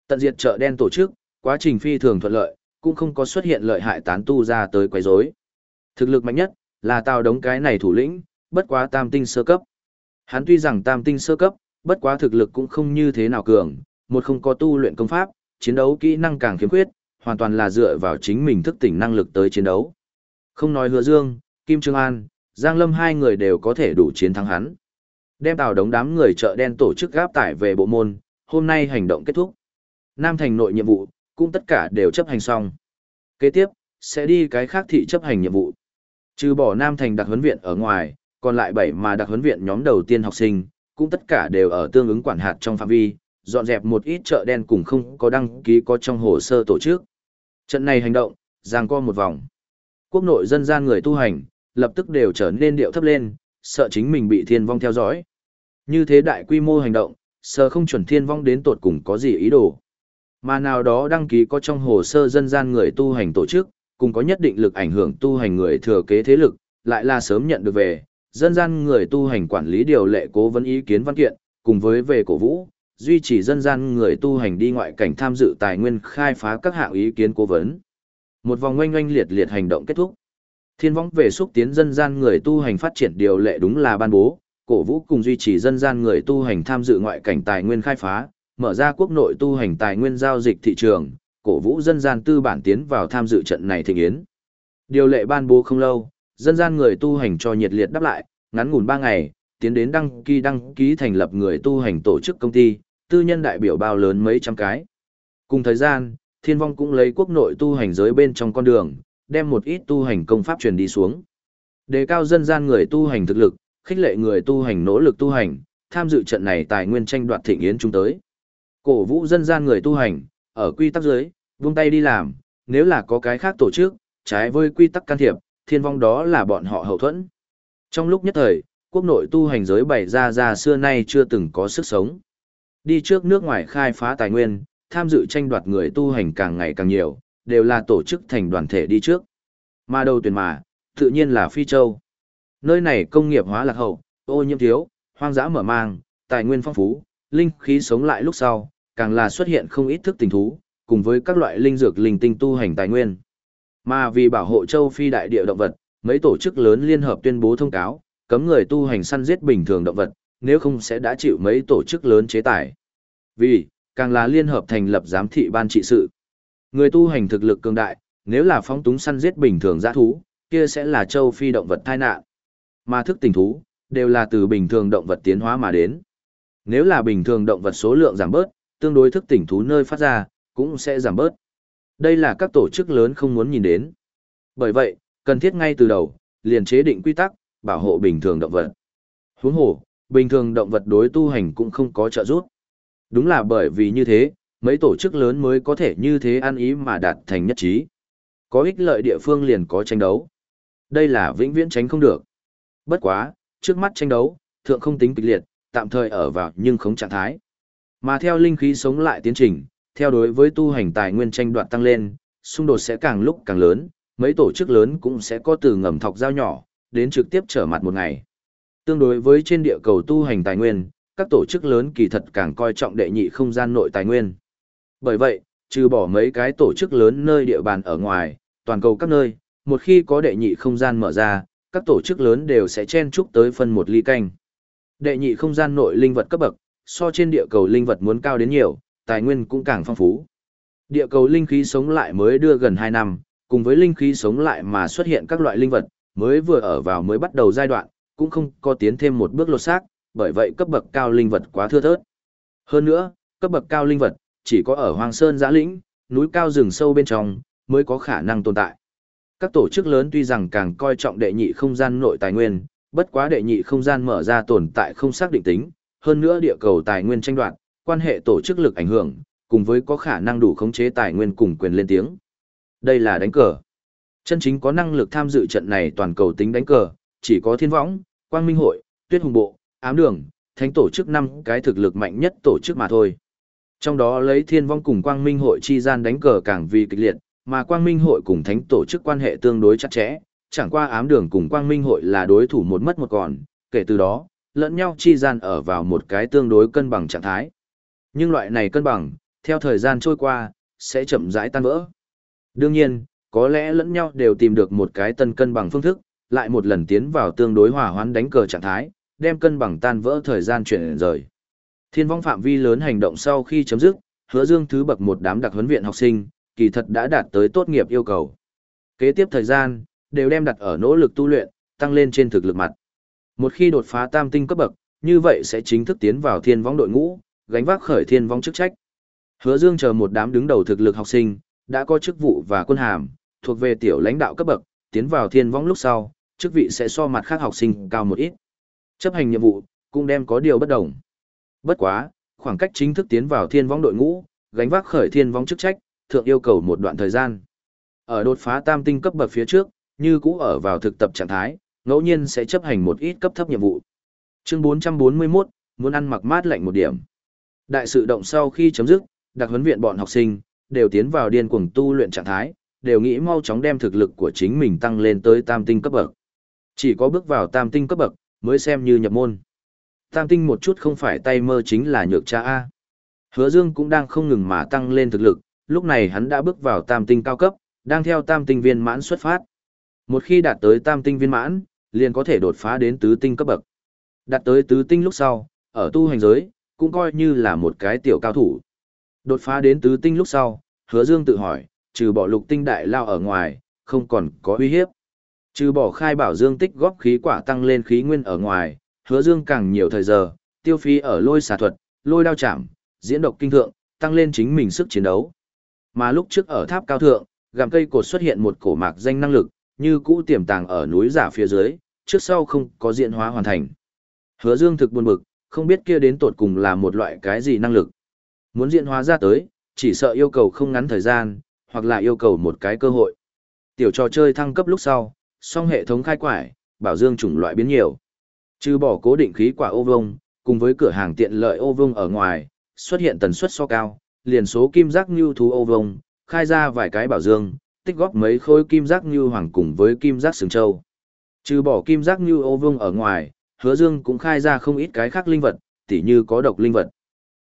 Tận diệt chợ đen tổ chức, quá trình phi thường thuận lợi, cũng không có xuất hiện lợi hại tán tu ra tới quấy rối. Thực lực mạnh nhất, là tao Đống cái này thủ lĩnh, bất quá tam tinh sơ cấp. Hắn tuy rằng tam tinh sơ cấp, bất quá thực lực cũng không như thế nào cường, một không có tu luyện công pháp, chiến đấu kỹ năng càng khiếm khuyết, hoàn toàn là dựa vào chính mình thức tỉnh năng lực tới chiến đấu. Không nói hứa dương, Kim Trương An, Giang Lâm hai người đều có thể đủ chiến thắng hắn. Đem tàu đống đám người chợ đen tổ chức gáp tải về bộ môn, hôm nay hành động kết thúc. Nam thành nội nhiệm vụ, cũng tất cả đều chấp hành xong. Kế tiếp, sẽ đi cái khác thị chấp hành nhiệm vụ. Trừ bỏ Nam thành đặc huấn viện ở ngoài, còn lại bảy mà đặc huấn viện nhóm đầu tiên học sinh, cũng tất cả đều ở tương ứng quản hạt trong phạm vi, dọn dẹp một ít chợ đen cùng không có đăng ký có trong hồ sơ tổ chức. Trận này hành động, giang co một vòng. Quốc nội dân gian người tu hành, lập tức đều trở nên điệu thấp lên, sợ chính mình bị thiên vong theo dõi. Như thế đại quy mô hành động, sợ không chuẩn thiên vong đến tột cùng có gì ý đồ. Mà nào đó đăng ký có trong hồ sơ dân gian người tu hành tổ chức, cùng có nhất định lực ảnh hưởng tu hành người thừa kế thế lực, lại là sớm nhận được về, dân gian người tu hành quản lý điều lệ cố vấn ý kiến văn kiện, cùng với về cổ vũ, duy trì dân gian người tu hành đi ngoại cảnh tham dự tài nguyên khai phá các hạng ý kiến cố vấn. Một vòng oanh oanh liệt liệt hành động kết thúc. Thiên võng về xúc tiến dân gian người tu hành phát triển điều lệ đúng là ban bố, cổ vũ cùng duy trì dân gian người tu hành tham dự ngoại cảnh tài nguyên khai phá, mở ra quốc nội tu hành tài nguyên giao dịch thị trường, cổ vũ dân gian tư bản tiến vào tham dự trận này thịnh yến. Điều lệ ban bố không lâu, dân gian người tu hành cho nhiệt liệt đáp lại, ngắn ngủn 3 ngày, tiến đến đăng ký đăng ký thành lập người tu hành tổ chức công ty, tư nhân đại biểu bao lớn mấy trăm cái. Cùng thời gian, Thiên Vong cũng lấy quốc nội tu hành giới bên trong con đường, đem một ít tu hành công pháp truyền đi xuống. Đề cao dân gian người tu hành thực lực, khích lệ người tu hành nỗ lực tu hành, tham dự trận này tài nguyên tranh đoạt thịnh yến chúng tới. Cổ vũ dân gian người tu hành, ở quy tắc dưới, vung tay đi làm, nếu là có cái khác tổ chức, trái với quy tắc can thiệp, thiên vong đó là bọn họ hậu thuẫn. Trong lúc nhất thời, quốc nội tu hành giới bày ra ra xưa nay chưa từng có sức sống. Đi trước nước ngoài khai phá tài nguyên, tham dự tranh đoạt người tu hành càng ngày càng nhiều, đều là tổ chức thành đoàn thể đi trước. Mà đầu tuyển mà, tự nhiên là Phi Châu. Nơi này công nghiệp hóa lạc hậu, ô nhiễm thiếu, hoang dã mở mang, tài nguyên phong phú, linh khí sống lại lúc sau, càng là xuất hiện không ít thức tình thú, cùng với các loại linh dược linh tinh tu hành tài nguyên. Mà vì bảo hộ châu Phi đại địa động vật, mấy tổ chức lớn liên hợp tuyên bố thông cáo, cấm người tu hành săn giết bình thường động vật, nếu không sẽ đã chịu mấy tổ chức lớn chế tài. Vì, càng là liên hợp thành lập giám thị ban trị sự. Người tu hành thực lực cường đại, nếu là phóng túng săn giết bình thường giã thú, kia sẽ là châu phi động vật tai nạn. Mà thức tỉnh thú, đều là từ bình thường động vật tiến hóa mà đến. Nếu là bình thường động vật số lượng giảm bớt, tương đối thức tỉnh thú nơi phát ra, cũng sẽ giảm bớt. Đây là các tổ chức lớn không muốn nhìn đến. Bởi vậy, cần thiết ngay từ đầu, liền chế định quy tắc, bảo hộ bình thường động vật. Huống hồ, bình thường động vật đối tu hành cũng không có trợ giúp. Đúng là bởi vì như thế, mấy tổ chức lớn mới có thể như thế ăn ý mà đạt thành nhất trí. Có ích lợi địa phương liền có tranh đấu. Đây là vĩnh viễn tránh không được. Bất quá, trước mắt tranh đấu, thượng không tính kịch liệt, tạm thời ở vào nhưng không trạng thái. Mà theo linh khí sống lại tiến trình, theo đối với tu hành tài nguyên tranh đoạt tăng lên, xung đột sẽ càng lúc càng lớn, mấy tổ chức lớn cũng sẽ có từ ngầm thọc dao nhỏ, đến trực tiếp trở mặt một ngày. Tương đối với trên địa cầu tu hành tài nguyên, các tổ chức lớn kỳ thật càng coi trọng đệ nhị không gian nội tài nguyên. Bởi vậy, trừ bỏ mấy cái tổ chức lớn nơi địa bàn ở ngoài, toàn cầu các nơi, một khi có đệ nhị không gian mở ra, các tổ chức lớn đều sẽ chen chúc tới phân một ly canh. Đệ nhị không gian nội linh vật cấp bậc, so trên địa cầu linh vật muốn cao đến nhiều, tài nguyên cũng càng phong phú. Địa cầu linh khí sống lại mới đưa gần 2 năm, cùng với linh khí sống lại mà xuất hiện các loại linh vật, mới vừa ở vào mới bắt đầu giai đoạn, cũng không có tiến thêm một bước lột xác, bởi vậy cấp bậc cao linh vật quá thưa thớt. Hơn nữa, cấp bậc cao linh vật, chỉ có ở Hoàng Sơn giã lĩnh, núi cao rừng sâu bên trong, mới có khả năng tồn tại. Các tổ chức lớn tuy rằng càng coi trọng đệ nhị không gian nội tài nguyên, bất quá đệ nhị không gian mở ra tồn tại không xác định tính, hơn nữa địa cầu tài nguyên tranh đoạt, quan hệ tổ chức lực ảnh hưởng, cùng với có khả năng đủ khống chế tài nguyên cùng quyền lên tiếng. Đây là đánh cờ. Chân chính có năng lực tham dự trận này toàn cầu tính đánh cờ, chỉ có Thiên Võng, Quang Minh Hội, Tuyết Hùng Bộ, Ám Đường, Thánh tổ chức năm cái thực lực mạnh nhất tổ chức mà thôi. Trong đó lấy Thiên Vong cùng Quang Minh Hội chi gian đánh cờ càng vì kịch liệt, mà Quang Minh Hội cùng Thánh tổ chức quan hệ tương đối chặt chẽ, chẳng qua Ám Đường cùng Quang Minh Hội là đối thủ một mất một còn, kể từ đó, lẫn nhau chi gian ở vào một cái tương đối cân bằng trạng thái. Nhưng loại này cân bằng, theo thời gian trôi qua, sẽ chậm rãi tan vỡ. Đương nhiên, có lẽ lẫn nhau đều tìm được một cái tân cân bằng phương thức, lại một lần tiến vào tương đối hòa hoãn đánh cờ trạng thái, đem cân bằng tan vỡ thời gian chuyển rời. Thiên vong phạm vi lớn hành động sau khi chấm dứt, hứa dương thứ bậc một đám đặc huấn viện học sinh, kỳ thật đã đạt tới tốt nghiệp yêu cầu. Kế tiếp thời gian, đều đem đặt ở nỗ lực tu luyện, tăng lên trên thực lực mặt. Một khi đột phá tam tinh cấp bậc, như vậy sẽ chính thức tiến vào thiên vong đội ngũ, gánh vác khởi thiên vong chức trách. Hứa Dương chờ một đám đứng đầu thực lực học sinh, đã có chức vụ và quân hàm, thuộc về tiểu lãnh đạo cấp bậc, tiến vào thiên vong lúc sau, chức vị sẽ so mặt khác học sinh cao một ít. Chấp hành nhiệm vụ, cũng đem có điều bất đồng. Bất quá, khoảng cách chính thức tiến vào thiên vong đội ngũ, gánh vác khởi thiên vong chức trách, thượng yêu cầu một đoạn thời gian. Ở đột phá tam tinh cấp bậc phía trước, như cũ ở vào thực tập trạng thái, ngẫu nhiên sẽ chấp hành một ít cấp thấp nhiệm vụ. Chương 441, muốn ăn mặc mát lạnh một điểm. Đại sự động sau khi chấm dứt, đặc huấn viện bọn học sinh đều tiến vào điên cuồng tu luyện trạng thái, đều nghĩ mau chóng đem thực lực của chính mình tăng lên tới tam tinh cấp bậc. Chỉ có bước vào tam tinh cấp bậc mới xem như nhập môn. Tam tinh một chút không phải tay mơ chính là nhược cha a. Hứa Dương cũng đang không ngừng mà tăng lên thực lực, lúc này hắn đã bước vào tam tinh cao cấp, đang theo tam tinh viên mãn xuất phát. Một khi đạt tới tam tinh viên mãn, liền có thể đột phá đến tứ tinh cấp bậc. Đạt tới tứ tinh lúc sau, ở tu hành giới, cũng coi như là một cái tiểu cao thủ. Đột phá đến tứ tinh lúc sau, hứa dương tự hỏi, trừ bỏ lục tinh đại lao ở ngoài, không còn có uy hiếp. Trừ bỏ khai bảo dương tích góp khí quả tăng lên khí nguyên ở ngoài, hứa dương càng nhiều thời giờ, tiêu phí ở lôi xà thuật, lôi đao chạm, diễn độc kinh thượng, tăng lên chính mình sức chiến đấu. Mà lúc trước ở tháp cao thượng, gặm cây cột xuất hiện một cổ mạc danh năng lực, như cũ tiềm tàng ở núi giả phía dưới, trước sau không có diễn hóa hoàn thành. Hứa Dương thực buồn bực, không biết kia đến tột cùng là một loại cái gì năng lực. Muốn diễn hóa ra tới, chỉ sợ yêu cầu không ngắn thời gian, hoặc là yêu cầu một cái cơ hội. Tiểu trò chơi thăng cấp lúc sau, song hệ thống khai quải, bảo dương chủng loại biến nhiều. Trừ bỏ cố định khí quả ô vông, cùng với cửa hàng tiện lợi ô vông ở ngoài, xuất hiện tần suất so cao, liền số kim giác như thú ô vông, khai ra vài cái bảo dương, tích góp mấy khối kim giác như hoàng cùng với kim giác sừng châu. Trừ bỏ kim giác như ô vông ở ngoài, hứa dương cũng khai ra không ít cái khác linh vật, tỉ như có độc linh vật.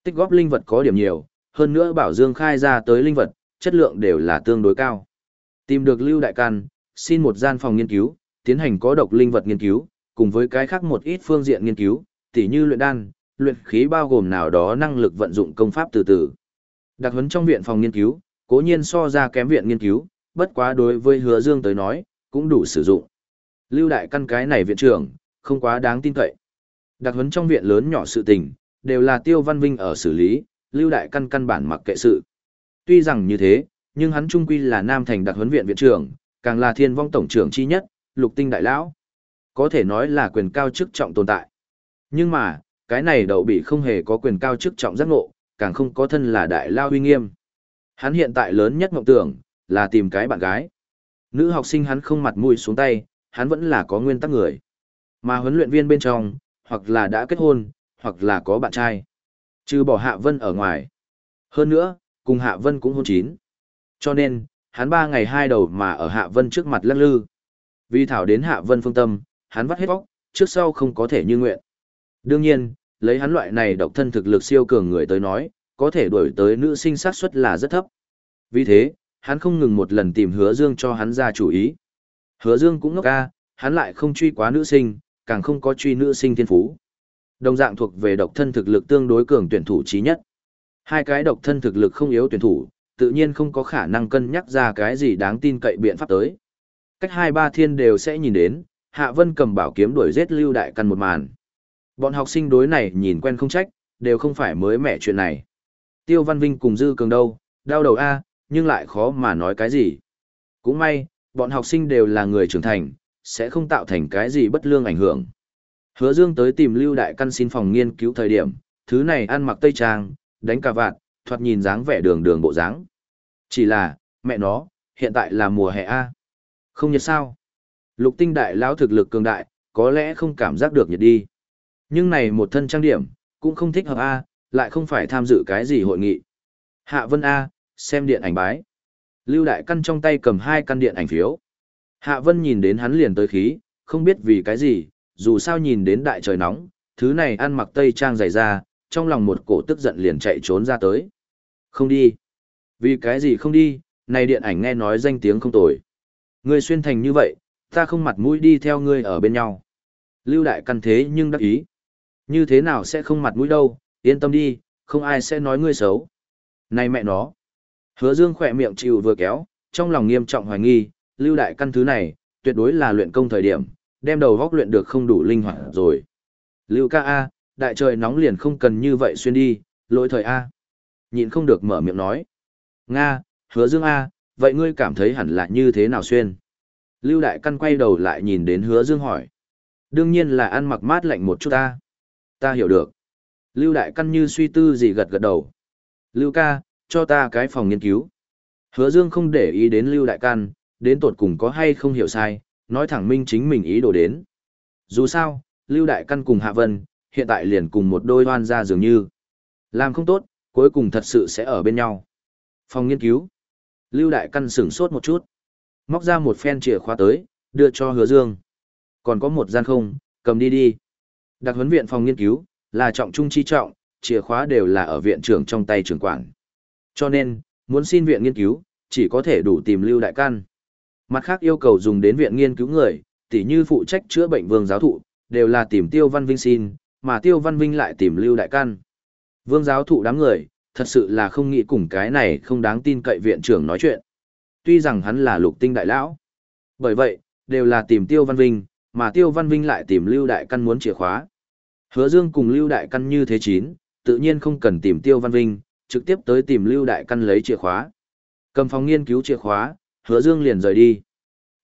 Tích góp linh vật có điểm nhiều, hơn nữa bảo dương khai ra tới linh vật, chất lượng đều là tương đối cao. Tìm được Lưu Đại Can, xin một gian phòng nghiên cứu, tiến hành có độc linh vật nghiên cứu, cùng với cái khác một ít phương diện nghiên cứu, tỉ như luyện đan, luyện khí bao gồm nào đó năng lực vận dụng công pháp từ từ. Đặc huấn trong viện phòng nghiên cứu, cố nhiên so ra kém viện nghiên cứu, bất quá đối với hứa dương tới nói, cũng đủ sử dụng. Lưu đại căn cái này viện trưởng, không quá đáng tin cậy. Đặc huấn trong viện lớn nhỏ sự tình, đều là tiêu văn vinh ở xử lý, lưu đại căn căn bản mặc kệ sự. Tuy rằng như thế, nhưng hắn trung quy là nam thành đặc huấn viện viện trưởng, càng là thiên vong tổng trưởng chi nhất, lục tinh đại lão. Có thể nói là quyền cao chức trọng tồn tại. Nhưng mà, cái này đậu bị không hề có quyền cao chức trọng giác ngộ, càng không có thân là đại lao huy nghiêm. Hắn hiện tại lớn nhất mộng tưởng, là tìm cái bạn gái. Nữ học sinh hắn không mặt mũi xuống tay, hắn vẫn là có nguyên tắc người. Mà huấn luyện viên bên trong, hoặc là đã kết hôn, hoặc là có bạn trai. Trừ bỏ Hạ Vân ở ngoài. Hơn nữa, cùng Hạ Vân cũng hôn chín. Cho nên, hắn ba ngày hai đầu mà ở Hạ Vân trước mặt lắc lư. Vì thảo đến Hạ Vân phương tâm, hắn vắt hết vóc, trước sau không có thể như nguyện. Đương nhiên, lấy hắn loại này độc thân thực lực siêu cường người tới nói, có thể đuổi tới nữ sinh sát suất là rất thấp. Vì thế, hắn không ngừng một lần tìm hứa dương cho hắn ra chủ ý. Hứa dương cũng ngốc ca, hắn lại không truy quá nữ sinh, càng không có truy nữ sinh thiên phú. Đồng dạng thuộc về độc thân thực lực tương đối cường tuyển thủ trí nhất. Hai cái độc thân thực lực không yếu tuyển thủ, tự nhiên không có khả năng cân nhắc ra cái gì đáng tin cậy biện pháp tới. Cách hai ba thiên đều sẽ nhìn đến, Hạ Vân cầm bảo kiếm đuổi giết Lưu Đại Căn một màn. Bọn học sinh đối này nhìn quen không trách, đều không phải mới mẻ chuyện này. Tiêu Văn Vinh cùng Dư Cường đâu, đau đầu A, nhưng lại khó mà nói cái gì. Cũng may, bọn học sinh đều là người trưởng thành, sẽ không tạo thành cái gì bất lương ảnh hưởng. Hứa Dương tới tìm Lưu Đại Căn xin phòng nghiên cứu thời điểm, thứ này ăn mặc tây trang, đánh cà vạt, thoạt nhìn dáng vẻ đường đường bộ dáng. Chỉ là, mẹ nó, hiện tại là mùa hè A. Không như sao? Lục tinh đại lão thực lực cường đại, có lẽ không cảm giác được nhiệt đi. Nhưng này một thân trang điểm, cũng không thích hợp A, lại không phải tham dự cái gì hội nghị. Hạ Vân A, xem điện ảnh bái. Lưu Đại Căn trong tay cầm hai căn điện ảnh phiếu. Hạ Vân nhìn đến hắn liền tới khí, không biết vì cái gì, dù sao nhìn đến đại trời nóng, thứ này ăn mặc tây trang dày ra, trong lòng một cổ tức giận liền chạy trốn ra tới. Không đi. Vì cái gì không đi, này điện ảnh nghe nói danh tiếng không tồi. người xuyên thành như vậy, ta không mặt mũi đi theo ngươi ở bên nhau. Lưu Đại Căn thế nhưng đắc ý. Như thế nào sẽ không mặt mũi đâu, yên tâm đi, không ai sẽ nói ngươi xấu. Này mẹ nó. Hứa Dương khỏe miệng chịu vừa kéo, trong lòng nghiêm trọng hoài nghi, lưu đại căn thứ này, tuyệt đối là luyện công thời điểm, đem đầu góc luyện được không đủ linh hoạt rồi. Lưu ca A, đại trời nóng liền không cần như vậy xuyên đi, lỗi thời A. Nhịn không được mở miệng nói. Nga, hứa Dương A, vậy ngươi cảm thấy hẳn là như thế nào xuyên? Lưu đại căn quay đầu lại nhìn đến hứa Dương hỏi. Đương nhiên là ăn mặc mát lạnh một chút ta. Ta hiểu được. Lưu đại căn như suy tư gì gật gật đầu. Lưu ca, cho ta cái phòng nghiên cứu. Hứa Dương không để ý đến Lưu đại căn, đến tột cùng có hay không hiểu sai, nói thẳng minh chính mình ý đồ đến. Dù sao, Lưu đại căn cùng Hạ Vân, hiện tại liền cùng một đôi hoan ra dường như. Làm không tốt, cuối cùng thật sự sẽ ở bên nhau. Phòng nghiên cứu. Lưu đại căn sửng sốt một chút. Móc ra một phen chìa khóa tới, đưa cho hứa dương. Còn có một gian không, cầm đi đi. Đặc huấn viện phòng nghiên cứu, là trọng trung chi trọng, chìa khóa đều là ở viện trưởng trong tay trưởng quản. Cho nên, muốn xin viện nghiên cứu, chỉ có thể đủ tìm Lưu Đại Căn. Mặt khác yêu cầu dùng đến viện nghiên cứu người, tỉ như phụ trách chữa bệnh vương giáo thụ, đều là tìm Tiêu Văn Vinh xin, mà Tiêu Văn Vinh lại tìm Lưu Đại Căn. Vương giáo thụ đám người, thật sự là không nghĩ cùng cái này không đáng tin cậy viện trưởng nói chuyện. Tuy rằng hắn là lục tinh đại lão. Bởi vậy, đều là tìm Tiêu Văn Vinh, mà Tiêu Văn Vinh lại tìm Lưu Đại Căn muốn chìa khóa. Hứa Dương cùng Lưu Đại Căn như thế chín, tự nhiên không cần tìm Tiêu Văn Vinh, trực tiếp tới tìm Lưu Đại Căn lấy chìa khóa. Cầm phòng nghiên cứu chìa khóa, Hứa Dương liền rời đi.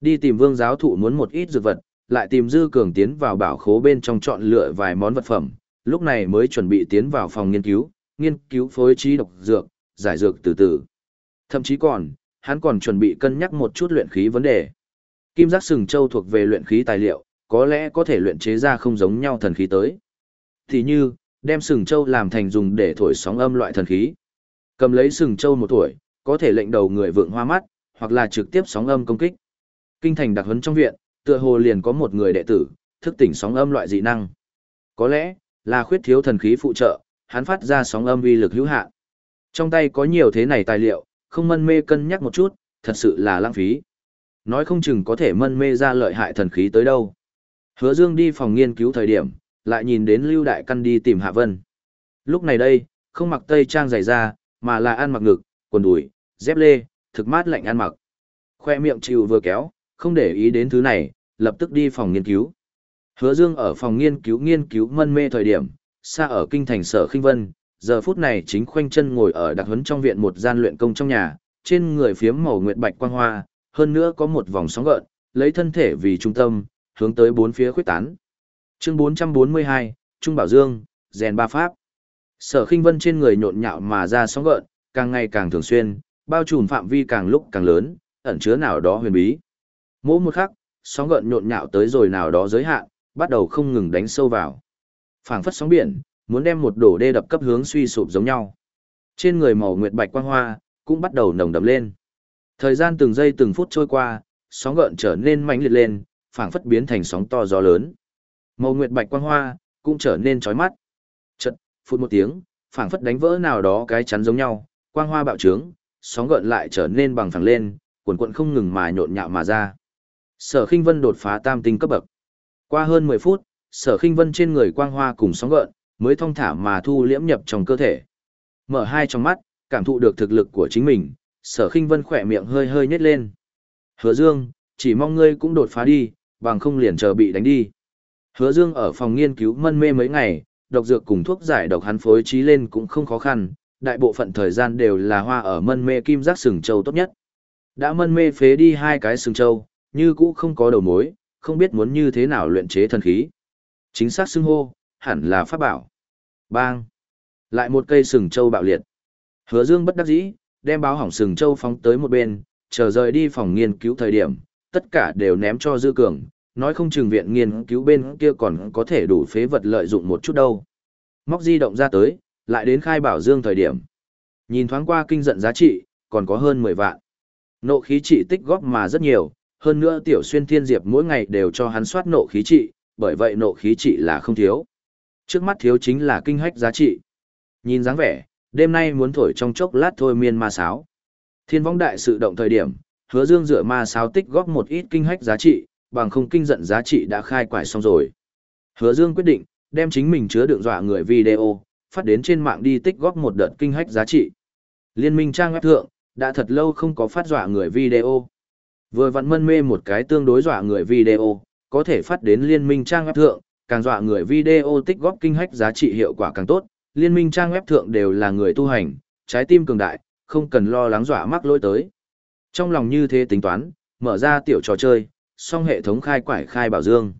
Đi tìm Vương giáo thụ muốn một ít dược vật, lại tìm Dư Cường tiến vào bảo khố bên trong chọn lựa vài món vật phẩm, lúc này mới chuẩn bị tiến vào phòng nghiên cứu, nghiên cứu phối trí độc dược, giải dược từ từ. Thậm chí còn, hắn còn chuẩn bị cân nhắc một chút luyện khí vấn đề. Kim giác sừng châu thuộc về luyện khí tài liệu, có lẽ có thể luyện chế ra không giống nhau thần khí tới. Thì như, đem sừng châu làm thành dùng để thổi sóng âm loại thần khí. Cầm lấy sừng châu một tuổi, có thể lệnh đầu người vượng hoa mắt, hoặc là trực tiếp sóng âm công kích. Kinh thành đặc huấn trong viện, tựa hồ liền có một người đệ tử, thức tỉnh sóng âm loại dị năng. Có lẽ, là khuyết thiếu thần khí phụ trợ, hắn phát ra sóng âm uy lực hữu hạn. Trong tay có nhiều thế này tài liệu, không mân mê cân nhắc một chút, thật sự là lãng phí. Nói không chừng có thể mân mê ra lợi hại thần khí tới đâu. Hứa Dương đi phòng nghiên cứu thời điểm, lại nhìn đến Lưu Đại Căn đi tìm Hạ Vân. Lúc này đây, không mặc tây trang dày da, mà là ăn mặc ngực, quần đùi, dép lê, thực mát lạnh ăn mặc. Khoe miệng chịu vừa kéo, không để ý đến thứ này, lập tức đi phòng nghiên cứu. Hứa Dương ở phòng nghiên cứu nghiên cứu mân mê thời điểm, xa ở kinh thành sở khinh vân, giờ phút này chính khoanh chân ngồi ở đặc huấn trong viện một gian luyện công trong nhà, trên người phiếm màu nguyệt bạch quang hoa, hơn nữa có một vòng sóng gợn, lấy thân thể vì trung tâm, hướng tới bốn phía khuyết tán. Chương 442, Trung Bảo Dương, rèn ba pháp. Sở Khinh Vân trên người nhộn nhạo mà ra sóng gợn, càng ngày càng thường xuyên, bao trùm phạm vi càng lúc càng lớn, ẩn chứa nào đó huyền bí. Mỗi một khắc, sóng gợn nhộn nhạo tới rồi nào đó giới hạn, bắt đầu không ngừng đánh sâu vào. Phảng phất sóng biển, muốn đem một đổ đê đập cấp hướng suy sụp giống nhau. Trên người màu nguyệt bạch quang hoa cũng bắt đầu nồng đậm lên. Thời gian từng giây từng phút trôi qua, sóng gợn trở nên mạnh liệt lên, phảng phất biến thành sóng to gió lớn. Màu nguyệt bạch quang hoa cũng trở nên chói mắt. Chợt, phút một tiếng, phảng phất đánh vỡ nào đó cái chắn giống nhau, quang hoa bạo trướng, sóng gợn lại trở nên bằng phẳng lên, cuộn cuộn không ngừng mà nhộn nhạo mà ra. Sở Khinh Vân đột phá tam tinh cấp bậc. Qua hơn 10 phút, Sở Khinh Vân trên người quang hoa cùng sóng gợn, mới thông thả mà thu liễm nhập trong cơ thể. Mở hai trong mắt, cảm thụ được thực lực của chính mình, Sở Khinh Vân khỏe miệng hơi hơi nhếch lên. Hứa Dương, chỉ mong ngươi cũng đột phá đi, bằng không liền chờ bị đánh đi. Hứa Dương ở phòng nghiên cứu mân mê mấy ngày, độc dược cùng thuốc giải độc hắn phối trí lên cũng không khó khăn, đại bộ phận thời gian đều là hoa ở mân mê kim giác sừng châu tốt nhất. Đã mân mê phế đi hai cái sừng châu, như cũ không có đầu mối, không biết muốn như thế nào luyện chế thần khí. Chính xác xưng hô, hẳn là pháp bảo. Bang! Lại một cây sừng châu bạo liệt. Hứa Dương bất đắc dĩ, đem báo hỏng sừng châu phóng tới một bên, chờ rời đi phòng nghiên cứu thời điểm, tất cả đều ném cho Dư Cường, nói không chừng viện nghiên cứu bên kia còn có thể đủ phế vật lợi dụng một chút đâu. Móc di động ra tới, lại đến khai bảo Dương thời điểm. Nhìn thoáng qua kinh giận giá trị, còn có hơn 10 vạn. Nộ khí trị tích góp mà rất nhiều, hơn nữa tiểu xuyên thiên diệp mỗi ngày đều cho hắn soát nộ khí trị, bởi vậy nộ khí trị là không thiếu. Trước mắt thiếu chính là kinh hách giá trị. Nhìn dáng vẻ, đêm nay muốn thổi trong chốc lát thôi miên ma sáo. Thiên võng đại sự động thời điểm, hứa dương dựa ma sáo tích góp một ít kinh hách giá trị, bằng không kinh giận giá trị đã khai quải xong rồi. Hứa dương quyết định, đem chính mình chứa đựng dọa người video, phát đến trên mạng đi tích góp một đợt kinh hách giá trị. Liên minh trang web thượng, đã thật lâu không có phát dọa người video. Vừa vặn mân mê một cái tương đối dọa người video, có thể phát đến liên minh trang web thượng, càng dọa người video tích góp kinh hách giá trị hiệu quả càng tốt, liên minh trang web thượng đều là người tu hành, trái tim cường đại, không cần lo lắng dọa mắc lỗi tới. Trong lòng như thế tính toán, mở ra tiểu trò chơi, xong hệ thống khai quải khai bảo dương.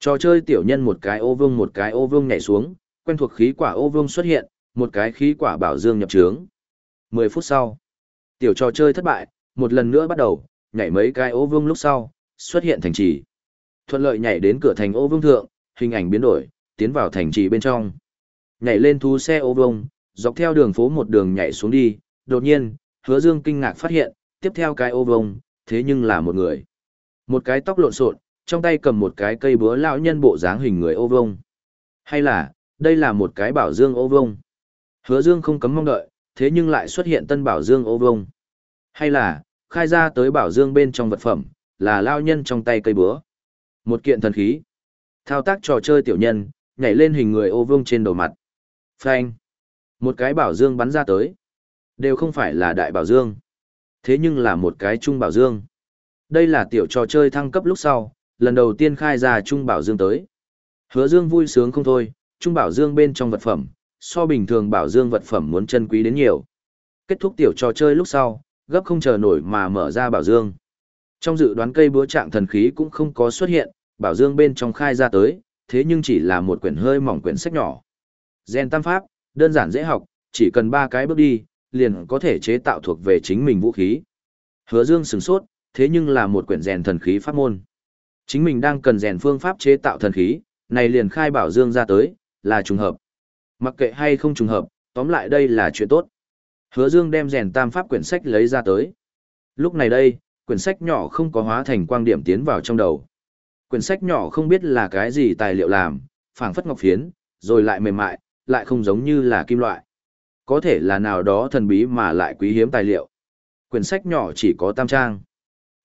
Trò chơi tiểu nhân một cái ô vương một cái ô vương nhảy xuống, quen thuộc khí quả ô vương xuất hiện, một cái khí quả bảo dương nhập trướng. 10 phút sau, tiểu trò chơi thất bại, một lần nữa bắt đầu, nhảy mấy cái ô vương lúc sau, xuất hiện thành trì. Thuận lợi nhảy đến cửa thành ô vương thượng, hình ảnh biến đổi, tiến vào thành trì bên trong. Nhảy lên thú xe ô vông, dọc theo đường phố một đường nhảy xuống đi, đột nhiên, hứa dương kinh ngạc phát hiện, tiếp theo cái ô vông, thế nhưng là một người. Một cái tóc lộn xộn, trong tay cầm một cái cây búa lão nhân bộ dáng hình người ô vông. Hay là, đây là một cái bảo dương ô vông. Hứa Dương không cấm mong đợi, thế nhưng lại xuất hiện tân bảo dương ô vông. Hay là, khai ra tới bảo dương bên trong vật phẩm, là lao nhân trong tay cây búa. Một kiện thần khí. Thao tác trò chơi tiểu nhân, nhảy lên hình người ô vương trên đầu mặt. Phanh. Một cái bảo dương bắn ra tới. Đều không phải là đại bảo dương. Thế nhưng là một cái trung bảo dương. Đây là tiểu trò chơi thăng cấp lúc sau, lần đầu tiên khai ra trung bảo dương tới. Hứa dương vui sướng không thôi, trung bảo dương bên trong vật phẩm, so bình thường bảo dương vật phẩm muốn chân quý đến nhiều. Kết thúc tiểu trò chơi lúc sau, gấp không chờ nổi mà mở ra bảo dương. Trong dự đoán cây búa trạng thần khí cũng không có xuất hiện, bảo dương bên trong khai ra tới, thế nhưng chỉ là một quyển hơi mỏng quyển sách nhỏ. Gen tam pháp, đơn giản dễ học, chỉ cần ba cái bước đi, liền có thể chế tạo thuộc về chính mình vũ khí. Hứa Dương sửng sốt, thế nhưng là một quyển rèn thần khí pháp môn. Chính mình đang cần rèn phương pháp chế tạo thần khí, này liền khai bảo Dương ra tới, là trùng hợp. Mặc kệ hay không trùng hợp, tóm lại đây là chuyện tốt. Hứa Dương đem rèn tam pháp quyển sách lấy ra tới. Lúc này đây, quyển sách nhỏ không có hóa thành quang điểm tiến vào trong đầu. Quyển sách nhỏ không biết là cái gì tài liệu làm, phảng phất ngọc phiến, rồi lại mềm mại, lại không giống như là kim loại. Có thể là nào đó thần bí mà lại quý hiếm tài liệu. Quyển sách nhỏ chỉ có tam trang.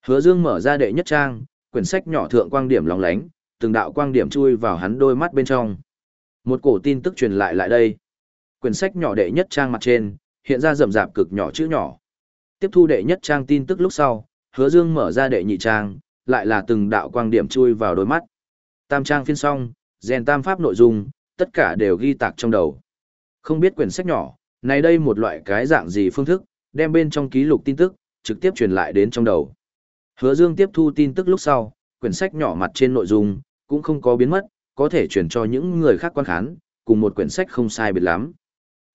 Hứa Dương mở ra đệ nhất trang, quyển sách nhỏ thượng quang điểm lóng lánh, từng đạo quang điểm chui vào hắn đôi mắt bên trong. Một cổ tin tức truyền lại lại đây. Quyển sách nhỏ đệ nhất trang mặt trên, hiện ra rậm rạp cực nhỏ chữ nhỏ. Tiếp thu đệ nhất trang tin tức lúc sau, Hứa Dương mở ra đệ nhị trang, lại là từng đạo quang điểm chui vào đôi mắt. Tam trang phiên xong, rèn tam pháp nội dung, tất cả đều ghi tạc trong đầu. Không biết quyển sách nhỏ, này đây một loại cái dạng gì phương thức, đem bên trong ký lục tin tức, trực tiếp truyền lại đến trong đầu. Hứa Dương tiếp thu tin tức lúc sau, quyển sách nhỏ mặt trên nội dung, cũng không có biến mất, có thể truyền cho những người khác quan khán, cùng một quyển sách không sai biệt lắm.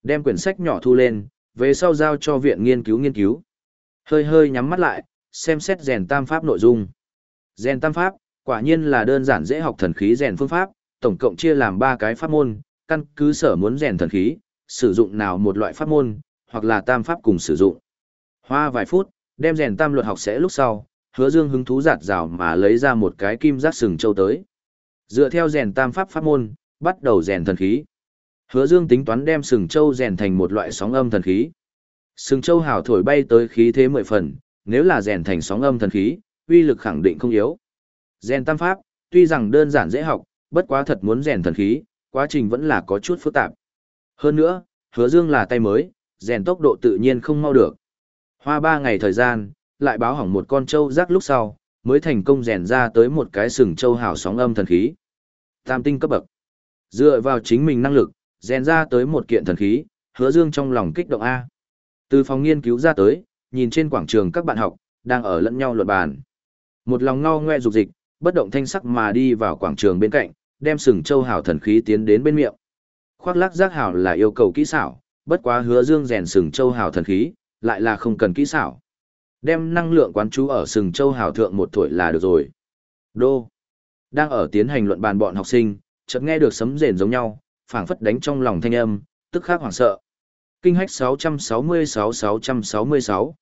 Đem quyển sách nhỏ thu lên, về sau giao cho viện nghiên cứu nghiên cứu. Hơi hơi nhắm mắt lại, xem xét rèn tam pháp nội dung. Rèn tam pháp, quả nhiên là đơn giản dễ học thần khí rèn phương pháp, tổng cộng chia làm ba cái pháp môn, căn cứ sở muốn rèn thần khí, sử dụng nào một loại pháp môn, hoặc là tam pháp cùng sử dụng. Hoa vài phút, đem rèn tam luật học sẽ lúc sau, hứa dương hứng thú giạt rào mà lấy ra một cái kim giác sừng châu tới. Dựa theo rèn tam pháp pháp môn, bắt đầu rèn thần khí. Hứa dương tính toán đem sừng châu rèn thành một loại sóng âm thần khí. Sừng châu hào thổi bay tới khí thế mười phần, nếu là rèn thành sóng âm thần khí, uy lực khẳng định không yếu. Rèn tam pháp, tuy rằng đơn giản dễ học, bất quá thật muốn rèn thần khí, quá trình vẫn là có chút phức tạp. Hơn nữa, hứa dương là tay mới, rèn tốc độ tự nhiên không mau được. Hoa ba ngày thời gian, lại báo hỏng một con trâu rác lúc sau, mới thành công rèn ra tới một cái sừng trâu hào sóng âm thần khí. Tam tinh cấp bậc. Dựa vào chính mình năng lực, rèn ra tới một kiện thần khí, hứa dương trong lòng kích động A. Từ phòng nghiên cứu ra tới, nhìn trên quảng trường các bạn học, đang ở lẫn nhau luận bàn. Một lòng ngao ngoe dục dịch, bất động thanh sắc mà đi vào quảng trường bên cạnh, đem sừng châu hào thần khí tiến đến bên miệng. Khoác lác giác hào là yêu cầu kỹ xảo, bất quá hứa dương rèn sừng châu hào thần khí, lại là không cần kỹ xảo. Đem năng lượng quán chú ở sừng châu hào thượng một tuổi là được rồi. Đô. Đang ở tiến hành luận bàn bọn học sinh, chợt nghe được sấm rền giống nhau, phảng phất đánh trong lòng thanh âm, tức khắc hoảng sợ. Kinh hách 666-666.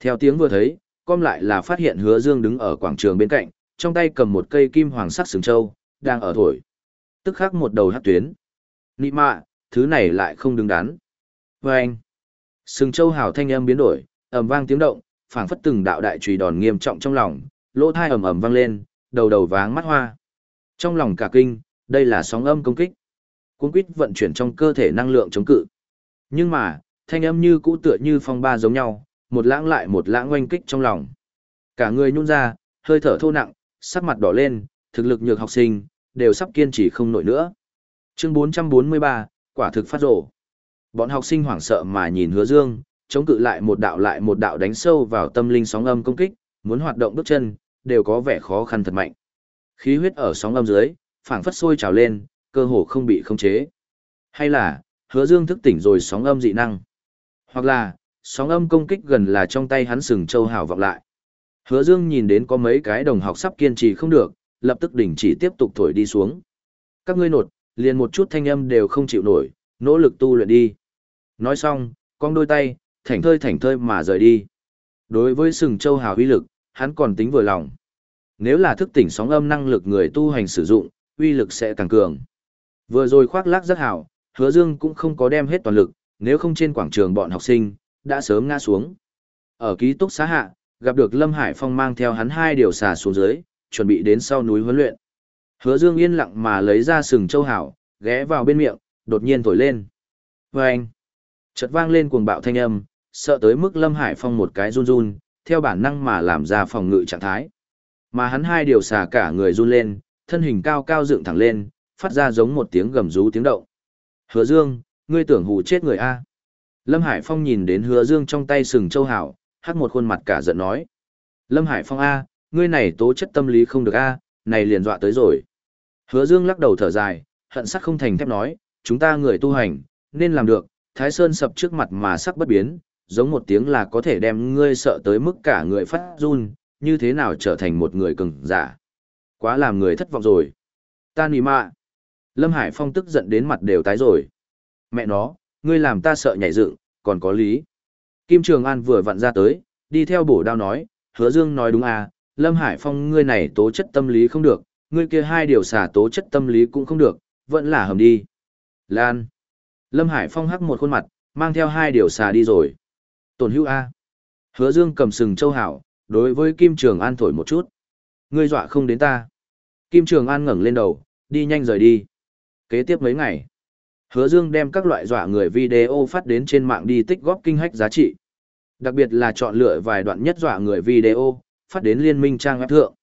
Theo tiếng vừa thấy, com lại là phát hiện hứa dương đứng ở quảng trường bên cạnh, trong tay cầm một cây kim hoàng sắc sừng châu, đang ở thổi. Tức khắc một đầu hát tuyến. Nị mạ, thứ này lại không đứng đắn. Và anh, sừng châu hào thanh âm biến đổi, ầm vang tiếng động, phảng phất từng đạo đại trùy đòn nghiêm trọng trong lòng, lỗ thai ầm ầm vang lên, đầu đầu váng mắt hoa. Trong lòng cả kinh, đây là sóng âm công kích. Cuốn quýt vận chuyển trong cơ thể năng lượng chống cự. Nhưng mà, thanh âm như cũ tựa như phong ba giống nhau, một lãng lại một lãng oanh kích trong lòng. Cả người nhún ra, hơi thở thô nặng, sắc mặt đỏ lên, thực lực nhược học sinh, đều sắp kiên trì không nổi nữa. Chương 443, quả thực phát rổ. Bọn học sinh hoảng sợ mà nhìn hứa dương, chống cự lại một đạo lại một đạo đánh sâu vào tâm linh sóng âm công kích, muốn hoạt động bước chân, đều có vẻ khó khăn thật mạnh. Khí huyết ở sóng âm dưới, phảng phất sôi trào lên, cơ hồ không bị khống chế. Hay là, hứa dương thức tỉnh rồi sóng âm dị năng. Hoặc là, sóng âm công kích gần là trong tay hắn sừng châu hào vọng lại. Hứa Dương nhìn đến có mấy cái đồng học sắp kiên trì không được, lập tức đình chỉ tiếp tục thổi đi xuống. Các ngươi nột, liền một chút thanh âm đều không chịu nổi, nỗ lực tu luyện đi. Nói xong, cong đôi tay, thảnh thơi thảnh thơi mà rời đi. Đối với sừng châu hào uy lực, hắn còn tính vừa lòng. Nếu là thức tỉnh sóng âm năng lực người tu hành sử dụng, uy lực sẽ càng cường. Vừa rồi khoác lác rất hảo, hứa dương cũng không có đem hết toàn lực, nếu không trên quảng trường bọn học sinh, đã sớm ngã xuống. Ở ký túc xá hạ, gặp được Lâm Hải Phong mang theo hắn hai điều xà xuống dưới, chuẩn bị đến sau núi huấn luyện. Hứa Dương yên lặng mà lấy ra sừng châu hảo, ghé vào bên miệng, đột nhiên thổi lên. Vâng! anh, chợt vang lên cuồng bạo thanh âm, sợ tới mức Lâm Hải Phong một cái run run, theo bản năng mà làm ra phòng ngự trạng thái. Mà hắn hai điều xà cả người run lên, thân hình cao cao dựng thẳng lên, phát ra giống một tiếng gầm rú tiếng động. Hứa Dương, ngươi tưởng hù chết người A. Lâm Hải Phong nhìn đến hứa Dương trong tay sừng châu hảo, hắc một khuôn mặt cả giận nói. Lâm Hải Phong A, ngươi này tố chất tâm lý không được A, này liền dọa tới rồi. Hứa Dương lắc đầu thở dài, hận sắc không thành thép nói, chúng ta người tu hành, nên làm được, Thái Sơn sập trước mặt mà sắc bất biến, giống một tiếng là có thể đem ngươi sợ tới mức cả người phát run, như thế nào trở thành một người cường giả. Quá làm người thất vọng rồi. Ta nì mạ. Lâm Hải Phong tức giận đến mặt đều tái rồi. Mẹ nó, ngươi làm ta sợ nhảy dựng, còn có lý. Kim Trường An vừa vặn ra tới, đi theo bổ đao nói, hứa dương nói đúng à, Lâm Hải Phong ngươi này tố chất tâm lý không được, ngươi kia hai điều xả tố chất tâm lý cũng không được, vẫn là hầm đi. Lan. Lâm Hải Phong hắc một khuôn mặt, mang theo hai điều xà đi rồi. Tổn hữu A. Hứa Dương cầm sừng châu hảo, đối với Kim Trường An thổi một chút. Ngươi dọa không đến ta. Kim Trường An ngẩng lên đầu, đi nhanh rời đi. Kế tiếp mấy ngày, Hứa Dương đem các loại dọa người video phát đến trên mạng đi tích góp kinh hách giá trị. Đặc biệt là chọn lựa vài đoạn nhất dọa người video, phát đến liên minh trang web thượng.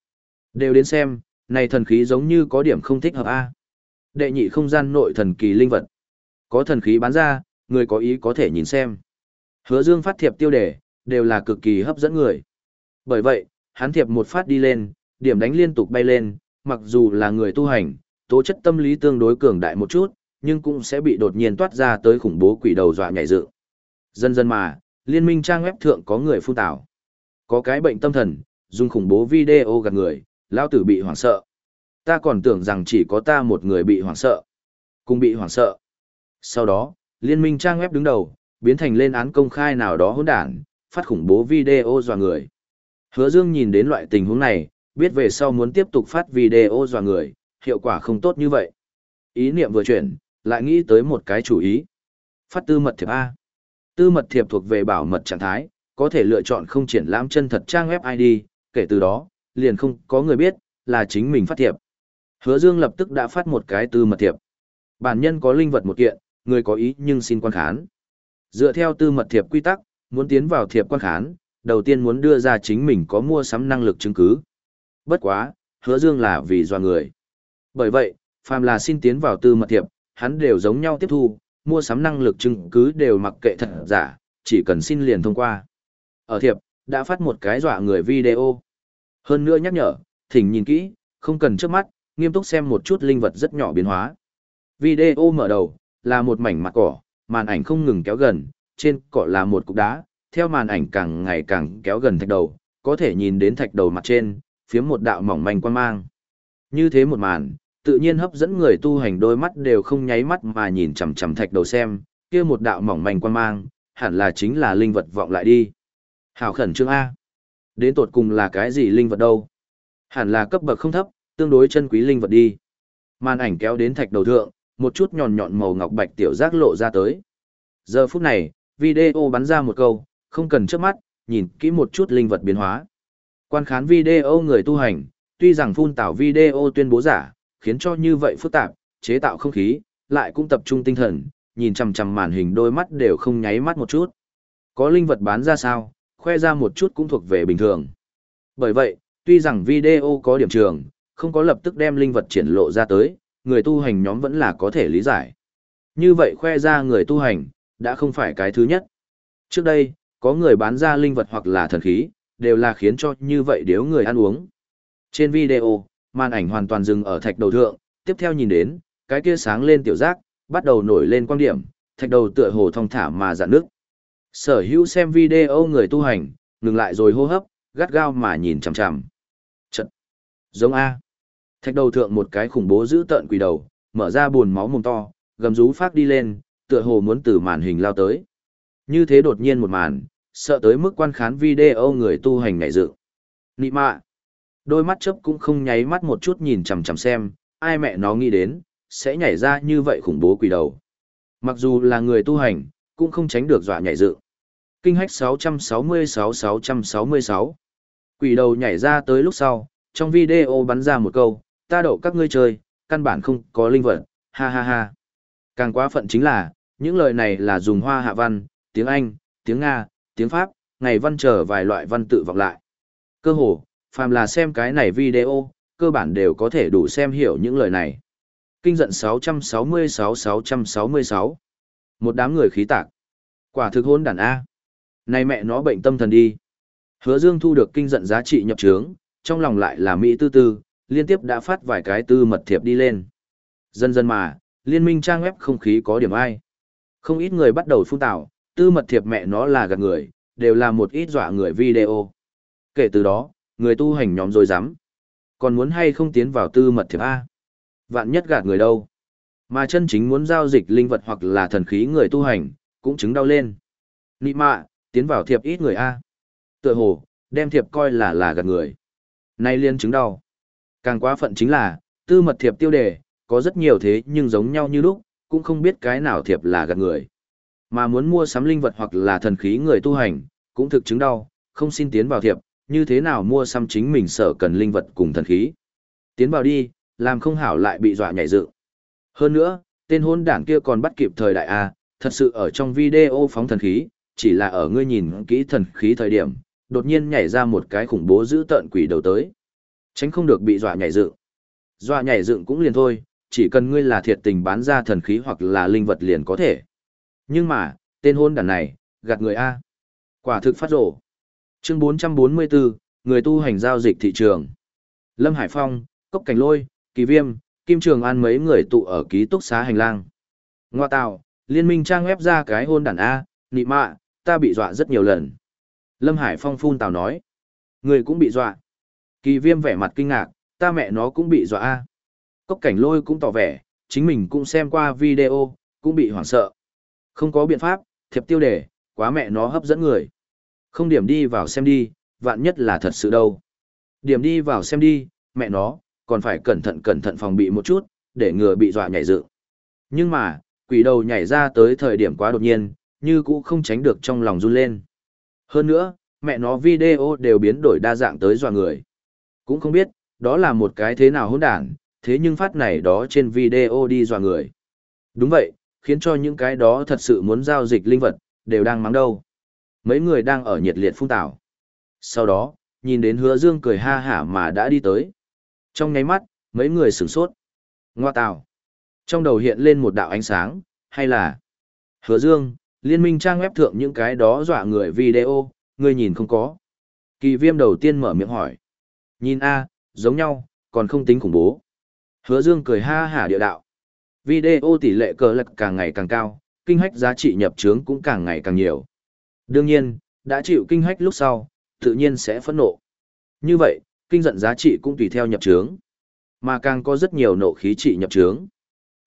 Đều đến xem, này thần khí giống như có điểm không thích hợp A. Đệ nhị không gian nội thần kỳ linh vật. Có thần khí bán ra, người có ý có thể nhìn xem. Hứa Dương phát thiệp tiêu đề, đều là cực kỳ hấp dẫn người. Bởi vậy, hắn thiệp một phát đi lên, điểm đánh liên tục bay lên, mặc dù là người tu hành, tố chất tâm lý tương đối cường đại một chút, nhưng cũng sẽ bị đột nhiên toát ra tới khủng bố quỷ đầu dọa nhảy dựng. Dần dần mà, liên minh trang web thượng có người phun tảo. Có cái bệnh tâm thần, dùng khủng bố video gạt người, lao tử bị hoảng sợ. Ta còn tưởng rằng chỉ có ta một người bị hoảng sợ. Cùng bị hoảng sợ. Sau đó, liên minh trang web đứng đầu, biến thành lên án công khai nào đó hỗn đản, phát khủng bố video dọa người. Hứa Dương nhìn đến loại tình huống này, biết về sau muốn tiếp tục phát video dọa người, hiệu quả không tốt như vậy. Ý niệm vừa chuyển, lại nghĩ tới một cái chủ ý. Phát tư mật thiệp A. Tư mật thiệp thuộc về bảo mật trạng thái, có thể lựa chọn không triển lãm chân thật trang web ID, kể từ đó, liền không có người biết, là chính mình phát thiệp. Hứa Dương lập tức đã phát một cái tư mật thiệp. Bản nhân có linh vật một kiện, người có ý nhưng xin quan khán. Dựa theo tư mật thiệp quy tắc, muốn tiến vào thiệp quan khán, đầu tiên muốn đưa ra chính mình có mua sắm năng lực chứng cứ. Bất quá, hứa dương là vì doa người. Bởi vậy, phàm là xin tiến vào tư mật thiệp, hắn đều giống nhau tiếp thu, mua sắm năng lực chứng cứ đều mặc kệ thật giả, chỉ cần xin liền thông qua. Ở thiệp, đã phát một cái dọa người video. Hơn nữa nhắc nhở, thỉnh nhìn kỹ, không cần trước mắt, nghiêm túc xem một chút linh vật rất nhỏ biến hóa. Video mở đầu, là một mảnh mặt cỏ, màn ảnh không ngừng kéo gần, trên cỏ là một cục đá, theo màn ảnh càng ngày càng kéo gần thạch đầu, có thể nhìn đến thạch đầu mặt trên, phía một đạo mỏng manh quan mang. Như thế một màn, tự nhiên hấp dẫn người tu hành đôi mắt đều không nháy mắt mà nhìn chằm chằm thạch đầu xem, kia một đạo mỏng manh quan mang, hẳn là chính là linh vật vọng lại đi. Hảo khẩn trương A. Đến tột cùng là cái gì linh vật đâu? Hẳn là cấp bậc không thấp, tương đối chân quý linh vật đi. Màn ảnh kéo đến thạch đầu thượng, một chút nhọn nhọn màu ngọc bạch tiểu giác lộ ra tới. Giờ phút này, video bắn ra một câu, không cần trước mắt, nhìn kỹ một chút linh vật biến hóa. Quan khán video người tu hành, tuy rằng phun tảo video tuyên bố giả, khiến cho như vậy phức tạp, chế tạo không khí, lại cũng tập trung tinh thần, nhìn chằm chằm màn hình đôi mắt đều không nháy mắt một chút. Có linh vật bán ra sao, khoe ra một chút cũng thuộc về bình thường. Bởi vậy, tuy rằng video có điểm trường, không có lập tức đem linh vật triển lộ ra tới, người tu hành nhóm vẫn là có thể lý giải. Như vậy khoe ra người tu hành, đã không phải cái thứ nhất. Trước đây, có người bán ra linh vật hoặc là thần khí, đều là khiến cho như vậy điếu người ăn uống. Trên video, màn ảnh hoàn toàn dừng ở thạch đầu thượng, tiếp theo nhìn đến, cái kia sáng lên tiểu giác, bắt đầu nổi lên quan điểm, thạch đầu tựa hồ thông thả mà dạn nước. Sở hữu xem video người tu hành, ngừng lại rồi hô hấp, gắt gao mà nhìn chằm chằm. Trận. Giống A. Thạch đầu thượng một cái khủng bố giữ tợn quỷ đầu, mở ra buồn máu mồm to, gầm rú phát đi lên, tựa hồ muốn từ màn hình lao tới. Như thế đột nhiên một màn, sợ tới mức quan khán video người tu hành ngại dự. Nị mạ. Đôi mắt chớp cũng không nháy mắt một chút nhìn chằm chằm xem, ai mẹ nó nghĩ đến, sẽ nhảy ra như vậy khủng bố quỷ đầu. Mặc dù là người tu hành, cũng không tránh được dọa nhảy dựng. Kinh hách 666-666. Quỷ đầu nhảy ra tới lúc sau, trong video bắn ra một câu, ta đậu các ngươi chơi, căn bản không có linh vật, ha ha ha. Càng quá phận chính là, những lời này là dùng hoa hạ văn, tiếng Anh, tiếng Nga, tiếng Pháp, ngày văn trở vài loại văn tự vọng lại. Cơ hồ, phàm là xem cái này video, cơ bản đều có thể đủ xem hiểu những lời này. Kinh giận 666-666. Một đám người khí tạc. Quả thực hôn đàn A. Này mẹ nó bệnh tâm thần đi. Hứa Dương thu được kinh giận giá trị nhập trướng, trong lòng lại là Mỹ tư tư, liên tiếp đã phát vài cái tư mật thiệp đi lên. Dần dần mà, liên minh trang web không khí có điểm ai. Không ít người bắt đầu phun tạo, tư mật thiệp mẹ nó là gạt người, đều là một ít dọa người video. Kể từ đó, người tu hành nhóm rồi dám. Còn muốn hay không tiến vào tư mật thiệp A? Vạn nhất gạt người đâu? Mà chân chính muốn giao dịch linh vật hoặc là thần khí người tu hành, cũng chứng đau lên. Nị mạ, tiến vào thiệp ít người A. Tựa hồ, đem thiệp coi là là gạt người. Nay liên chứng đau. Càng quá phận chính là, tư mật thiệp tiêu đề, có rất nhiều thế nhưng giống nhau như lúc, cũng không biết cái nào thiệp là gạt người. Mà muốn mua sắm linh vật hoặc là thần khí người tu hành, cũng thực chứng đau, không xin tiến vào thiệp, như thế nào mua xăm chính mình sở cần linh vật cùng thần khí. Tiến vào đi, làm không hảo lại bị dọa nhảy dựng. Hơn nữa, tên hôn đảng kia còn bắt kịp thời đại A, thật sự ở trong video phóng thần khí, chỉ là ở ngươi nhìn kỹ thần khí thời điểm, đột nhiên nhảy ra một cái khủng bố giữ tợn quỷ đầu tới. Tránh không được bị dọa nhảy dựng. Dọa nhảy dựng cũng liền thôi, chỉ cần ngươi là thiệt tình bán ra thần khí hoặc là linh vật liền có thể. Nhưng mà, tên hôn đàn này, gạt người A. Quả thực phát rổ. Chương 444, người tu hành giao dịch thị trường. Lâm Hải Phong, Cốc Cảnh Lôi, Kỳ Viêm, Kim Trường An mấy người tụ ở ký túc xá hành lang. Ngoa tạo, liên minh trang web ra cái hôn đàn A, nị mạ, ta bị dọa rất nhiều lần. Lâm Hải Phong phun tào nói. Người cũng bị dọa. Kỳ Viêm vẻ mặt kinh ngạc, ta mẹ nó cũng bị dọa A. Cốc Cảnh Lôi cũng tỏ vẻ, chính mình cũng xem qua video, cũng bị hoảng sợ. Không có biện pháp, thiệp tiêu đề, quá mẹ nó hấp dẫn người. Không điểm đi vào xem đi, vạn nhất là thật sự đâu. Điểm đi vào xem đi, mẹ nó, còn phải cẩn thận cẩn thận phòng bị một chút, để ngừa bị dọa nhảy dựng. Nhưng mà, quỷ đầu nhảy ra tới thời điểm quá đột nhiên, như cũ không tránh được trong lòng run lên. Hơn nữa, mẹ nó video đều biến đổi đa dạng tới dọa người. Cũng không biết, đó là một cái thế nào hỗn đản, thế nhưng phát này đó trên video đi dọa người. Đúng vậy, khiến cho những cái đó thật sự muốn giao dịch linh vật, đều đang mắng đâu. Mấy người đang ở nhiệt liệt phung tảo. Sau đó, nhìn đến hứa dương cười ha hả mà đã đi tới. Trong nháy mắt, mấy người sửng sốt. Ngoa tào. Trong đầu hiện lên một đạo ánh sáng, hay là Hứa Dương, liên minh trang web thượng những cái đó dọa người video, người nhìn không có. Kỳ viêm đầu tiên mở miệng hỏi. Nhìn a, giống nhau, còn không tính khủng bố. Hứa Dương cười ha hả địa đạo. Video tỷ lệ cờ lật càng ngày càng cao, kinh hách giá trị nhập trướng cũng càng ngày càng nhiều. Đương nhiên, đã chịu kinh hách lúc sau, tự nhiên sẽ phẫn nộ. Như vậy, kinh giận giá trị cũng tùy theo nhập trướng. Mà càng có rất nhiều nộ khí trị nhập trướng.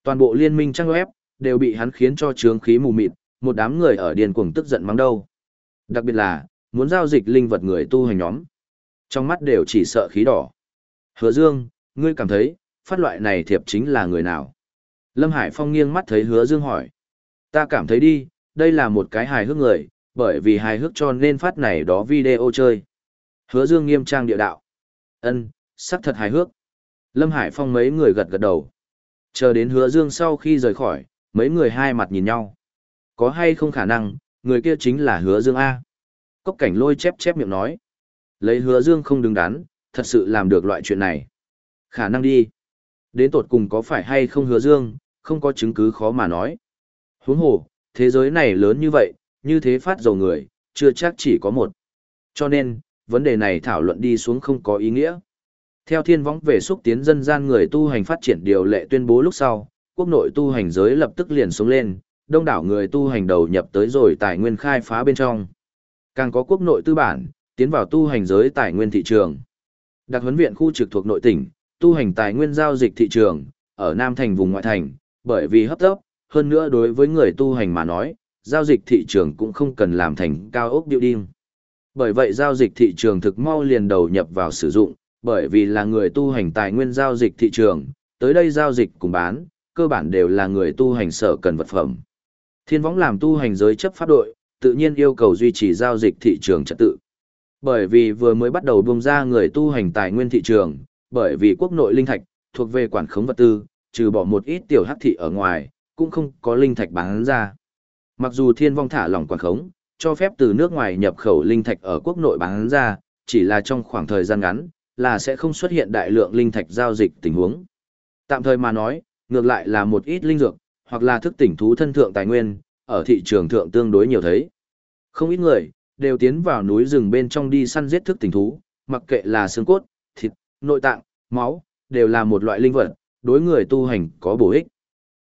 Toàn bộ liên minh trang web, đều bị hắn khiến cho trướng khí mù mịt, một đám người ở điền cuồng tức giận mắng đâu. Đặc biệt là, muốn giao dịch linh vật người tu hành nhóm. Trong mắt đều chỉ sợ khí đỏ. Hứa Dương, ngươi cảm thấy, phát loại này thiệp chính là người nào? Lâm Hải Phong nghiêng mắt thấy hứa Dương hỏi. Ta cảm thấy đi, đây là một cái hài hước người, bởi vì hài hước cho nên phát này đó video chơi. Hứa Dương nghiêm trang địa đạo. Ân, sắc thật hài hước. Lâm Hải Phong mấy người gật gật đầu. Chờ đến hứa Dương sau khi rời khỏi, mấy người hai mặt nhìn nhau. Có hay không khả năng, người kia chính là hứa Dương A. Cốc cảnh lôi chép chép miệng nói. Lấy hứa Dương không đứng đắn, thật sự làm được loại chuyện này. Khả năng đi. Đến tột cùng có phải hay không hứa Dương, không có chứng cứ khó mà nói. Huống hồ, thế giới này lớn như vậy, như thế phát dầu người, chưa chắc chỉ có một. Cho nên, vấn đề này thảo luận đi xuống không có ý nghĩa. Theo thiên võng về xúc tiến dân gian người tu hành phát triển điều lệ tuyên bố lúc sau, quốc nội tu hành giới lập tức liền xuống lên, đông đảo người tu hành đầu nhập tới rồi tài nguyên khai phá bên trong. Càng có quốc nội tư bản, tiến vào tu hành giới tài nguyên thị trường. Đặc huấn viện khu trực thuộc nội tỉnh, tu hành tài nguyên giao dịch thị trường, ở Nam Thành vùng ngoại thành, bởi vì hấp tấp, hơn nữa đối với người tu hành mà nói, giao dịch thị trường cũng không cần làm thành cao ốc building. Bởi vậy giao dịch thị trường thực mau liền đầu nhập vào sử dụng, bởi vì là người tu hành tài nguyên giao dịch thị trường, tới đây giao dịch cùng bán, cơ bản đều là người tu hành sở cần vật phẩm. Thiên võng làm tu hành giới chấp pháp đội, tự nhiên yêu cầu duy trì giao dịch thị trường trật tự. Bởi vì vừa mới bắt đầu bung ra người tu hành tài nguyên thị trường, bởi vì quốc nội linh thạch thuộc về quản khống vật tư, trừ bỏ một ít tiểu hắc thị ở ngoài, cũng không có linh thạch bán ra. Mặc dù thiên vong thả lỏng quản khống, cho phép từ nước ngoài nhập khẩu linh thạch ở quốc nội bán ra, chỉ là trong khoảng thời gian ngắn, là sẽ không xuất hiện đại lượng linh thạch giao dịch tình huống. Tạm thời mà nói, ngược lại là một ít linh dược, hoặc là thức tỉnh thú thân thượng tài nguyên, ở thị trường thượng tương đối nhiều thấy. Không ít người, đều tiến vào núi rừng bên trong đi săn giết thức tỉnh thú, mặc kệ là xương cốt, thịt, nội tạng, máu, đều là một loại linh vật, đối người tu hành có bổ ích.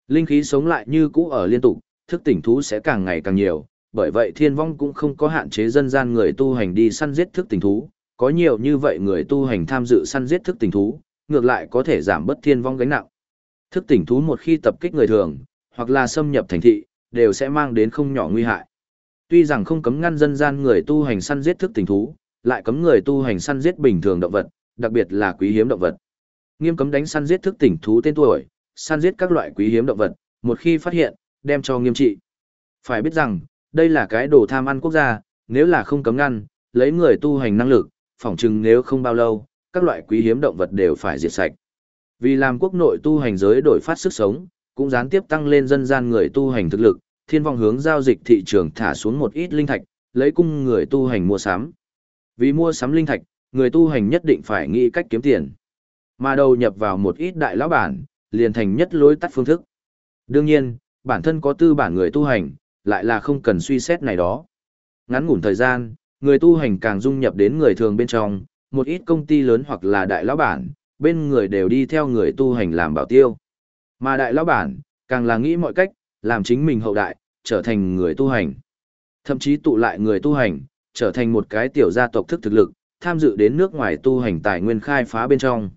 Linh khí sống lại như cũ ở liên tục, thức tỉnh thú sẽ càng ngày càng nhiều, bởi vậy thiên vong cũng không có hạn chế dân gian người tu hành đi săn giết thức tỉnh thú, có nhiều như vậy người tu hành tham dự săn giết thức tỉnh thú, ngược lại có thể giảm bớt thiên vong gánh nặng. Thức tỉnh thú một khi tập kích người thường, hoặc là xâm nhập thành thị, đều sẽ mang đến không nhỏ nguy hại. Tuy rằng không cấm ngăn dân gian người tu hành săn giết thức tỉnh thú, lại cấm người tu hành săn giết bình thường động vật, đặc biệt là quý hiếm động vật. Nghiêm cấm đánh săn giết thức tỉnh thú tên tuổi, săn giết các loại quý hiếm động vật, một khi phát hiện, đem cho nghiêm trị. Phải biết rằng, đây là cái đồ tham ăn quốc gia, nếu là không cấm ngăn, lấy người tu hành năng lực, phỏng chừng nếu không bao lâu, các loại quý hiếm động vật đều phải diệt sạch. Vì làm quốc nội tu hành giới đổi phát sức sống, cũng gián tiếp tăng lên dân gian người tu hành thực lực, thiên vong hướng giao dịch thị trường thả xuống một ít linh thạch, lấy cung người tu hành mua sắm. Vì mua sắm linh thạch, người tu hành nhất định phải nghĩ cách kiếm tiền. Mà đầu nhập vào một ít đại lão bản, liền thành nhất lối tắt phương thức. Đương nhiên, bản thân có tư bản người tu hành, lại là không cần suy xét này đó. Ngắn ngủn thời gian, người tu hành càng dung nhập đến người thường bên trong, một ít công ty lớn hoặc là đại lão bản, bên người đều đi theo người tu hành làm bảo tiêu. Mà đại lão bản, càng là nghĩ mọi cách, làm chính mình hậu đại, trở thành người tu hành. Thậm chí tụ lại người tu hành, trở thành một cái tiểu gia tộc thức thực lực, tham dự đến nước ngoài tu hành tài nguyên khai phá bên trong.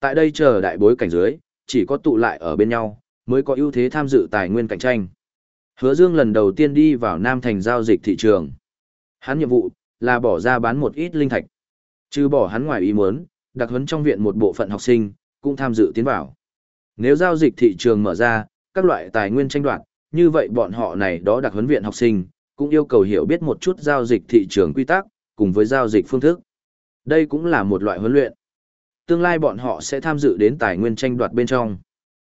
Tại đây chờ đại bối cảnh dưới, chỉ có tụ lại ở bên nhau, mới có ưu thế tham dự tài nguyên cạnh tranh. Hứa Dương lần đầu tiên đi vào Nam Thành giao dịch thị trường. Hắn nhiệm vụ là bỏ ra bán một ít linh thạch. Trừ bỏ hắn ngoài ý muốn, đặc huấn trong viện một bộ phận học sinh cũng tham dự tiến vào. Nếu giao dịch thị trường mở ra, các loại tài nguyên tranh đoạt, như vậy bọn họ này đó đặc huấn viện học sinh cũng yêu cầu hiểu biết một chút giao dịch thị trường quy tắc cùng với giao dịch phương thức. Đây cũng là một loại huấn luyện. Tương lai bọn họ sẽ tham dự đến tài nguyên tranh đoạt bên trong.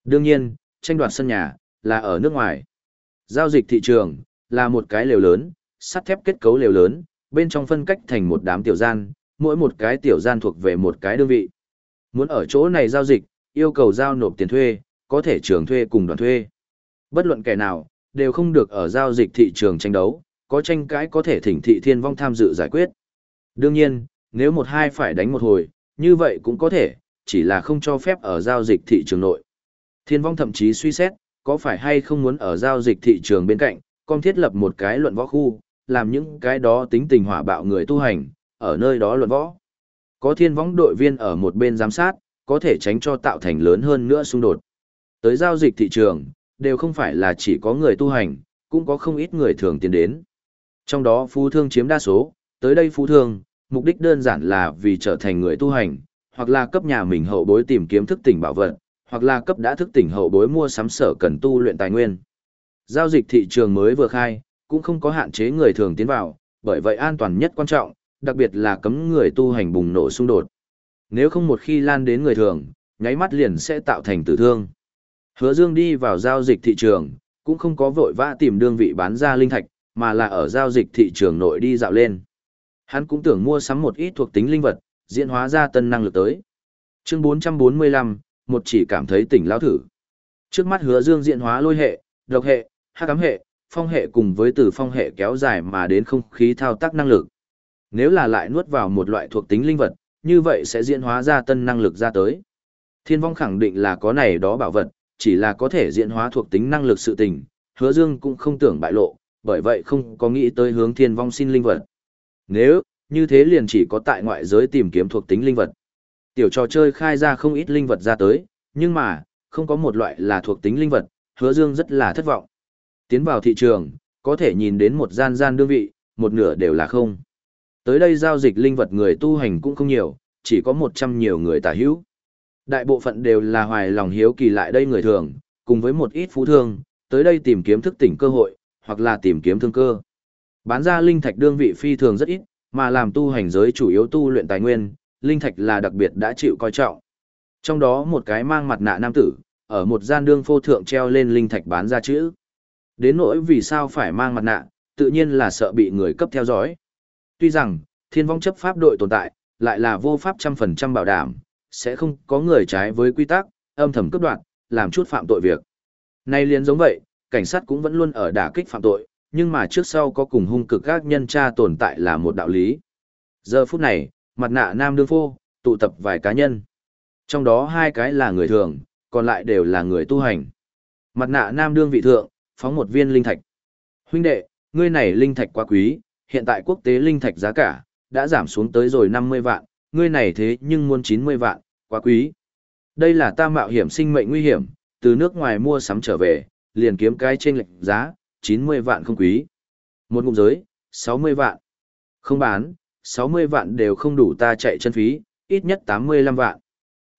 Đương nhiên, tranh đoạt sân nhà là ở nước ngoài. Giao dịch thị trường là một cái lều lớn, sắt thép kết cấu lều lớn, bên trong phân cách thành một đám tiểu gian, mỗi một cái tiểu gian thuộc về một cái đơn vị. Muốn ở chỗ này giao dịch, yêu cầu giao nộp tiền thuê, có thể trường thuê cùng đoàn thuê. Bất luận kẻ nào, đều không được ở giao dịch thị trường tranh đấu, có tranh cãi có thể thỉnh thị thiên vong tham dự giải quyết. Đương nhiên, nếu một hai phải đánh một hồi, như vậy cũng có thể, chỉ là không cho phép ở giao dịch thị trường nội. Thiên vong thậm chí suy xét, có phải hay không muốn ở giao dịch thị trường bên cạnh, con thiết lập một cái luận võ khu, làm những cái đó tính tình hỏa bạo người tu hành, ở nơi đó luận võ. Có thiên võng đội viên ở một bên giám sát, có thể tránh cho tạo thành lớn hơn nữa xung đột. Tới giao dịch thị trường, đều không phải là chỉ có người tu hành, cũng có không ít người thường tiến đến. Trong đó phú thương chiếm đa số, tới đây phú thương, mục đích đơn giản là vì trở thành người tu hành, hoặc là cấp nhà mình hậu bối tìm kiếm thức tỉnh bảo vật, hoặc là cấp đã thức tỉnh hậu bối mua sắm sở cần tu luyện tài nguyên. Giao dịch thị trường mới vừa khai, cũng không có hạn chế người thường tiến vào, bởi vậy an toàn nhất quan trọng, đặc biệt là cấm người tu hành bùng nổ xung đột. Nếu không một khi lan đến người thường, nháy mắt liền sẽ tạo thành tử thương. Hứa Dương đi vào giao dịch thị trường, cũng không có vội vã tìm đương vị bán ra linh thạch, mà là ở giao dịch thị trường nội đi dạo lên. Hắn cũng tưởng mua sắm một ít thuộc tính linh vật, diễn hóa ra tân năng lực tới. Chương 445, một chỉ cảm thấy tỉnh lao thử. Trước mắt Hứa Dương diễn hóa lôi hệ, độc hệ, hắc ám hệ, phong hệ cùng với từ phong hệ kéo dài mà đến không khí thao tác năng lực. Nếu là lại nuốt vào một loại thuộc tính linh vật, như vậy sẽ diễn hóa ra tân năng lực ra tới. Thiên vong khẳng định là có này đó bảo vật, chỉ là có thể diễn hóa thuộc tính năng lực sự tình, hứa dương cũng không tưởng bại lộ, bởi vậy không có nghĩ tới hướng thiên vong xin linh vật. Nếu, như thế liền chỉ có tại ngoại giới tìm kiếm thuộc tính linh vật. Tiểu trò chơi khai ra không ít linh vật ra tới, nhưng mà, không có một loại là thuộc tính linh vật, hứa dương rất là thất vọng. Tiến vào thị trường, có thể nhìn đến một gian gian đương vị, một nửa đều là không. Tới đây giao dịch linh vật người tu hành cũng không nhiều, chỉ có một trăm nhiều người tả hữu. Đại bộ phận đều là hoài lòng hiếu kỳ lại đây người thường, cùng với một ít phú thương, tới đây tìm kiếm thức tỉnh cơ hội, hoặc là tìm kiếm thương cơ. Bán ra linh thạch đương vị phi thường rất ít, mà làm tu hành giới chủ yếu tu luyện tài nguyên, linh thạch là đặc biệt đã chịu coi trọng. Trong đó một cái mang mặt nạ nam tử, ở một gian đương phô thượng treo lên linh thạch bán ra chữ. Đến nỗi vì sao phải mang mặt nạ, tự nhiên là sợ bị người cấp theo dõi. Tuy rằng, thiên vong chấp pháp đội tồn tại, lại là vô pháp trăm phần trăm bảo đảm, sẽ không có người trái với quy tắc, âm thầm cấp đoạn, làm chút phạm tội việc. Nay liền giống vậy, cảnh sát cũng vẫn luôn ở đả kích phạm tội, nhưng mà trước sau có cùng hung cực các nhân tra tồn tại là một đạo lý. Giờ phút này, mặt nạ nam đương phô, tụ tập vài cá nhân. Trong đó hai cái là người thường, còn lại đều là người tu hành. Mặt nạ nam đương vị thượng, phóng một viên linh thạch. Huynh đệ, ngươi này linh thạch quá quý, hiện tại quốc tế linh thạch giá cả, đã giảm xuống tới rồi 50 vạn, ngươi này thế nhưng muốn 90 vạn, quá quý. Đây là ta mạo hiểm sinh mệnh nguy hiểm, từ nước ngoài mua sắm trở về, liền kiếm cái trên lệnh giá, 90 vạn không quý. Một ngụm giới, 60 vạn. Không bán, 60 vạn đều không đủ ta chạy chân phí, ít nhất 85 vạn.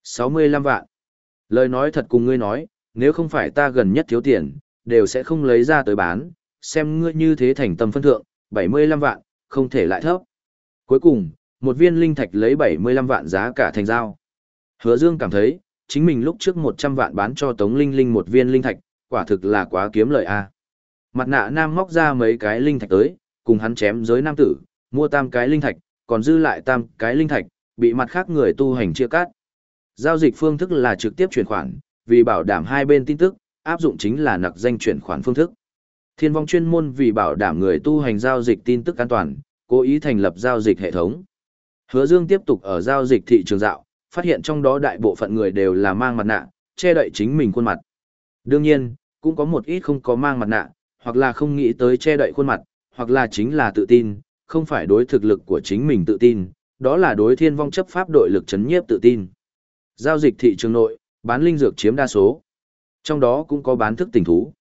65 vạn. Lời nói thật cùng ngươi nói, nếu không phải ta gần nhất thiếu tiền, đều sẽ không lấy ra tới bán, xem ngươi như thế thành tâm phân thượng, 75 vạn, không thể lại thấp. Cuối cùng, một viên linh thạch lấy 75 vạn giá cả thành giao. Hứa Dương cảm thấy, chính mình lúc trước 100 vạn bán cho Tống Linh Linh một viên linh thạch, quả thực là quá kiếm lợi a. Mặt nạ nam móc ra mấy cái linh thạch tới, cùng hắn chém giới nam tử, mua tam cái linh thạch, còn dư lại tam cái linh thạch, bị mặt khác người tu hành chia cắt. Giao dịch phương thức là trực tiếp chuyển khoản, vì bảo đảm hai bên tin tức, áp dụng chính là nặc danh chuyển khoản phương thức. Thiên vong chuyên môn vì bảo đảm người tu hành giao dịch tin tức an toàn, cố ý thành lập giao dịch hệ thống. Hứa Dương tiếp tục ở giao dịch thị trường dạo, phát hiện trong đó đại bộ phận người đều là mang mặt nạ, che đậy chính mình khuôn mặt. Đương nhiên, cũng có một ít không có mang mặt nạ, hoặc là không nghĩ tới che đậy khuôn mặt, hoặc là chính là tự tin, không phải đối thực lực của chính mình tự tin, đó là đối thiên vong chấp pháp đội lực chấn nhiếp tự tin. Giao dịch thị trường nội, bán linh dược chiếm đa số. Trong đó cũng có bán thức tình thú.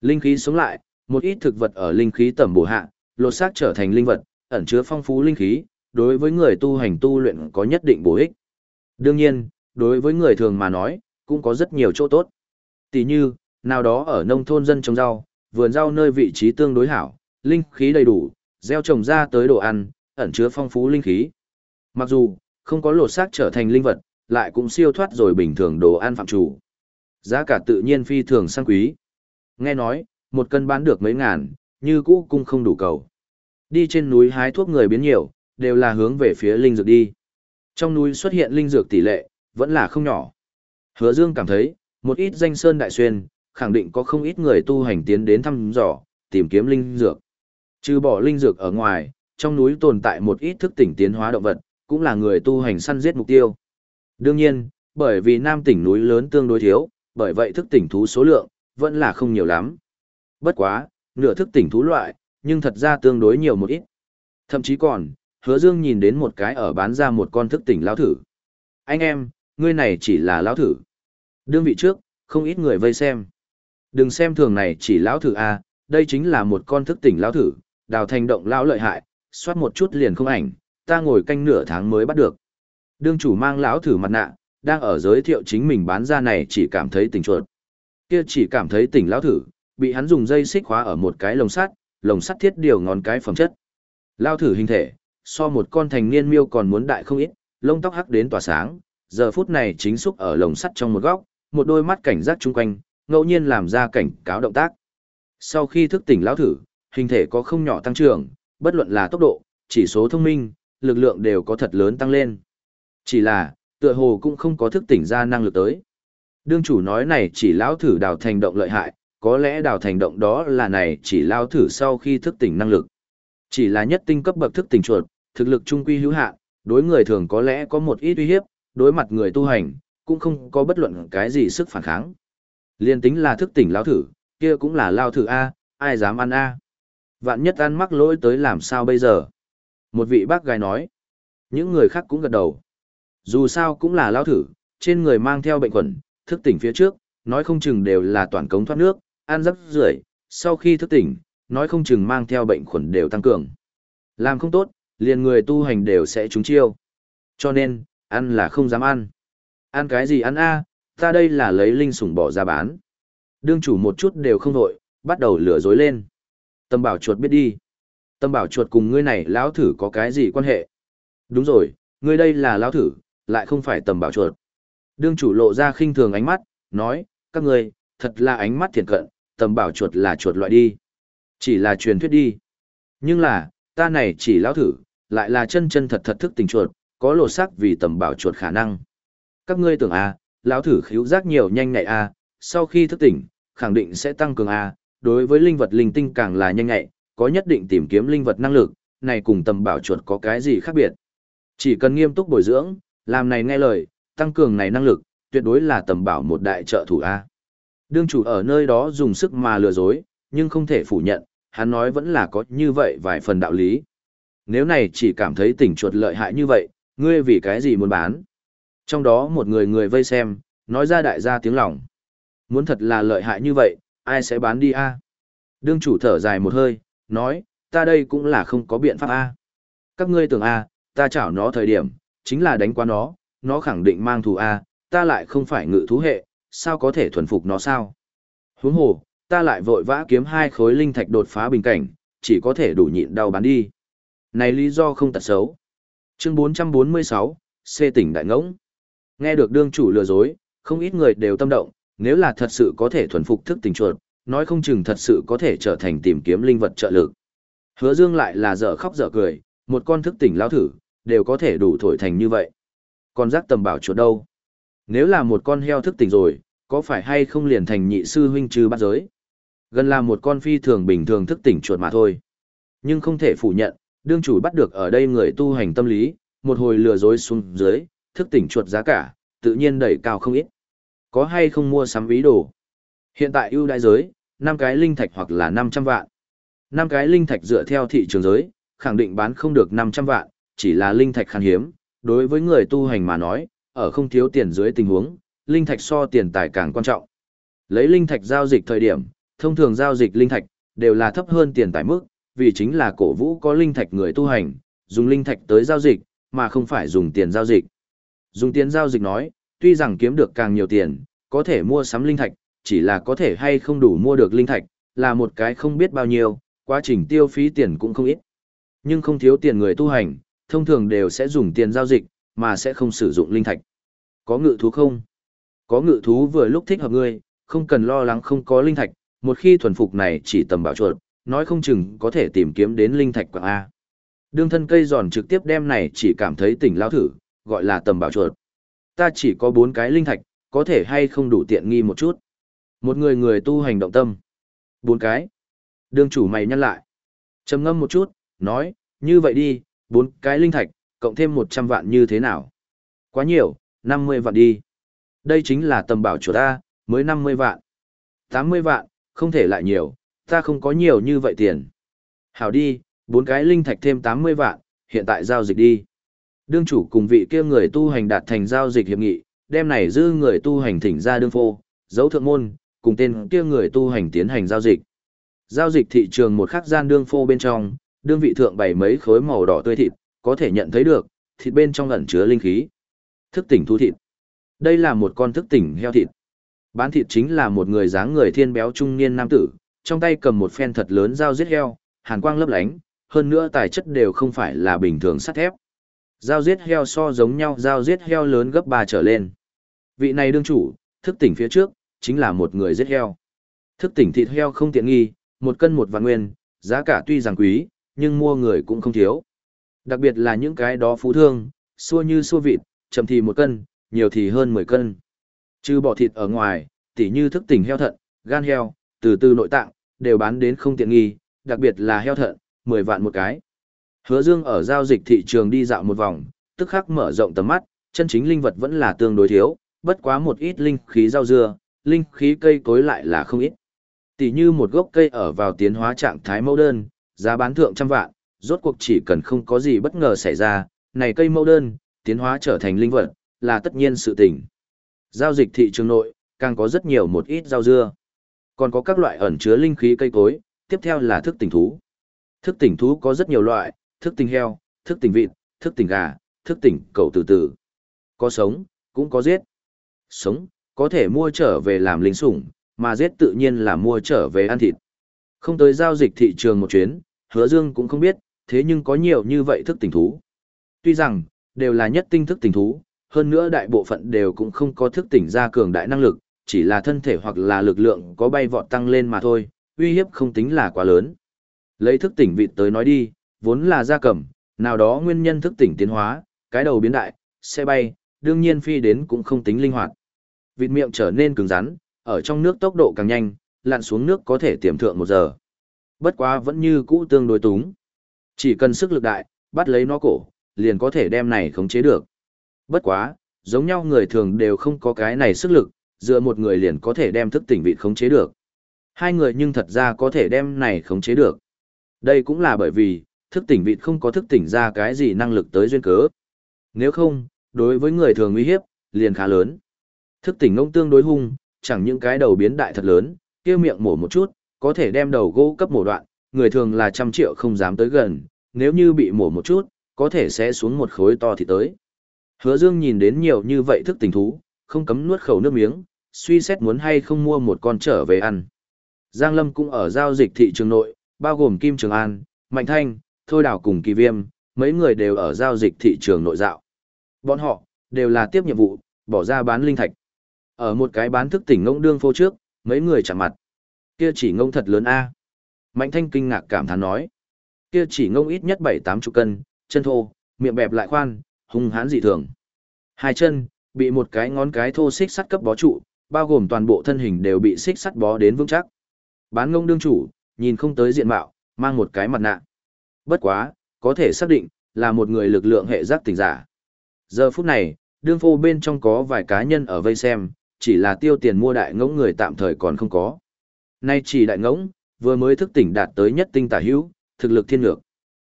Linh khí sống lại, một ít thực vật ở linh khí tẩm bổ hạ, lột xác trở thành linh vật, ẩn chứa phong phú linh khí, đối với người tu hành tu luyện có nhất định bổ ích. Đương nhiên, đối với người thường mà nói, cũng có rất nhiều chỗ tốt. Tỷ như, nào đó ở nông thôn dân trồng rau, vườn rau nơi vị trí tương đối hảo, linh khí đầy đủ, gieo trồng ra tới đồ ăn, ẩn chứa phong phú linh khí. Mặc dù, không có lột xác trở thành linh vật, lại cũng siêu thoát rồi bình thường đồ ăn phạm chủ. Giá cả tự nhiên phi thường sang quý. Nghe nói, một cân bán được mấy ngàn, như cũ cung không đủ cầu. Đi trên núi hái thuốc người biến nhiều, đều là hướng về phía linh dược đi. Trong núi xuất hiện linh dược tỷ lệ, vẫn là không nhỏ. Hứa Dương cảm thấy, một ít danh sơn đại xuyên, khẳng định có không ít người tu hành tiến đến thăm dò, tìm kiếm linh dược. Trừ bỏ linh dược ở ngoài, trong núi tồn tại một ít thức tỉnh tiến hóa động vật, cũng là người tu hành săn giết mục tiêu. Đương nhiên, bởi vì nam tỉnh núi lớn tương đối thiếu, bởi vậy thức tỉnh thú số lượng, vẫn là không nhiều lắm. Bất quá, nửa thức tỉnh thú loại, nhưng thật ra tương đối nhiều một ít. Thậm chí còn, hứa dương nhìn đến một cái ở bán ra một con thức tỉnh lao thử. Anh em, ngươi này chỉ là lao thử. Đương vị trước, không ít người vây xem. Đừng xem thường này chỉ lão thử A, đây chính là một con thức tỉnh lão thử, đào thành động lão lợi hại, soát một chút liền không ảnh, ta ngồi canh nửa tháng mới bắt được. Đương chủ mang lão thử mặt nạ, đang ở giới thiệu chính mình bán ra này chỉ cảm thấy tỉnh chuột. Kia chỉ cảm thấy tỉnh lão thử, bị hắn dùng dây xích khóa ở một cái lồng sắt, lồng sắt thiết điều ngón cái phẩm chất. Lão thử hình thể, so một con thành niên miêu còn muốn đại không ít, lông tóc hắc đến tỏa sáng, giờ phút này chính xúc ở lồng sắt trong một góc, một đôi mắt cảnh giác chung quanh, ngẫu nhiên làm ra cảnh cáo động tác. Sau khi thức tỉnh lão thử, hình thể có không nhỏ tăng trưởng, bất luận là tốc độ, chỉ số thông minh, lực lượng đều có thật lớn tăng lên. Chỉ là, tựa hồ cũng không có thức tỉnh ra năng lực tới. Đương chủ nói này chỉ lão thử đào thành động lợi hại, có lẽ đào thành động đó là này chỉ lão thử sau khi thức tỉnh năng lực. Chỉ là nhất tinh cấp bậc thức tỉnh chuột, thực lực trung quy hữu hạn, đối người thường có lẽ có một ít uy hiếp, đối mặt người tu hành, cũng không có bất luận cái gì sức phản kháng. Liên tính là thức tỉnh lão thử, kia cũng là lao thử A, ai dám ăn A. Vạn nhất ăn mắc lỗi tới làm sao bây giờ? Một vị bác gái nói. Những người khác cũng gật đầu. Dù sao cũng là lao thử, trên người mang theo bệnh khuẩn, thức tỉnh phía trước, nói không chừng đều là toàn cống thoát nước, ăn rất rưởi sau khi thức tỉnh, nói không chừng mang theo bệnh khuẩn đều tăng cường. Làm không tốt, liền người tu hành đều sẽ trúng chiêu. Cho nên, ăn là không dám ăn. Ăn cái gì ăn a ta đây là lấy linh sủng bỏ ra bán. Đương chủ một chút đều không vội, bắt đầu lửa dối lên. Tâm bảo chuột biết đi. Tâm bảo chuột cùng ngươi này lão thử có cái gì quan hệ? Đúng rồi, ngươi đây là lão thử, lại không phải tầm bảo chuột. Đương chủ lộ ra khinh thường ánh mắt, nói, các ngươi, thật là ánh mắt thiện cận, tầm bảo chuột là chuột loại đi. Chỉ là truyền thuyết đi. Nhưng là, ta này chỉ lão thử, lại là chân chân thật thật thức tình chuột, có lột sắc vì tầm bảo chuột khả năng. Các ngươi tưởng à, lão thử khíu giác nhiều nhanh nhạy à, sau khi thức tỉnh, khẳng định sẽ tăng cường à, đối với linh vật linh tinh càng là nhanh nhạy, có nhất định tìm kiếm linh vật năng lực, này cùng tầm bảo chuột có cái gì khác biệt. Chỉ cần nghiêm túc bồi dưỡng, làm này nghe lời, tăng cường này năng lực, tuyệt đối là tầm bảo một đại trợ thủ A. Đương chủ ở nơi đó dùng sức mà lừa dối, nhưng không thể phủ nhận, hắn nói vẫn là có như vậy vài phần đạo lý. Nếu này chỉ cảm thấy tỉnh chuột lợi hại như vậy, ngươi vì cái gì muốn bán? Trong đó một người người vây xem, nói ra đại gia tiếng lòng. Muốn thật là lợi hại như vậy, ai sẽ bán đi a? Đương chủ thở dài một hơi, nói, ta đây cũng là không có biện pháp a. Các ngươi tưởng a, ta chảo nó thời điểm, chính là đánh qua nó, nó khẳng định mang thù a, ta lại không phải ngự thú hệ, sao có thể thuần phục nó sao? Huống hồ, ta lại vội vã kiếm hai khối linh thạch đột phá bình cảnh, chỉ có thể đủ nhịn đau bán đi. Này lý do không tật xấu. Chương 446, C tỉnh đại ngỗng. Nghe được đương chủ lừa dối, không ít người đều tâm động, nếu là thật sự có thể thuần phục thức tình chuột, nói không chừng thật sự có thể trở thành tìm kiếm linh vật trợ lực. Hứa Dương lại là dở khóc dở cười, một con thức tỉnh lao thử, đều có thể đủ thổi thành như vậy. Còn giác tầm bảo chuột đâu? Nếu là một con heo thức tỉnh rồi, có phải hay không liền thành nhị sư huynh trừ bắt giới? Gần là một con phi thường bình thường thức tỉnh chuột mà thôi. Nhưng không thể phủ nhận, đương chủ bắt được ở đây người tu hành tâm lý, một hồi lừa dối xuống dưới, thức tỉnh chuột giá cả, tự nhiên đẩy cao không ít. Có hay không mua sắm ví đồ? Hiện tại ưu đại giới, 5 cái linh thạch hoặc là 500 vạn. 5 cái linh thạch dựa theo thị trường giới, khẳng định bán không được 500 vạn, chỉ là linh thạch khan hiếm. Đối với người tu hành mà nói, ở không thiếu tiền dưới tình huống, linh thạch so tiền tài càng quan trọng. Lấy linh thạch giao dịch thời điểm, thông thường giao dịch linh thạch đều là thấp hơn tiền tài mức, vì chính là cổ vũ có linh thạch người tu hành, dùng linh thạch tới giao dịch, mà không phải dùng tiền giao dịch. Dùng tiền giao dịch nói, tuy rằng kiếm được càng nhiều tiền, có thể mua sắm linh thạch, chỉ là có thể hay không đủ mua được linh thạch, là một cái không biết bao nhiêu, quá trình tiêu phí tiền cũng không ít. Nhưng không thiếu tiền người tu hành, thông thường đều sẽ dùng tiền giao dịch, mà sẽ không sử dụng linh thạch. Có ngự thú không? Có ngự thú vừa lúc thích hợp ngươi, không cần lo lắng không có linh thạch, một khi thuần phục này chỉ tầm bảo chuột, nói không chừng có thể tìm kiếm đến linh thạch quảng A. Đương thân cây giòn trực tiếp đem này chỉ cảm thấy tỉnh lao thử, gọi là tầm bảo chuột. Ta chỉ có bốn cái linh thạch, có thể hay không đủ tiện nghi một chút. Một người người tu hành động tâm. Bốn cái. Đương chủ mày nhăn lại. trầm ngâm một chút, nói, như vậy đi, bốn cái linh thạch, cộng thêm một trăm vạn như thế nào? Quá nhiều, năm mươi vạn đi. Đây chính là tầm bảo chủ ta, mới năm mươi vạn. tám mươi vạn, không thể lại nhiều, ta không có nhiều như vậy tiền. Hảo đi, bốn cái linh thạch thêm tám mươi vạn, hiện tại giao dịch đi. Đương chủ cùng vị kia người tu hành đạt thành giao dịch hiệp nghị, đem này dư người tu hành thỉnh ra đương phô, dấu thượng môn, cùng tên kia người tu hành tiến hành giao dịch. Giao dịch thị trường một khắc gian đương phô bên trong, đương vị thượng bày mấy khối màu đỏ tươi thịt, có thể nhận thấy được, thịt bên trong ẩn chứa linh khí. Thức tỉnh thú thịt. Đây là một con thức tỉnh heo thịt. Bán thịt chính là một người dáng người thiên béo trung niên nam tử, trong tay cầm một phen thật lớn dao giết heo, hàn quang lấp lánh, hơn nữa tài chất đều không phải là bình thường sắt thép. Giao giết heo so giống nhau giao giết heo lớn gấp 3 trở lên. Vị này đương chủ, thức tỉnh phía trước, chính là một người giết heo. Thức tỉnh thịt heo không tiện nghi, một cân một vạn nguyên, giá cả tuy rằng quý, nhưng mua người cũng không thiếu. Đặc biệt là những cái đó phú thương, xua như xua vịt, chậm thì một cân, nhiều thì hơn 10 cân. Trừ bỏ thịt ở ngoài, tỉ như thức tỉnh heo thận, gan heo, từ từ nội tạng, đều bán đến không tiện nghi, đặc biệt là heo thận, 10 vạn một cái. Hứa Dương ở giao dịch thị trường đi dạo một vòng, tức khắc mở rộng tầm mắt, chân chính linh vật vẫn là tương đối thiếu, bất quá một ít linh khí rau dưa, linh khí cây cối lại là không ít. Tỷ như một gốc cây ở vào tiến hóa trạng thái mẫu đơn, giá bán thượng trăm vạn, rốt cuộc chỉ cần không có gì bất ngờ xảy ra, này cây mẫu đơn, tiến hóa trở thành linh vật, là tất nhiên sự tình. Giao dịch thị trường nội, càng có rất nhiều một ít rau dưa. Còn có các loại ẩn chứa linh khí cây cối, tiếp theo là thức tỉnh thú. Thức tỉnh thú có rất nhiều loại, thức tỉnh heo, thức tỉnh vịt, thức tỉnh gà, thức tỉnh cậu từ từ. Có sống, cũng có giết. Sống, có thể mua trở về làm linh sủng, mà giết tự nhiên là mua trở về ăn thịt. Không tới giao dịch thị trường một chuyến, hứa dương cũng không biết, thế nhưng có nhiều như vậy thức tỉnh thú. Tuy rằng, đều là nhất tinh thức tỉnh thú, hơn nữa đại bộ phận đều cũng không có thức tỉnh ra cường đại năng lực, chỉ là thân thể hoặc là lực lượng có bay vọt tăng lên mà thôi, uy hiếp không tính là quá lớn. Lấy thức tỉnh vịt tới nói đi, vốn là gia cầm, nào đó nguyên nhân thức tỉnh tiến hóa, cái đầu biến đại, xe bay, đương nhiên phi đến cũng không tính linh hoạt. Vịt miệng trở nên cứng rắn, ở trong nước tốc độ càng nhanh, lặn xuống nước có thể tiềm thượng một giờ. Bất quá vẫn như cũ tương đối túng. Chỉ cần sức lực đại, bắt lấy nó cổ, liền có thể đem này khống chế được. Bất quá, giống nhau người thường đều không có cái này sức lực, dựa một người liền có thể đem thức tỉnh vịt khống chế được. Hai người nhưng thật ra có thể đem này khống chế được. Đây cũng là bởi vì, thức tỉnh vịt không có thức tỉnh ra cái gì năng lực tới duyên cớ. Nếu không, đối với người thường uy hiếp, liền khá lớn. Thức tỉnh ngông tương đối hung, chẳng những cái đầu biến đại thật lớn, kia miệng mổ một chút, có thể đem đầu gỗ cấp mổ đoạn, người thường là trăm triệu không dám tới gần, nếu như bị mổ một chút, có thể sẽ xuống một khối to thì tới. Hứa Dương nhìn đến nhiều như vậy thức tỉnh thú, không cấm nuốt khẩu nước miếng, suy xét muốn hay không mua một con trở về ăn. Giang Lâm cũng ở giao dịch thị trường nội, bao gồm Kim Trường An, Mạnh Thanh, Thôi Đào cùng Kỳ Viêm, mấy người đều ở giao dịch thị trường nội dạo. Bọn họ, đều là tiếp nhiệm vụ, bỏ ra bán linh thạch. Ở một cái bán thức tỉnh ngông đương phô trước, mấy người chạm mặt. Kia chỉ ngông thật lớn a. Mạnh Thanh kinh ngạc cảm thán nói. Kia chỉ ngông ít nhất bảy tám chục cân, chân thô, miệng bẹp lại khoan, hung hãn dị thường. Hai chân, bị một cái ngón cái thô xích sắt cấp bó trụ, bao gồm toàn bộ thân hình đều bị xích sắt bó đến vững chắc. Bán ngông đương chủ, nhìn không tới diện mạo, mang một cái mặt nạ. Bất quá, có thể xác định, là một người lực lượng hệ giác tỉnh giả. Giờ phút này, đương phô bên trong có vài cá nhân ở vây xem, chỉ là tiêu tiền mua đại ngỗng người tạm thời còn không có. Nay chỉ đại ngỗng, vừa mới thức tỉnh đạt tới nhất tinh tả hữu, thực lực thiên lược.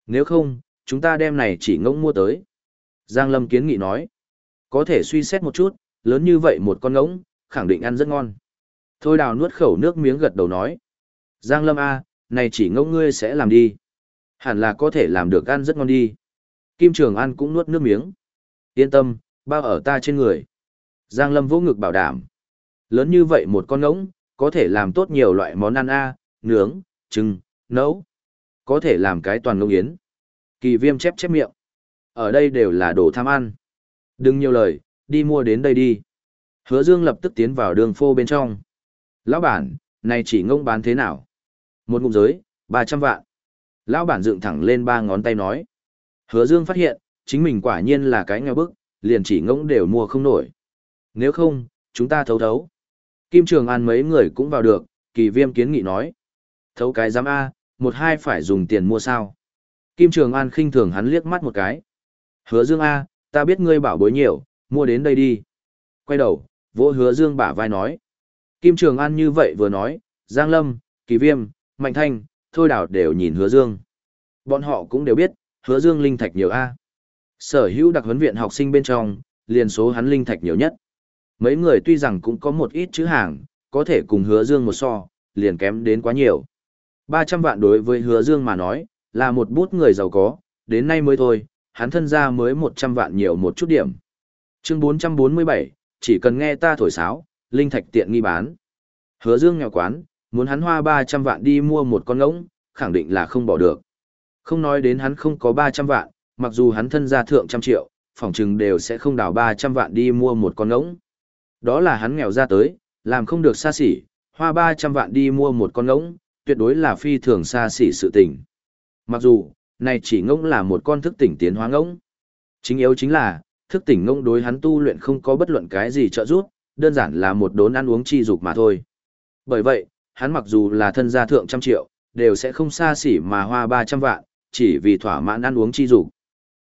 Nếu không, chúng ta đem này chỉ ngỗng mua tới. Giang Lâm kiến nghị nói, có thể suy xét một chút, lớn như vậy một con ngỗng, khẳng định ăn rất ngon. Thôi đào nuốt khẩu nước miếng gật đầu nói. Giang Lâm A, này chỉ ngỗng ngươi sẽ làm đi. Hẳn là có thể làm được ăn rất ngon đi. Kim Trường An cũng nuốt nước miếng. Yên tâm, bao ở ta trên người. Giang Lâm vỗ ngực bảo đảm. Lớn như vậy một con ngỗng, có thể làm tốt nhiều loại món ăn A, nướng, trưng, nấu. Có thể làm cái toàn ngỗng yến. Kỳ viêm chép chép miệng. Ở đây đều là đồ tham ăn. Đừng nhiều lời, đi mua đến đây đi. Hứa Dương lập tức tiến vào đường phô bên trong. Lão bản, này chỉ ngông bán thế nào? Một ngụm giới, 300 vạn. Lão bản dựng thẳng lên ba ngón tay nói. Hứa Dương phát hiện, chính mình quả nhiên là cái nghèo bức, liền chỉ ngỗng đều mua không nổi. Nếu không, chúng ta thấu thấu. Kim Trường An mấy người cũng vào được, kỳ viêm kiến nghị nói. Thấu cái giám A, một hai phải dùng tiền mua sao. Kim Trường An khinh thường hắn liếc mắt một cái. Hứa Dương A, ta biết ngươi bảo bối nhiều, mua đến đây đi. Quay đầu, vỗ hứa Dương bả vai nói. Kim Trường An như vậy vừa nói, Giang Lâm, Kỳ Viêm, Mạnh Thanh, Thôi Đào đều nhìn hứa Dương. Bọn họ cũng đều biết, hứa Dương linh thạch nhiều A. Sở hữu đặc huấn viện học sinh bên trong, liền số hắn linh thạch nhiều nhất. Mấy người tuy rằng cũng có một ít chữ hàng, có thể cùng hứa Dương một so, liền kém đến quá nhiều. 300 vạn đối với hứa Dương mà nói, là một bút người giàu có, đến nay mới thôi, hắn thân ra mới 100 vạn nhiều một chút điểm. Chương 447, chỉ cần nghe ta thổi sáo, linh thạch tiện nghi bán. Hứa Dương nghèo quán, muốn hắn hoa 300 vạn đi mua một con ngỗng, khẳng định là không bỏ được. Không nói đến hắn không có 300 vạn, mặc dù hắn thân gia thượng trăm triệu, phòng trừng đều sẽ không đào 300 vạn đi mua một con ngỗng. Đó là hắn nghèo ra tới, làm không được xa xỉ, hoa 300 vạn đi mua một con ngỗng, tuyệt đối là phi thường xa xỉ sự tình. Mặc dù, này chỉ ngỗng là một con thức tỉnh tiến hóa ngỗng. Chính yếu chính là, thức tỉnh ngỗng đối hắn tu luyện không có bất luận cái gì trợ giúp, đơn giản là một đốn ăn uống chi dục mà thôi. Bởi vậy, hắn mặc dù là thân gia thượng trăm triệu, đều sẽ không xa xỉ mà hoa 300 vạn, chỉ vì thỏa mãn ăn uống chi dục.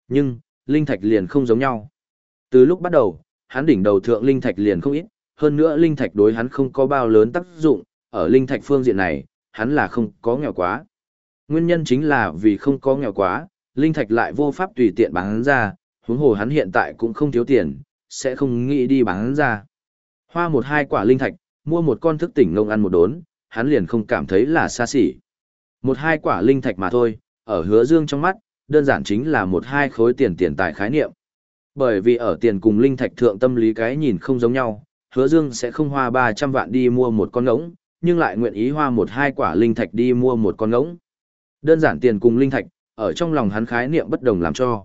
Nhưng, linh thạch liền không giống nhau. Từ lúc bắt đầu, hắn đỉnh đầu thượng linh thạch liền không ít, hơn nữa linh thạch đối hắn không có bao lớn tác dụng, ở linh thạch phương diện này, hắn là không có nghèo quá. Nguyên nhân chính là vì không có nghèo quá, linh thạch lại vô pháp tùy tiện bán ra, huống hồ hắn hiện tại cũng không thiếu tiền, sẽ không nghĩ đi bán ra. Hoa một hai quả linh thạch, mua một con thức tỉnh ngông ăn một đốn, hắn liền không cảm thấy là xa xỉ. Một hai quả linh thạch mà thôi, ở hứa dương trong mắt, đơn giản chính là một hai khối tiền tiền tài khái niệm. Bởi vì ở tiền cùng linh thạch thượng tâm lý cái nhìn không giống nhau, hứa dương sẽ không hoa 300 vạn đi mua một con ngỗng, nhưng lại nguyện ý hoa một hai quả linh thạch đi mua một con ngỗng. Đơn giản tiền cùng linh thạch, ở trong lòng hắn khái niệm bất đồng làm cho.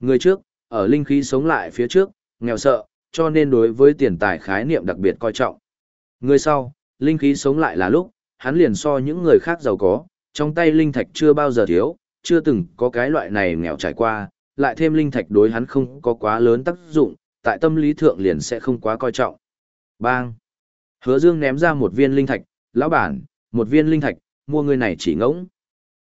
Người trước, ở linh khí sống lại phía trước, nghèo sợ, cho nên đối với tiền tài khái niệm đặc biệt coi trọng. Người sau, linh khí sống lại là lúc, hắn liền so những người khác giàu có, trong tay linh thạch chưa bao giờ thiếu, chưa từng có cái loại này nghèo trải qua, lại thêm linh thạch đối hắn không có quá lớn tác dụng, tại tâm lý thượng liền sẽ không quá coi trọng. Bang! Hứa Dương ném ra một viên linh thạch, lão bản, một viên linh thạch, mua người này chỉ ngỗng.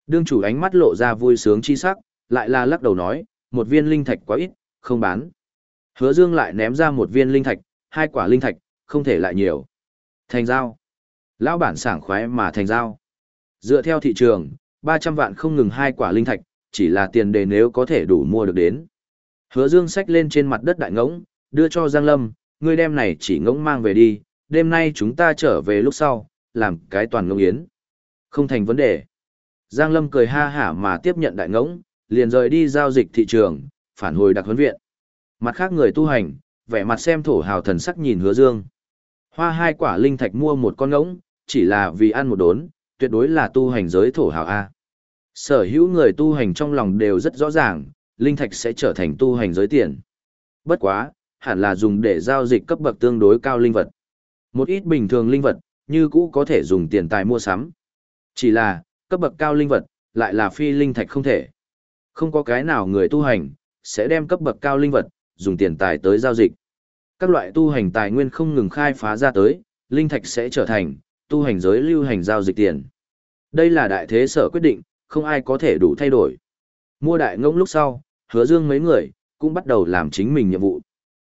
Đương chủ ánh mắt lộ ra vui sướng chi sắc, lại là lắc đầu nói, một viên linh thạch quá ít, không bán. Hứa Dương lại ném ra một viên linh thạch, hai quả linh thạch, không thể lại nhiều. Thành giao. Lão bản sảng khoái mà thành giao. Dựa theo thị trường, 300 vạn không ngừng hai quả linh thạch, chỉ là tiền đề nếu có thể đủ mua được đến. Hứa Dương xách lên trên mặt đất đại ngỗng, đưa cho Giang Lâm, ngươi đem này chỉ ngỗng mang về đi, đêm nay chúng ta trở về lúc sau, làm cái toàn ngỗng yến. Không thành vấn đề. Giang Lâm cười ha hả mà tiếp nhận đại ngỗng, liền rời đi giao dịch thị trường, phản hồi đặc huấn viện. Mặt khác người tu hành, vẻ mặt xem thổ hào thần sắc nhìn hứa dương. Hoa hai quả linh thạch mua một con ngỗng, chỉ là vì ăn một đốn, tuyệt đối là tu hành giới thổ hào A. Sở hữu người tu hành trong lòng đều rất rõ ràng, linh thạch sẽ trở thành tu hành giới tiền. Bất quá, hẳn là dùng để giao dịch cấp bậc tương đối cao linh vật. Một ít bình thường linh vật, như cũ có thể dùng tiền tài mua sắm. Chỉ là, cấp bậc cao linh vật, lại là phi linh thạch không thể. Không có cái nào người tu hành, sẽ đem cấp bậc cao linh vật, dùng tiền tài tới giao dịch. Các loại tu hành tài nguyên không ngừng khai phá ra tới, linh thạch sẽ trở thành tu hành giới lưu hành giao dịch tiền. Đây là đại thế sở quyết định, không ai có thể đủ thay đổi. Mua đại ngỗng lúc sau, hứa dương mấy người, cũng bắt đầu làm chính mình nhiệm vụ.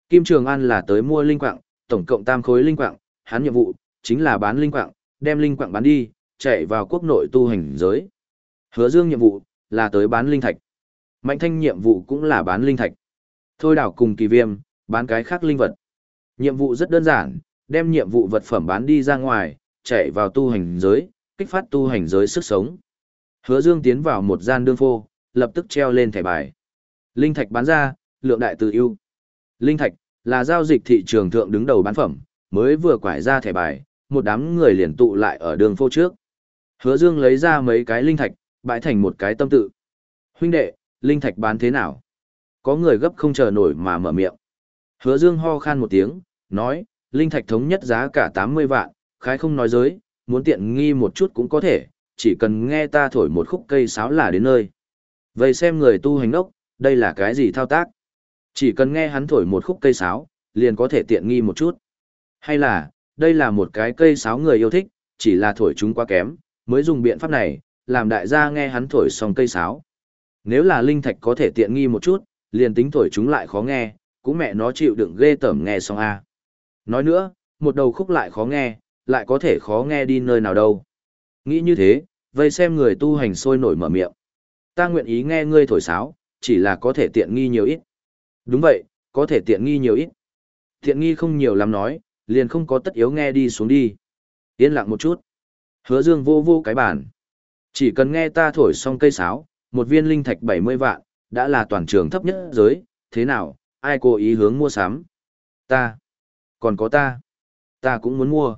Kim Trường An là tới mua linh quạng, tổng cộng tam khối linh quạng, hắn nhiệm vụ, chính là bán linh quạng, đem linh quạng bán đi, chạy vào quốc nội tu hành giới. Hứa Dương nhiệm vụ, là tới bán linh thạch. Mạnh thanh nhiệm vụ cũng là bán linh thạch. Thôi đảo cùng kỳ viêm, bán cái khác linh vật. Nhiệm vụ rất đơn giản, đem nhiệm vụ vật phẩm bán đi ra ngoài, chạy vào tu hành giới, kích phát tu hành giới sức sống. Hứa Dương tiến vào một gian đương phô, lập tức treo lên thẻ bài. Linh thạch bán ra, lượng đại từ ưu. Linh thạch là giao dịch thị trường thượng đứng đầu bán phẩm, mới vừa quải ra thẻ bài, một đám người liền tụ lại ở đường phô trước. Hứa Dương lấy ra mấy cái linh thạch, bãi thành một cái tâm tự. Huynh đệ, linh thạch bán thế nào? Có người gấp không chờ nổi mà mở miệng. Hứa Dương ho khan một tiếng, nói, linh thạch thống nhất giá cả 80 vạn, khái không nói giới, muốn tiện nghi một chút cũng có thể, chỉ cần nghe ta thổi một khúc cây sáo là đến nơi. Vậy xem người tu hành đốc, đây là cái gì thao tác? Chỉ cần nghe hắn thổi một khúc cây sáo, liền có thể tiện nghi một chút. Hay là, đây là một cái cây sáo người yêu thích, chỉ là thổi chúng quá kém, mới dùng biện pháp này, làm đại gia nghe hắn thổi xong cây sáo. Nếu là linh thạch có thể tiện nghi một chút, liền tính thổi chúng lại khó nghe, cũng mẹ nó chịu đựng ghê tởm nghe xong a. Nói nữa, một đầu khúc lại khó nghe, lại có thể khó nghe đi nơi nào đâu. Nghĩ như thế, vây xem người tu hành sôi nổi mở miệng. Ta nguyện ý nghe ngươi thổi sáo, chỉ là có thể tiện nghi nhiều ít. Đúng vậy, có thể tiện nghi nhiều ít. Tiện nghi không nhiều lắm nói, liền không có tất yếu nghe đi xuống đi. Yên lặng một chút. Hứa dương vô vô cái bản. Chỉ cần nghe ta thổi xong cây sáo, một viên linh thạch 70 vạn, đã là toàn trường thấp nhất giới, thế nào, ai cố ý hướng mua sắm? Ta. Còn có ta. Ta cũng muốn mua.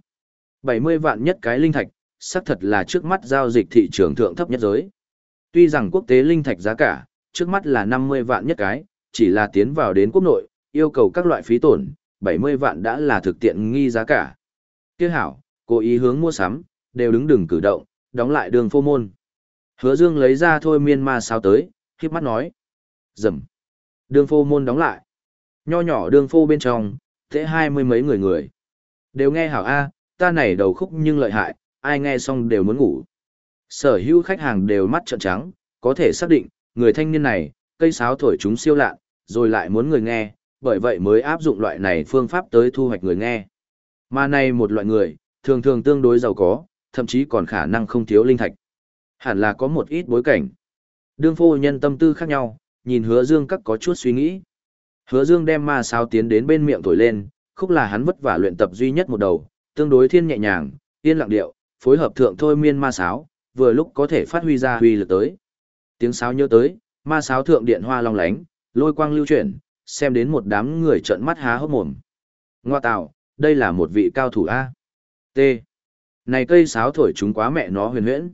70 vạn nhất cái linh thạch, xác thật là trước mắt giao dịch thị trường thượng thấp nhất giới. Tuy rằng quốc tế linh thạch giá cả, trước mắt là 50 vạn nhất cái, chỉ là tiến vào đến quốc nội, yêu cầu các loại phí tổn, 70 vạn đã là thực tiện nghi giá cả. Kia hảo, cố ý hướng mua sắm, đều đứng đừng cử động, đóng lại đường phô môn. Hứa Dương lấy ra thôi miên ma sao tới, khiếp mắt nói. Dầm. Đường phô môn đóng lại. Nho nhỏ đường phô bên trong, thế hai mươi mấy người người. Đều nghe hảo A, ta này đầu khúc nhưng lợi hại, ai nghe xong đều muốn ngủ. Sở hữu khách hàng đều mắt trợn trắng, có thể xác định, người thanh niên này, cây sáo thổi chúng siêu lạ, rồi lại muốn người nghe, bởi vậy mới áp dụng loại này phương pháp tới thu hoạch người nghe. Mà này một loại người, thường thường tương đối giàu có, thậm chí còn khả năng không thiếu linh thạch. Hẳn là có một ít bối cảnh. Đương phô nhân tâm tư khác nhau, nhìn hứa dương các có chút suy nghĩ. Hứa dương đem ma sao tiến đến bên miệng thổi lên, khúc là hắn vất vả luyện tập duy nhất một đầu, tương đối thiên nhẹ nhàng, yên lặng điệu, phối hợp thượng thôi miên ma sáo, vừa lúc có thể phát huy ra huy lực tới. Tiếng sáo nhớ tới, ma sáo thượng điện hoa long lánh, lôi quang lưu chuyển, xem đến một đám người trợn mắt há hốc mồm. Ngoa tạo, Đây là một vị cao thủ A. T. Này cây sáo thổi chúng quá mẹ nó huyền huyễn.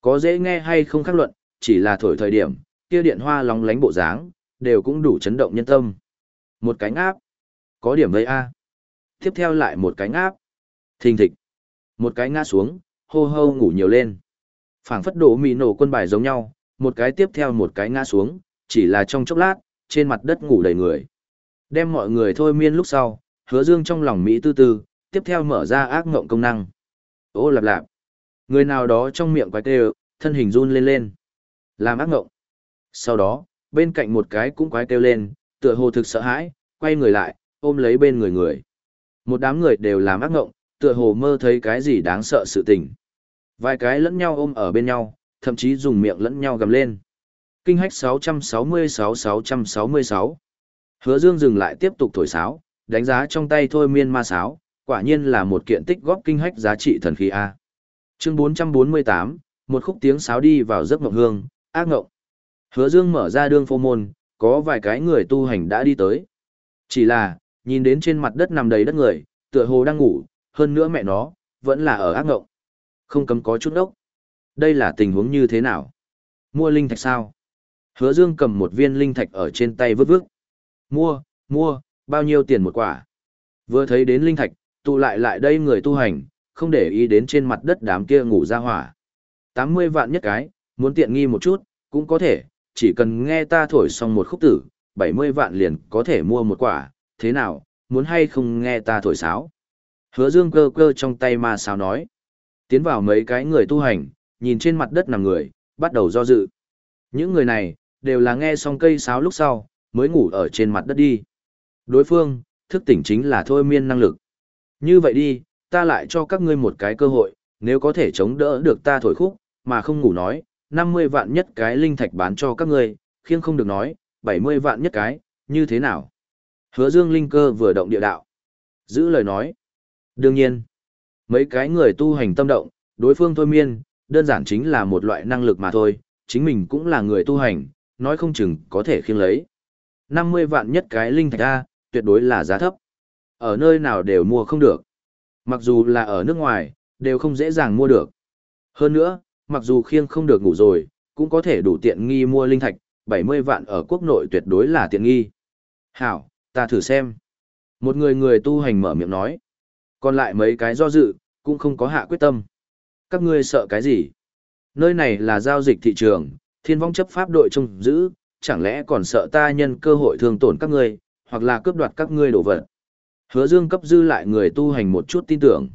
Có dễ nghe hay không khắc luận, chỉ là thổi thời điểm, kia điện hoa long lánh bộ dáng, đều cũng đủ chấn động nhân tâm. Một cánh áp. Có điểm vây A. Tiếp theo lại một cánh áp. Thình thịch. Một cái ngã xuống, hô hô ngủ nhiều lên. phảng phất đổ mì nổ quân bài giống nhau, một cái tiếp theo một cái ngã xuống, chỉ là trong chốc lát, trên mặt đất ngủ đầy người. Đem mọi người thôi miên lúc sau, hứa dương trong lòng Mỹ tư tư, tiếp theo mở ra ác ngộng công năng. Ô lạp lạp. Người nào đó trong miệng quái tê thân hình run lên lên. Làm ác ngộng. Sau đó, bên cạnh một cái cũng quái kêu lên, tựa hồ thực sợ hãi, quay người lại, ôm lấy bên người người. Một đám người đều làm ác ngộng, tựa hồ mơ thấy cái gì đáng sợ sự tình. Vài cái lẫn nhau ôm ở bên nhau, thậm chí dùng miệng lẫn nhau gầm lên. Kinh hách 666-666. Hứa Dương dừng lại tiếp tục thổi sáo, đánh giá trong tay thôi miên ma sáo, quả nhiên là một kiện tích góp kinh hách giá trị thần khí A. Chương 448, một khúc tiếng sáo đi vào giấc mộng hương, ác ngộng. Hứa Dương mở ra đường phô môn, có vài cái người tu hành đã đi tới. Chỉ là, nhìn đến trên mặt đất nằm đầy đất người, tựa hồ đang ngủ, hơn nữa mẹ nó, vẫn là ở ác ngộng. Không cấm có chút ốc. Đây là tình huống như thế nào? Mua linh thạch sao? Hứa Dương cầm một viên linh thạch ở trên tay vứt vứt. Mua, mua, bao nhiêu tiền một quả? Vừa thấy đến linh thạch, tụ lại lại đây người tu hành, không để ý đến trên mặt đất đám kia ngủ ra hỏa. 80 vạn nhất cái, muốn tiện nghi một chút, cũng có thể, chỉ cần nghe ta thổi xong một khúc tử, 70 vạn liền có thể mua một quả, thế nào, muốn hay không nghe ta thổi sáo? Hứa dương cơ cơ trong tay ma sao nói. Tiến vào mấy cái người tu hành, nhìn trên mặt đất nằm người, bắt đầu do dự. Những người này, đều là nghe xong cây sáo lúc sau, mới ngủ ở trên mặt đất đi. Đối phương, thức tỉnh chính là thôi miên năng lực. Như vậy đi, ta lại cho các ngươi một cái cơ hội, nếu có thể chống đỡ được ta thổi khúc, mà không ngủ nói, 50 vạn nhất cái linh thạch bán cho các ngươi, khiêng không được nói, 70 vạn nhất cái, như thế nào? Hứa dương linh cơ vừa động địa đạo. Giữ lời nói. Đương nhiên, mấy cái người tu hành tâm động, đối phương thôi miên, đơn giản chính là một loại năng lực mà thôi, chính mình cũng là người tu hành, nói không chừng có thể khiêng lấy. 50 vạn nhất cái linh thạch A, tuyệt đối là giá thấp. Ở nơi nào đều mua không được. Mặc dù là ở nước ngoài, đều không dễ dàng mua được. Hơn nữa, mặc dù khiêng không được ngủ rồi, cũng có thể đủ tiện nghi mua linh thạch, 70 vạn ở quốc nội tuyệt đối là tiện nghi. Hảo, ta thử xem. Một người người tu hành mở miệng nói. Còn lại mấy cái do dự, cũng không có hạ quyết tâm. Các ngươi sợ cái gì? Nơi này là giao dịch thị trường, thiên vong chấp pháp đội trông giữ, chẳng lẽ còn sợ ta nhân cơ hội thương tổn các ngươi, hoặc là cướp đoạt các ngươi đồ vật. Hứa dương cấp dư lại người tu hành một chút tin tưởng.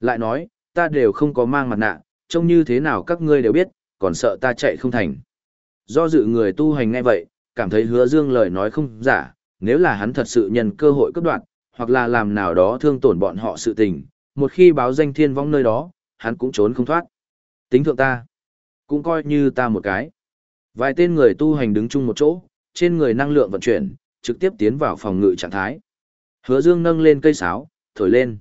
Lại nói, ta đều không có mang mặt nạ, trông như thế nào các ngươi đều biết, còn sợ ta chạy không thành. Do dự người tu hành ngay vậy, cảm thấy hứa dương lời nói không giả, nếu là hắn thật sự nhân cơ hội cướp đoạt, hoặc là làm nào đó thương tổn bọn họ sự tình, một khi báo danh thiên vong nơi đó, hắn cũng trốn không thoát. Tính thượng ta, cũng coi như ta một cái. Vài tên người tu hành đứng chung một chỗ, trên người năng lượng vận chuyển, trực tiếp tiến vào phòng ngự trạng thái. Hứa Dương nâng lên cây sáo, thổi lên.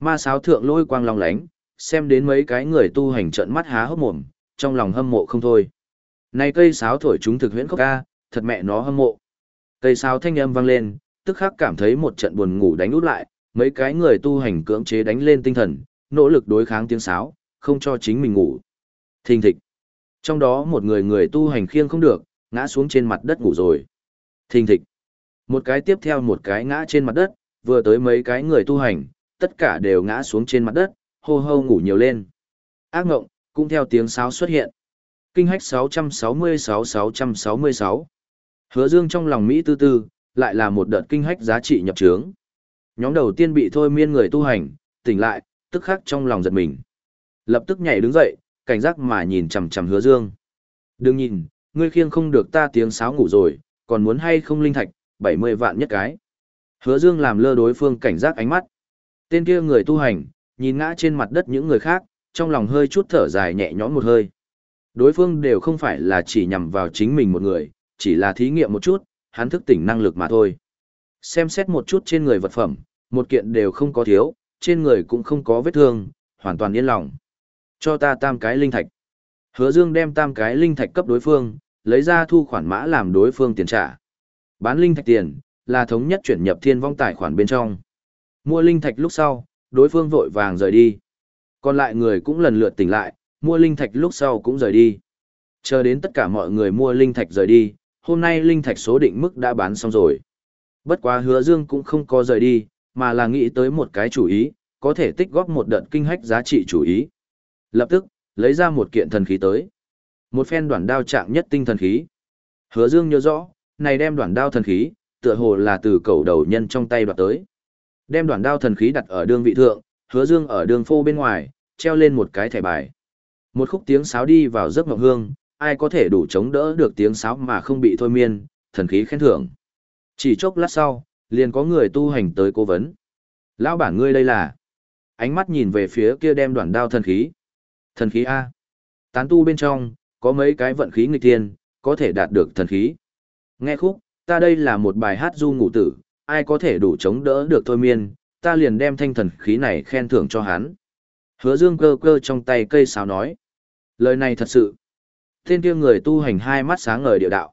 Ma sáo thượng lôi quang long lánh, xem đến mấy cái người tu hành trợn mắt há hốc mồm, trong lòng hâm mộ không thôi. Này cây sáo thổi chúng thực huyễn khốc ca, thật mẹ nó hâm mộ. Cây sáo thanh âm vang lên, tức khắc cảm thấy một trận buồn ngủ đánh út lại, mấy cái người tu hành cưỡng chế đánh lên tinh thần, nỗ lực đối kháng tiếng sáo, không cho chính mình ngủ. Thình thịch. Trong đó một người người tu hành khiêng không được, ngã xuống trên mặt đất ngủ rồi. Thình thịch. Một cái tiếp theo một cái ngã trên mặt đất, vừa tới mấy cái người tu hành, tất cả đều ngã xuống trên mặt đất, hô hô ngủ nhiều lên. Ác ngộng, cũng theo tiếng sáo xuất hiện. Kinh hách 666-666. Hứa dương trong lòng Mỹ tư tư, lại là một đợt kinh hách giá trị nhập trướng. Nhóm đầu tiên bị thôi miên người tu hành, tỉnh lại, tức khắc trong lòng giật mình. Lập tức nhảy đứng dậy, cảnh giác mà nhìn chằm chằm hứa dương. Đừng nhìn, ngươi khiêng không được ta tiếng sáo ngủ rồi, còn muốn hay không linh thạch, 70 vạn nhất cái. Hứa dương làm lơ đối phương cảnh giác ánh mắt. Tên kia người tu hành, nhìn ngã trên mặt đất những người khác, trong lòng hơi chút thở dài nhẹ nhõm một hơi. Đối phương đều không phải là chỉ nhằm vào chính mình một người, chỉ là thí nghiệm một chút, hắn thức tỉnh năng lực mà thôi. Xem xét một chút trên người vật phẩm, một kiện đều không có thiếu, trên người cũng không có vết thương, hoàn toàn yên lòng. Cho ta tam cái linh thạch. Hứa Dương đem tam cái linh thạch cấp đối phương, lấy ra thu khoản mã làm đối phương tiền trả. Bán linh thạch tiền, là thống nhất chuyển nhập thiên vong tài khoản bên trong. Mua linh thạch lúc sau, đối phương vội vàng rời đi. Còn lại người cũng lần lượt tỉnh lại, mua linh thạch lúc sau cũng rời đi. Chờ đến tất cả mọi người mua linh thạch rời đi, hôm nay linh thạch số định mức đã bán xong rồi. Bất quá hứa dương cũng không có rời đi, mà là nghĩ tới một cái chủ ý, có thể tích góp một đợt kinh hách giá trị chủ ý. Lập tức, lấy ra một kiện thần khí tới. Một phen đoạn đao trạng nhất tinh thần khí. Hứa dương nhớ rõ, này đem đoạn đao thần khí, tựa hồ là từ cầu đầu nhân trong tay đoạt tới. Đem đoạn đao thần khí đặt ở đường vị thượng, hứa dương ở đường phô bên ngoài, treo lên một cái thẻ bài. Một khúc tiếng sáo đi vào giấc mộng hương, ai có thể đủ chống đỡ được tiếng sáo mà không bị thôi miên, thần khí khen thưởng. Chỉ chốc lát sau, liền có người tu hành tới cố vấn. Lão bản ngươi đây là... Ánh mắt nhìn về phía kia đem đoạn đao thần khí. Thần khí A. Tán tu bên trong, có mấy cái vận khí nghịch tiên, có thể đạt được thần khí. Nghe khúc, ta đây là một bài hát du ngủ tử, ai có thể đủ chống đỡ được thôi miên, ta liền đem thanh thần khí này khen thưởng cho hắn. Hứa dương cơ cơ trong tay cây sáo nói. Lời này thật sự. Thiên kia người tu hành hai mắt sáng ngời địa đạo.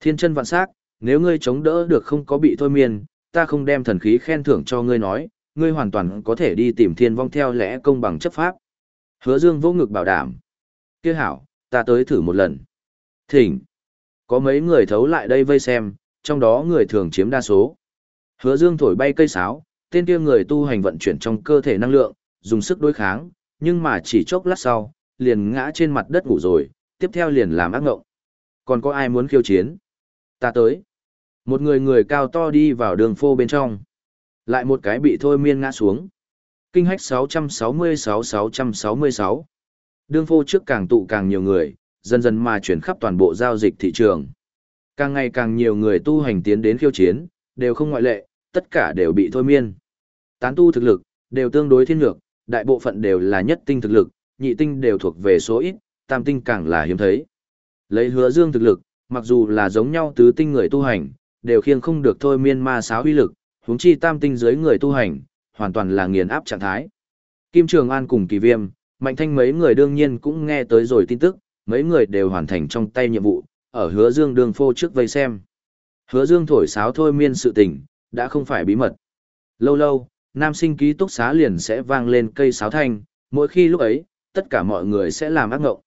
Thiên chân vạn sắc, nếu ngươi chống đỡ được không có bị thôi miên, ta không đem thần khí khen thưởng cho ngươi nói, ngươi hoàn toàn có thể đi tìm thiên vong theo lẽ công bằng chấp pháp. Hứa dương vô ngực bảo đảm. Kia hảo, ta tới thử một lần. Thỉnh. Có mấy người thấu lại đây vây xem, trong đó người thường chiếm đa số. Hứa dương thổi bay cây sáo, tên kia người tu hành vận chuyển trong cơ thể năng lượng, dùng sức đối kháng, nhưng mà chỉ chốc lát sau, liền ngã trên mặt đất ngủ rồi, tiếp theo liền làm ác ngộng. Còn có ai muốn khiêu chiến? Ta tới. Một người người cao to đi vào đường phô bên trong. Lại một cái bị thôi miên ngã xuống. Kinh hách 666-666. Đường phô trước càng tụ càng nhiều người, dần dần mà chuyển khắp toàn bộ giao dịch thị trường. Càng ngày càng nhiều người tu hành tiến đến khiêu chiến, đều không ngoại lệ, tất cả đều bị thôi miên. Tán tu thực lực, đều tương đối thiên ngược, đại bộ phận đều là nhất tinh thực lực, nhị tinh đều thuộc về số ít, tam tinh càng là hiếm thấy. Lấy hứa dương thực lực, mặc dù là giống nhau tứ tinh người tu hành, đều khiêng không được thôi miên ma sáo uy lực, huống chi tam tinh dưới người tu hành, hoàn toàn là nghiền áp trạng thái. Kim Trường An cùng Kỳ Viêm, Mạnh Thanh mấy người đương nhiên cũng nghe tới rồi tin tức, mấy người đều hoàn thành trong tay nhiệm vụ, ở hứa dương đường phô trước vây xem. Hứa dương thổi sáo thôi miên sự tình, đã không phải bí mật. Lâu lâu, nam sinh ký túc xá liền sẽ vang lên cây sáo thanh, mỗi khi lúc ấy, tất cả mọi người sẽ làm ác ngộng.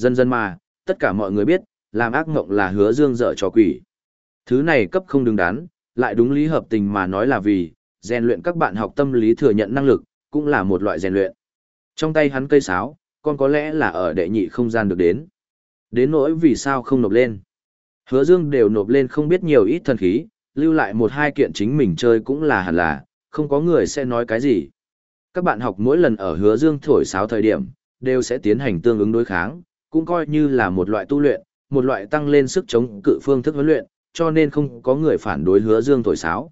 Dần dần mà, tất cả mọi người biết, làm ác ngộng là hứa dương dở cho quỷ. Thứ này cấp không đứng đắn, lại đúng lý hợp tình mà nói là vì, rèn luyện các bạn học tâm lý thừa nhận năng lực, cũng là một loại rèn luyện. Trong tay hắn cây sáo, còn có lẽ là ở đệ nhị không gian được đến. Đến nỗi vì sao không nộp lên. Hứa dương đều nộp lên không biết nhiều ít thần khí, lưu lại một hai kiện chính mình chơi cũng là hẳn là, không có người sẽ nói cái gì. Các bạn học mỗi lần ở hứa dương thổi sáo thời điểm, đều sẽ tiến hành tương ứng đối kháng, cũng coi như là một loại tu luyện, một loại tăng lên sức chống cự phương thức huấn luyện, cho nên không có người phản đối hứa dương thổi sáo.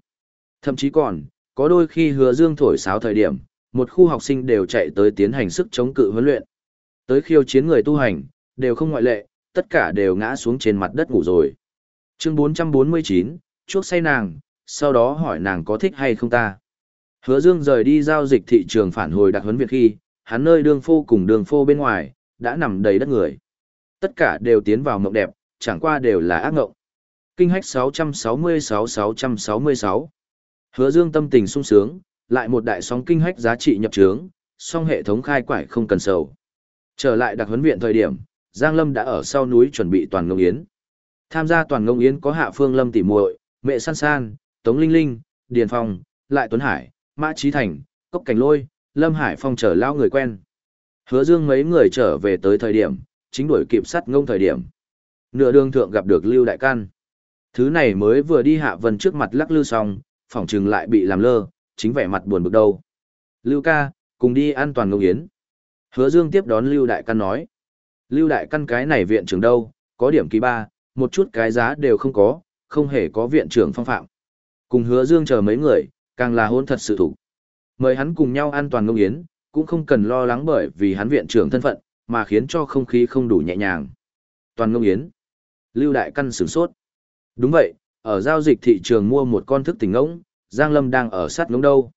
Thậm chí còn, có đôi khi hứa dương thổi sáo thời điểm, một khu học sinh đều chạy tới tiến hành sức chống cự huấn luyện. Tới khiêu chiến người tu hành, đều không ngoại lệ, tất cả đều ngã xuống trên mặt đất ngủ rồi. Chương 449, chuốc say nàng, sau đó hỏi nàng có thích hay không ta. Hứa Dương rời đi giao dịch thị trường phản hồi đặc huấn viện khi, hắn nơi đường phô cùng đường phô bên ngoài, đã nằm đầy đất người. Tất cả đều tiến vào mộng đẹp, chẳng qua đều là ác ngộng. Kinh hách 666-666. Hứa Dương tâm tình sung sướng, lại một đại sóng kinh hách giá trị nhập trướng, song hệ thống khai quải không cần sầu. Trở lại đặc huấn viện thời điểm, Giang Lâm đã ở sau núi chuẩn bị toàn ngông yến. Tham gia toàn ngông yến có Hạ Phương Lâm tỷ muội, Mẹ San San, Tống Linh Linh, Điền Phong, Lại Tuấn Hải, Mã Trí Thành, Cốc Cảnh Lôi, Lâm Hải Phong trở lao người quen. Hứa Dương mấy người trở về tới thời điểm, chính đuổi kịp sát ngông thời điểm. Nửa đường thượng gặp được Lưu Đại Can Thứ này mới vừa đi hạ vân trước mặt lắc lư xong, phỏng trừng lại bị làm lơ, chính vẻ mặt buồn bực đâu. Lưu ca, cùng đi an toàn ngông yến. Hứa Dương tiếp đón Lưu Đại Căn nói. Lưu Đại Căn cái này viện trưởng đâu, có điểm kỳ ba, một chút cái giá đều không có, không hề có viện trưởng phong phạm. Cùng Hứa Dương chờ mấy người, càng là hôn thật sự thủ. Mời hắn cùng nhau an toàn ngông yến, cũng không cần lo lắng bởi vì hắn viện trưởng thân phận, mà khiến cho không khí không đủ nhẹ nhàng. Toàn ngông yến. Lưu Đại Căn sửng sốt. Đúng vậy, ở giao dịch thị trường mua một con thức tỉnh ngỗng, Giang Lâm đang ở sát ngỗng đâu.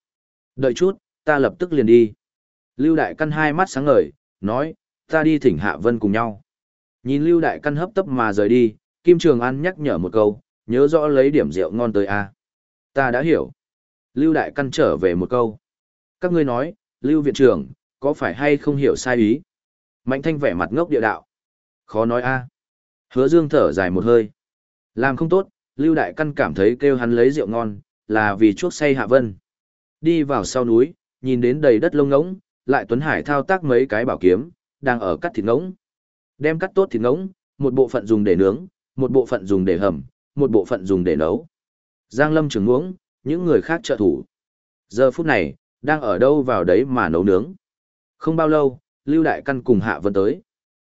Đợi chút, ta lập tức liền đi. Lưu Đại Căn hai mắt sáng ngời, nói, ta đi thỉnh Hạ Vân cùng nhau. Nhìn Lưu Đại Căn hấp tấp mà rời đi, Kim Trường An nhắc nhở một câu, nhớ rõ lấy điểm rượu ngon tới a. Ta đã hiểu. Lưu Đại Căn trở về một câu. Các ngươi nói, Lưu Viện trưởng, có phải hay không hiểu sai ý? Mạnh thanh vẻ mặt ngốc địa đạo. Khó nói a. Hứa Dương thở dài một hơi. Làm không tốt, Lưu Đại Căn cảm thấy kêu hắn lấy rượu ngon, là vì chuốc say Hạ Vân. Đi vào sau núi, nhìn đến đầy đất lông ngỗng, lại Tuấn Hải thao tác mấy cái bảo kiếm, đang ở cắt thịt ngỗng. Đem cắt tốt thịt ngỗng, một bộ phận dùng để nướng, một bộ phận dùng để hầm, một bộ phận dùng để nấu. Giang Lâm trưởng ngưỡng, những người khác trợ thủ. Giờ phút này, đang ở đâu vào đấy mà nấu nướng. Không bao lâu, Lưu Đại Căn cùng Hạ Vân tới.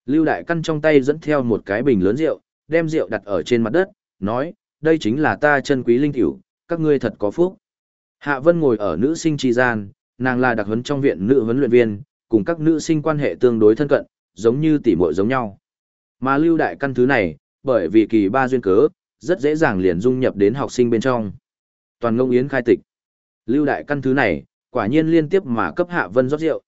Lưu Đại Căn trong tay dẫn theo một cái bình lớn rượu, đem rượu đặt ở trên mặt đất, nói, đây chính là ta chân quý linh tiểu, các ngươi thật có phúc. Hạ Vân ngồi ở nữ sinh tri gian, nàng là đặc huấn trong viện nữ huấn luyện viên, cùng các nữ sinh quan hệ tương đối thân cận, giống như tỷ muội giống nhau. Mà Lưu Đại Căn thứ này, bởi vì kỳ ba duyên cớ, rất dễ dàng liền dung nhập đến học sinh bên trong. Toàn ngông yến khai tịch. Lưu Đại Căn thứ này, quả nhiên liên tiếp mà cấp Hạ Vân rót rượu.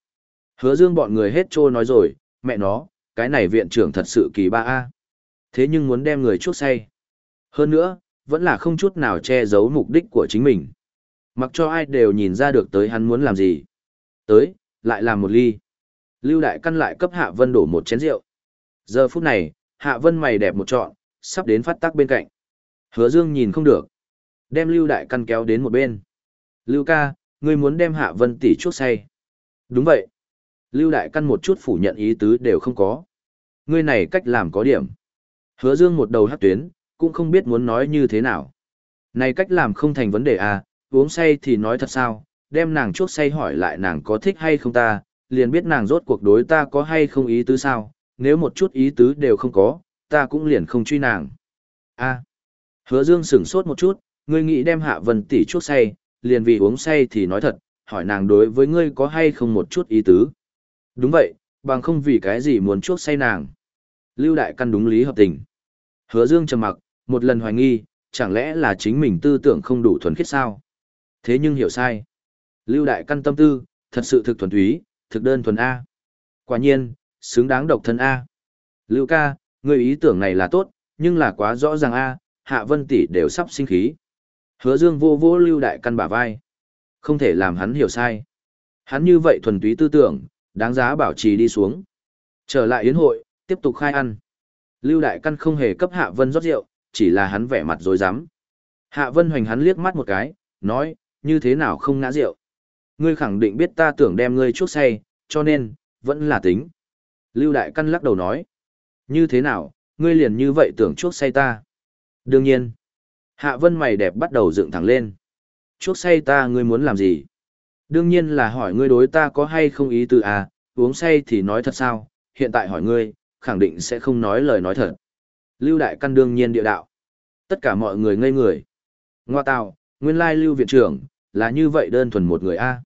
Hứa Dương bọn người hết trô nói rồi, mẹ nó, cái này viện trưởng thật sự kỳ ba a. Thế nhưng muốn đem người chuốc say. Hơn nữa, vẫn là không chút nào che giấu mục đích của chính mình. Mặc cho ai đều nhìn ra được tới hắn muốn làm gì. Tới, lại làm một ly. Lưu Đại Căn lại cấp Hạ Vân đổ một chén rượu. Giờ phút này, Hạ Vân mày đẹp một trọn, sắp đến phát tác bên cạnh. Hứa Dương nhìn không được. Đem Lưu Đại Căn kéo đến một bên. Lưu ca, ngươi muốn đem Hạ Vân tỷ chuốc say. Đúng vậy. Lưu Đại Căn một chút phủ nhận ý tứ đều không có. Ngươi này cách làm có điểm. Hứa Dương một đầu hất tuyến, cũng không biết muốn nói như thế nào. Này cách làm không thành vấn đề à, uống say thì nói thật sao, đem nàng chuốc say hỏi lại nàng có thích hay không ta, liền biết nàng rốt cuộc đối ta có hay không ý tứ sao, nếu một chút ý tứ đều không có, ta cũng liền không truy nàng. a à. hứa dương sửng sốt một chút, ngươi nghĩ đem hạ vân tỷ chuốc say, liền vì uống say thì nói thật, hỏi nàng đối với ngươi có hay không một chút ý tứ. Đúng vậy, bằng không vì cái gì muốn chuốc say nàng. Lưu Đại Căn đúng lý hợp tình. Hứa Dương trầm mặc, một lần hoài nghi, chẳng lẽ là chính mình tư tưởng không đủ thuần khiết sao? Thế nhưng hiểu sai. Lưu Đại Căn tâm tư, thật sự thực thuần túy, thực đơn thuần A. Quả nhiên, xứng đáng độc thân A. Lưu ca, người ý tưởng này là tốt, nhưng là quá rõ ràng A, Hạ Vân Tỷ đều sắp sinh khí. Hứa Dương vô vô Lưu Đại Căn bả vai. Không thể làm hắn hiểu sai. Hắn như vậy thuần túy tư tưởng, đáng giá bảo trì đi xuống. Trở lại yến hội, tiếp tục khai ăn. Lưu Đại Căn không hề cấp Hạ Vân rót rượu, chỉ là hắn vẻ mặt rối rắm Hạ Vân hoành hắn liếc mắt một cái, nói, như thế nào không ngã rượu. Ngươi khẳng định biết ta tưởng đem ngươi chuốc say, cho nên, vẫn là tính. Lưu Đại Căn lắc đầu nói, như thế nào, ngươi liền như vậy tưởng chuốc say ta. Đương nhiên, Hạ Vân mày đẹp bắt đầu dựng thẳng lên. Chuốc say ta ngươi muốn làm gì? Đương nhiên là hỏi ngươi đối ta có hay không ý từ à, uống say thì nói thật sao, hiện tại hỏi ngươi, khẳng định sẽ không nói lời nói thật. Lưu Đại Căn đương nhiên địa đạo. Tất cả mọi người ngây người. Ngoa tào, nguyên lai Lưu Viện trưởng, là như vậy đơn thuần một người A.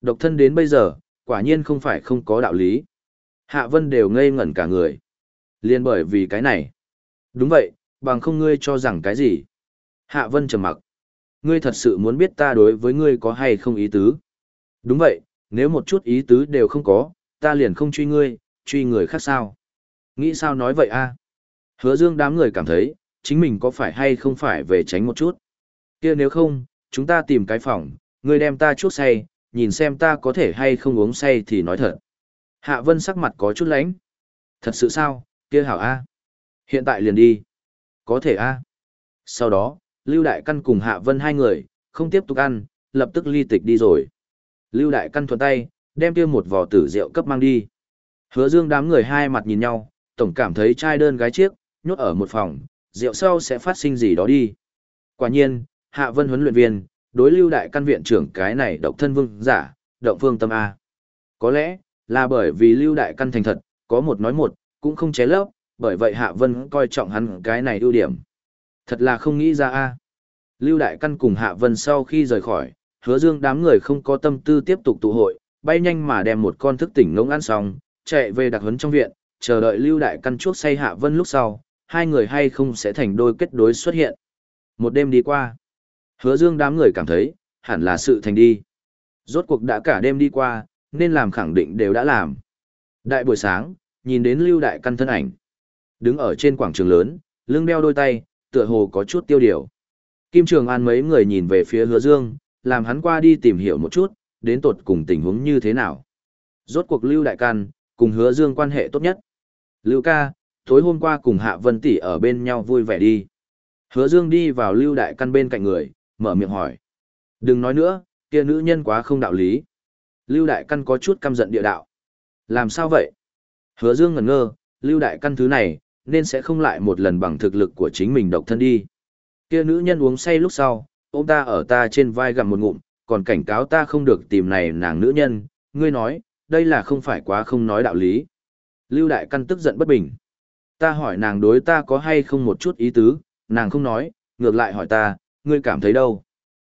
Độc thân đến bây giờ, quả nhiên không phải không có đạo lý. Hạ Vân đều ngây ngẩn cả người. Liên bởi vì cái này. Đúng vậy, bằng không ngươi cho rằng cái gì. Hạ Vân trầm mặc. Ngươi thật sự muốn biết ta đối với ngươi có hay không ý tứ. Đúng vậy, nếu một chút ý tứ đều không có, ta liền không truy ngươi, truy người khác sao. Nghĩ sao nói vậy a? Hứa dương đám người cảm thấy, chính mình có phải hay không phải về tránh một chút. kia nếu không, chúng ta tìm cái phòng, ngươi đem ta chút say, nhìn xem ta có thể hay không uống say thì nói thật. Hạ Vân sắc mặt có chút lánh. Thật sự sao, kia hảo A. Hiện tại liền đi. Có thể A. Sau đó, Lưu Đại Căn cùng Hạ Vân hai người, không tiếp tục ăn, lập tức ly tịch đi rồi. Lưu Đại Căn thuận tay, đem kia một vò tử rượu cấp mang đi. Hứa Dương đám người hai mặt nhìn nhau, tổng cảm thấy trai đơn gái chiếc, nhốt ở một phòng, rượu sau sẽ phát sinh gì đó đi. Quả nhiên, Hạ Vân huấn luyện viên, đối lưu đại căn viện trưởng cái này độc thân vương giả, động phương tâm A. Có lẽ, là bởi vì lưu đại căn thành thật, có một nói một, cũng không ché lấp, bởi vậy Hạ Vân coi trọng hắn cái này ưu điểm. Thật là không nghĩ ra A. Lưu đại căn cùng Hạ Vân sau khi rời khỏi, hứa dương đám người không có tâm tư tiếp tục tụ hội, bay nhanh mà đem một con thức tỉnh ngỗng ăn xong, chạy về đặc huấn trong viện, chờ đợi lưu đại căn chuốc say Hạ Vân lúc sau, hai người hay không sẽ thành đôi kết đối xuất hiện. Một đêm đi qua, hứa dương đám người cảm thấy, hẳn là sự thành đi. Rốt cuộc đã cả đêm đi qua, nên làm khẳng định đều đã làm. Đại buổi sáng, nhìn đến lưu đại căn thân ảnh. Đứng ở trên quảng trường lớn, lưng đeo đôi tay, tựa hồ có chút tiêu điều. Kim Trường An mấy người nhìn về phía hứa dương, làm hắn qua đi tìm hiểu một chút, đến tột cùng tình huống như thế nào. Rốt cuộc Lưu Đại Can, cùng hứa dương quan hệ tốt nhất. Lưu ca, tối hôm qua cùng Hạ Vân Tỷ ở bên nhau vui vẻ đi. Hứa dương đi vào Lưu Đại Căn bên cạnh người, mở miệng hỏi. Đừng nói nữa, kia nữ nhân quá không đạo lý. Lưu Đại Căn có chút căm giận địa đạo. Làm sao vậy? Hứa dương ngẩn ngơ, Lưu Đại Căn thứ này, nên sẽ không lại một lần bằng thực lực của chính mình độc thân đi. Kia nữ nhân uống say lúc sau, ông ta ở ta trên vai gặm một ngụm, còn cảnh cáo ta không được tìm này nàng nữ nhân, ngươi nói, đây là không phải quá không nói đạo lý. Lưu Đại Căn tức giận bất bình. Ta hỏi nàng đối ta có hay không một chút ý tứ, nàng không nói, ngược lại hỏi ta, ngươi cảm thấy đâu?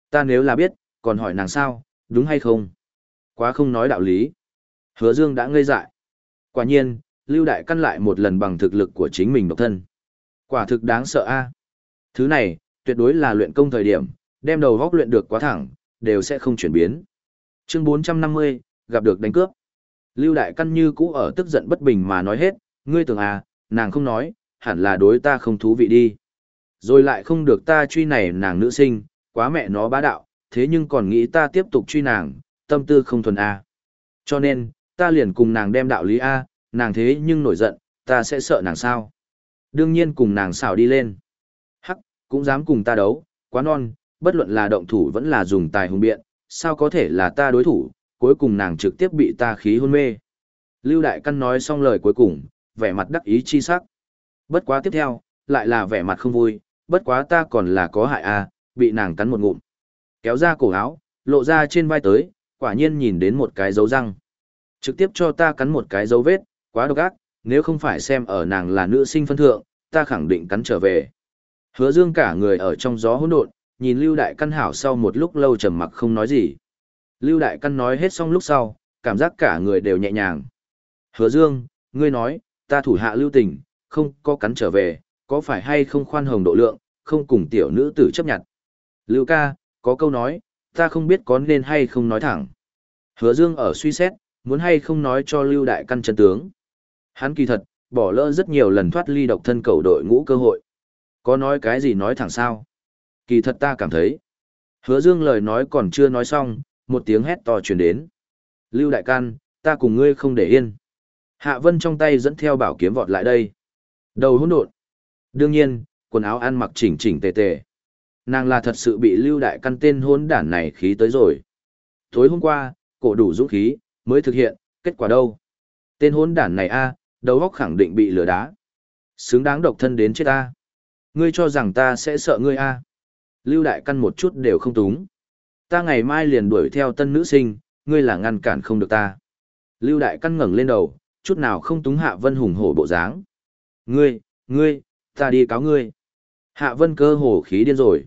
Ta nếu là biết, còn hỏi nàng sao, đúng hay không? Quá không nói đạo lý. Hứa Dương đã ngây dại. Quả nhiên, Lưu Đại Căn lại một lần bằng thực lực của chính mình độc thân. Quả thực đáng sợ a. Thứ này, tuyệt đối là luyện công thời điểm, đem đầu góc luyện được quá thẳng, đều sẽ không chuyển biến. Chương 450, gặp được đánh cướp. Lưu Đại Căn như cũ ở tức giận bất bình mà nói hết, ngươi tưởng à, nàng không nói, hẳn là đối ta không thú vị đi. Rồi lại không được ta truy này nàng nữ sinh, quá mẹ nó bá đạo, thế nhưng còn nghĩ ta tiếp tục truy nàng, tâm tư không thuần A. Cho nên, ta liền cùng nàng đem đạo lý A, nàng thế nhưng nổi giận, ta sẽ sợ nàng sao. Đương nhiên cùng nàng xảo đi lên. Hắc, cũng dám cùng ta đấu, quá non, bất luận là động thủ vẫn là dùng tài hùng biện, sao có thể là ta đối thủ, cuối cùng nàng trực tiếp bị ta khí hôn mê. Lưu Đại Căn nói xong lời cuối cùng, vẻ mặt đắc ý chi sắc. Bất quá tiếp theo, lại là vẻ mặt không vui, bất quá ta còn là có hại à, bị nàng cắn một ngụm. Kéo ra cổ áo, lộ ra trên vai tới, quả nhiên nhìn đến một cái dấu răng. Trực tiếp cho ta cắn một cái dấu vết, quá độc ác, nếu không phải xem ở nàng là nữ sinh phân thượng, ta khẳng định cắn trở về. Hứa dương cả người ở trong gió hỗn độn, nhìn Lưu Đại Căn hảo sau một lúc lâu trầm mặc không nói gì. Lưu Đại Căn nói hết xong lúc sau, cảm giác cả người đều nhẹ nhàng. Hứa Dương, ngươi nói, ta thủ hạ lưu tình, không có cắn trở về, có phải hay không khoan hồng độ lượng, không cùng tiểu nữ tử chấp nhận. Lưu ca, có câu nói, ta không biết có nên hay không nói thẳng. Hứa Dương ở suy xét, muốn hay không nói cho Lưu Đại Căn chân tướng. Hắn kỳ thật, bỏ lỡ rất nhiều lần thoát ly độc thân cầu đội ngũ cơ hội. Có nói cái gì nói thẳng sao? Kỳ thật ta cảm thấy. Hứa Dương lời nói còn chưa nói xong, một tiếng hét to truyền đến. Lưu Đại Can, ta cùng ngươi không để yên. Hạ Vân trong tay dẫn theo bảo kiếm vọt lại đây. Đầu hỗn độn. Đương nhiên, quần áo ăn mặc chỉnh chỉnh tề tề. Nàng là thật sự bị Lưu Đại Căn tên hỗn đản này khí tới rồi. Tối hôm qua, cổ đủ dũng khí, mới thực hiện, kết quả đâu? Tên hỗn đản này a, đầu óc khẳng định bị lửa đá. Xứng đáng độc thân đến chết ta. Ngươi cho rằng ta sẽ sợ ngươi a? Lưu Đại Căn một chút đều không túng. Ta ngày mai liền đuổi theo tân nữ sinh, ngươi là ngăn cản không được ta. Lưu Đại Căn ngẩng lên đầu, chút nào không túng Hạ Vân hùng hổ bộ dáng. Ngươi, ngươi, ta đi cáo ngươi. Hạ Vân cơ hồ khí điên rồi.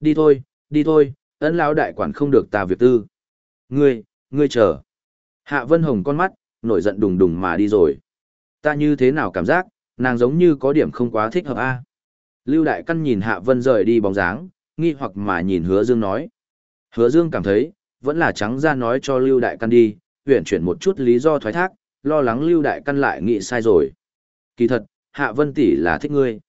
Đi thôi, đi thôi, ấn lão đại quản không được ta việc tư. Ngươi, ngươi chờ. Hạ Vân Hồng con mắt, nổi giận đùng đùng mà đi rồi. Ta như thế nào cảm giác, nàng giống như có điểm không quá thích hợp a. Lưu Đại Căn nhìn Hạ Vân rời đi bóng dáng, nghi hoặc mà nhìn Hứa Dương nói. Hứa Dương cảm thấy, vẫn là trắng ra nói cho Lưu Đại Căn đi, huyện chuyển một chút lý do thoái thác, lo lắng Lưu Đại Căn lại nghĩ sai rồi. Kỳ thật, Hạ Vân tỷ là thích ngươi.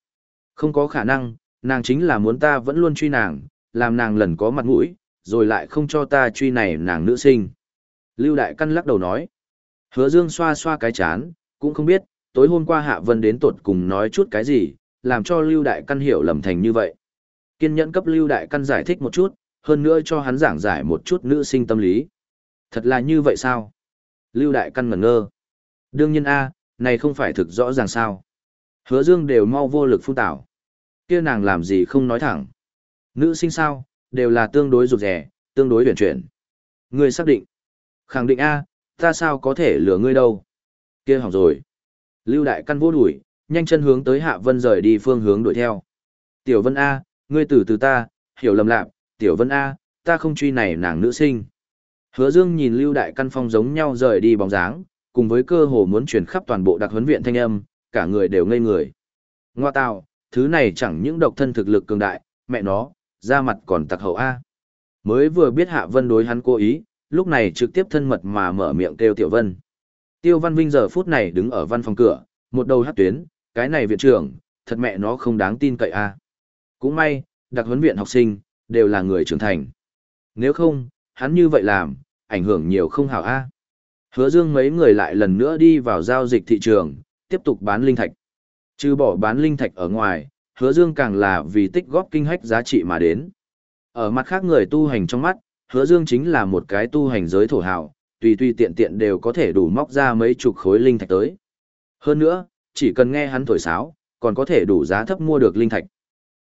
Không có khả năng, nàng chính là muốn ta vẫn luôn truy nàng, làm nàng lần có mặt mũi, rồi lại không cho ta truy này nàng nữ sinh. Lưu Đại Căn lắc đầu nói. Hứa Dương xoa xoa cái chán, cũng không biết, tối hôm qua Hạ Vân đến tuột cùng nói chút cái gì, làm cho Lưu Đại Căn hiểu lầm thành như vậy. Kiên nhẫn cấp Lưu Đại Căn giải thích một chút, hơn nữa cho hắn giảng giải một chút nữ sinh tâm lý. Thật là như vậy sao? Lưu Đại Căn ngẩn ngơ. Đương nhiên A, này không phải thực rõ ràng sao. Hứa Dương đều mau vô lực phun tảo. kia nàng làm gì không nói thẳng. Nữ sinh sao, đều là tương đối rụt rẻ, tương đối huyền chuyển. Ngươi xác định. Khẳng định A, ta sao có thể lừa ngươi đâu kia hỏng rồi. Lưu Đại Căn vô đuổi, nhanh chân hướng tới Hạ Vân rời đi phương hướng đuổi theo. Tiểu Vân A, ngươi từ từ ta, hiểu lầm lạc, Tiểu Vân A, ta không truy này nàng nữ sinh. Hứa Dương nhìn Lưu Đại Căn Phong giống nhau rời đi bóng dáng, cùng với cơ hồ muốn truyền khắp toàn bộ đặc huấn viện thanh âm, cả người đều ngây người. Ngoa tào, thứ này chẳng những độc thân thực lực cường đại, mẹ nó, da mặt còn tặc hậu A. Mới vừa biết Hạ Vân đối hắn cố ý, lúc này trực tiếp thân mật mà mở miệng kêu Tiểu Vân. Tiêu Văn Vinh giờ phút này đứng ở văn phòng cửa, một đầu hát tuyến, cái này viện trưởng, thật mẹ nó không đáng tin cậy A. Cũng may, đặc huấn viện học sinh, đều là người trưởng thành. Nếu không, hắn như vậy làm, ảnh hưởng nhiều không hảo a. Hứa Dương mấy người lại lần nữa đi vào giao dịch thị trường, tiếp tục bán linh thạch. Trừ bỏ bán linh thạch ở ngoài, Hứa Dương càng là vì tích góp kinh hách giá trị mà đến. Ở mặt khác người tu hành trong mắt, Hứa Dương chính là một cái tu hành giới thổ hào, tùy tùy tiện tiện đều có thể đủ móc ra mấy chục khối linh thạch tới. Hơn nữa, chỉ cần nghe hắn thổi sáo, còn có thể đủ giá thấp mua được linh thạch.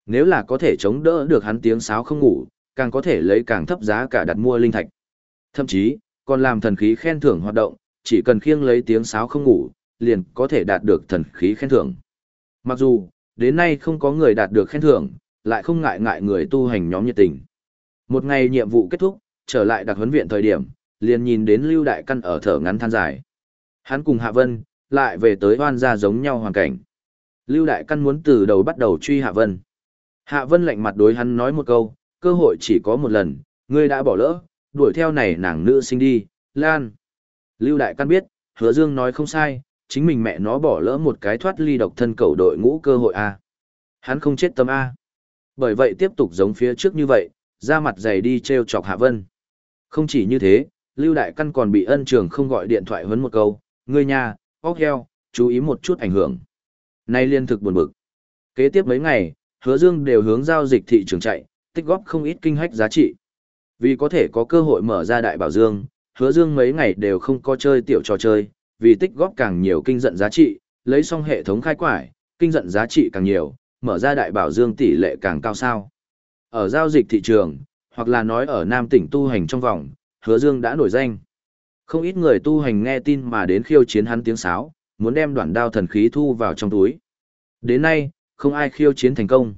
Nếu là có thể chống đỡ được hắn tiếng sáo không ngủ, càng có thể lấy càng thấp giá cả đặt mua linh thạch. Thậm chí, còn làm thần khí khen thưởng hoạt động, chỉ cần khiêng lấy tiếng sáo không ngủ, liền có thể đạt được thần khí khen thưởng. Mặc dù, đến nay không có người đạt được khen thưởng, lại không ngại ngại người tu hành nhóm nhiệt tình. Một ngày nhiệm vụ kết thúc, trở lại đặc huấn viện thời điểm, liền nhìn đến Lưu Đại Căn ở thở ngắn than dài. Hắn cùng Hạ Vân, lại về tới hoan gia giống nhau hoàn cảnh. Lưu Đại Căn muốn từ đầu bắt đầu truy Hạ Vân. Hạ Vân lạnh mặt đối hắn nói một câu, cơ hội chỉ có một lần, ngươi đã bỏ lỡ, đuổi theo này nàng nữ sinh đi, Lan. Lưu Đại Căn biết, hứa dương nói không sai, chính mình mẹ nó bỏ lỡ một cái thoát ly độc thân cầu đội ngũ cơ hội A. Hắn không chết tâm A. Bởi vậy tiếp tục giống phía trước như vậy, ra mặt dày đi treo chọc Hạ Vân. Không chỉ như thế, Lưu Đại Căn còn bị ân trường không gọi điện thoại huấn một câu, ngươi nhà, óc heo, chú ý một chút ảnh hưởng. Nay liên thực buồn bực. Kế tiếp mấy ngày, hứa dương đều hướng giao dịch thị trường chạy, tích góp không ít kinh hách giá trị. Vì có thể có cơ hội mở ra đại bảo dương, hứa dương mấy ngày đều không có chơi tiểu trò chơi, vì tích góp càng nhiều kinh giận giá trị, lấy xong hệ thống khai quải, kinh giận giá trị càng nhiều, mở ra đại bảo dương tỷ lệ càng cao sao. Ở giao dịch thị trường, hoặc là nói ở Nam tỉnh tu hành trong vòng, hứa dương đã nổi danh. Không ít người tu hành nghe tin mà đến khiêu chiến hắn tiếng sáo, muốn đem đoạn đao thần khí thu vào trong túi. Đến nay, không ai khiêu chiến thành công.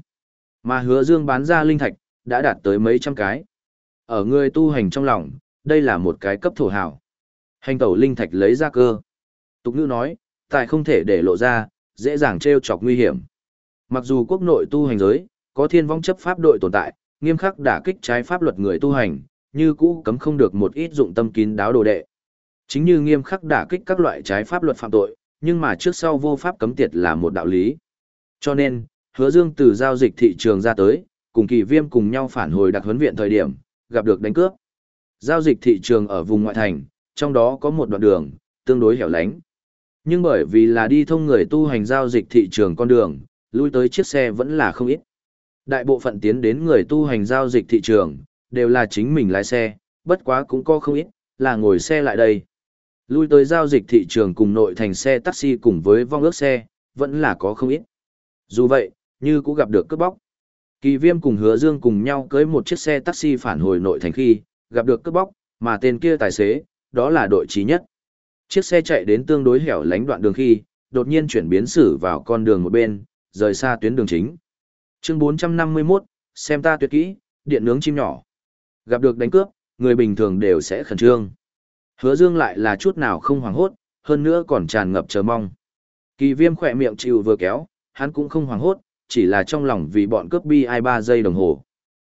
Mà hứa dương bán ra linh thạch, đã đạt tới mấy trăm cái. Ở người tu hành trong lòng, đây là một cái cấp thổ hảo. Hành tẩu linh thạch lấy ra cơ. Tục ngữ nói, tại không thể để lộ ra, dễ dàng trêu chọc nguy hiểm. Mặc dù quốc nội tu hành giới, có thiên vong chấp pháp đội tồn tại, nghiêm khắc đả kích trái pháp luật người tu hành, như cũ cấm không được một ít dụng tâm kín đáo đồ đệ. Chính như nghiêm khắc đả kích các loại trái pháp luật phạm tội, nhưng mà trước sau vô pháp cấm tiệt là một đạo lý. Cho nên, hứa dương từ giao dịch thị trường ra tới, cùng kỳ viêm cùng nhau phản hồi đặc huấn viện thời điểm, gặp được đánh cướp. Giao dịch thị trường ở vùng ngoại thành, trong đó có một đoạn đường, tương đối hẻo lánh. Nhưng bởi vì là đi thông người tu hành giao dịch thị trường con đường, lui tới chiếc xe vẫn là không ít. Đại bộ phận tiến đến người tu hành giao dịch thị trường, đều là chính mình lái xe, bất quá cũng có không ít, là ngồi xe lại đây. Lui tới giao dịch thị trường cùng nội thành xe taxi cùng với vong ước xe, vẫn là có không ít. Dù vậy, như cũng gặp được cướp bóc. Kỳ viêm cùng hứa dương cùng nhau cưới một chiếc xe taxi phản hồi nội thành khi, gặp được cướp bóc, mà tên kia tài xế, đó là đội trí nhất. Chiếc xe chạy đến tương đối hẻo lánh đoạn đường khi, đột nhiên chuyển biến xử vào con đường một bên, rời xa tuyến đường chính. Chương 451, xem ta tuyệt kỹ, điện nướng chim nhỏ. Gặp được đánh cướp, người bình thường đều sẽ khẩn trương. Hứa Dương lại là chút nào không hoảng hốt, hơn nữa còn tràn ngập chờ mong. Kỳ viêm khẽ miệng chịu vừa kéo, hắn cũng không hoảng hốt, chỉ là trong lòng vì bọn cướp bi ai ba giây đồng hồ.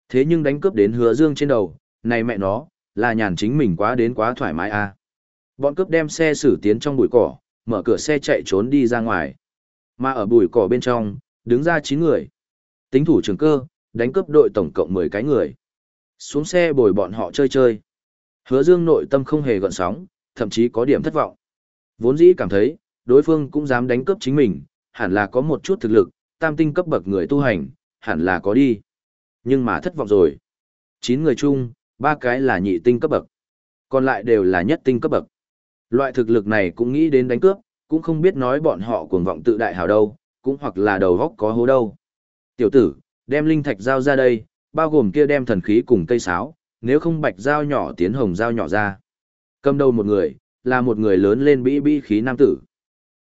Thế nhưng đánh cướp đến hứa dương trên đầu, này mẹ nó, là nhàn chính mình quá đến quá thoải mái à. Bọn cướp đem xe xử tiến trong bụi cỏ, mở cửa xe chạy trốn đi ra ngoài. Mà ở bụi cỏ bên trong, đứng ra 9 người. Tính thủ trưởng cơ, đánh cướp đội tổng cộng 10 cái người. Xuống xe bồi bọn họ chơi chơi. Hứa dương nội tâm không hề gợn sóng, thậm chí có điểm thất vọng. Vốn dĩ cảm thấy, đối phương cũng dám đánh cướp chính mình, hẳn là có một chút thực lực, tam tinh cấp bậc người tu hành, hẳn là có đi. Nhưng mà thất vọng rồi. 9 người chung, ba cái là nhị tinh cấp bậc. Còn lại đều là nhất tinh cấp bậc. Loại thực lực này cũng nghĩ đến đánh cướp, cũng không biết nói bọn họ cuồng vọng tự đại hào đâu, cũng hoặc là đầu góc có hố đâu. Tiểu tử, đem linh thạch giao ra đây, bao gồm kia đem thần khí cùng cây sáo, nếu không bạch dao nhỏ tiến hồng dao nhỏ ra. Cầm đầu một người, là một người lớn lên bĩ bĩ khí nam tử.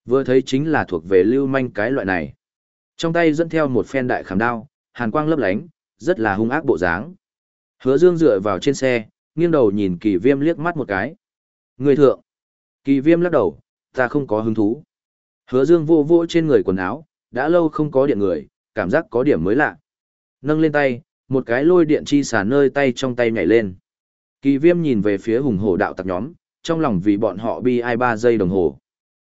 Vừa thấy chính là thuộc về lưu manh cái loại này. Trong tay dẫn theo một phen đại khảm đao, hàn quang lấp lánh, rất là hung ác bộ dáng. Hứa Dương dựa vào trên xe, nghiêng đầu nhìn Kỳ Viêm liếc mắt một cái. Người thượng. Kỳ Viêm lắc đầu, ta không có hứng thú. Hứa Dương vô vô trên người quần áo, đã lâu không có điện người, cảm giác có điểm mới lạ. Nâng lên tay, một cái lôi điện chi xả nơi tay trong tay nhảy lên. Kỳ Viêm nhìn về phía hùng hổ đạo tặc nhóm, trong lòng vì bọn họ bi ai ba giây đồng hồ.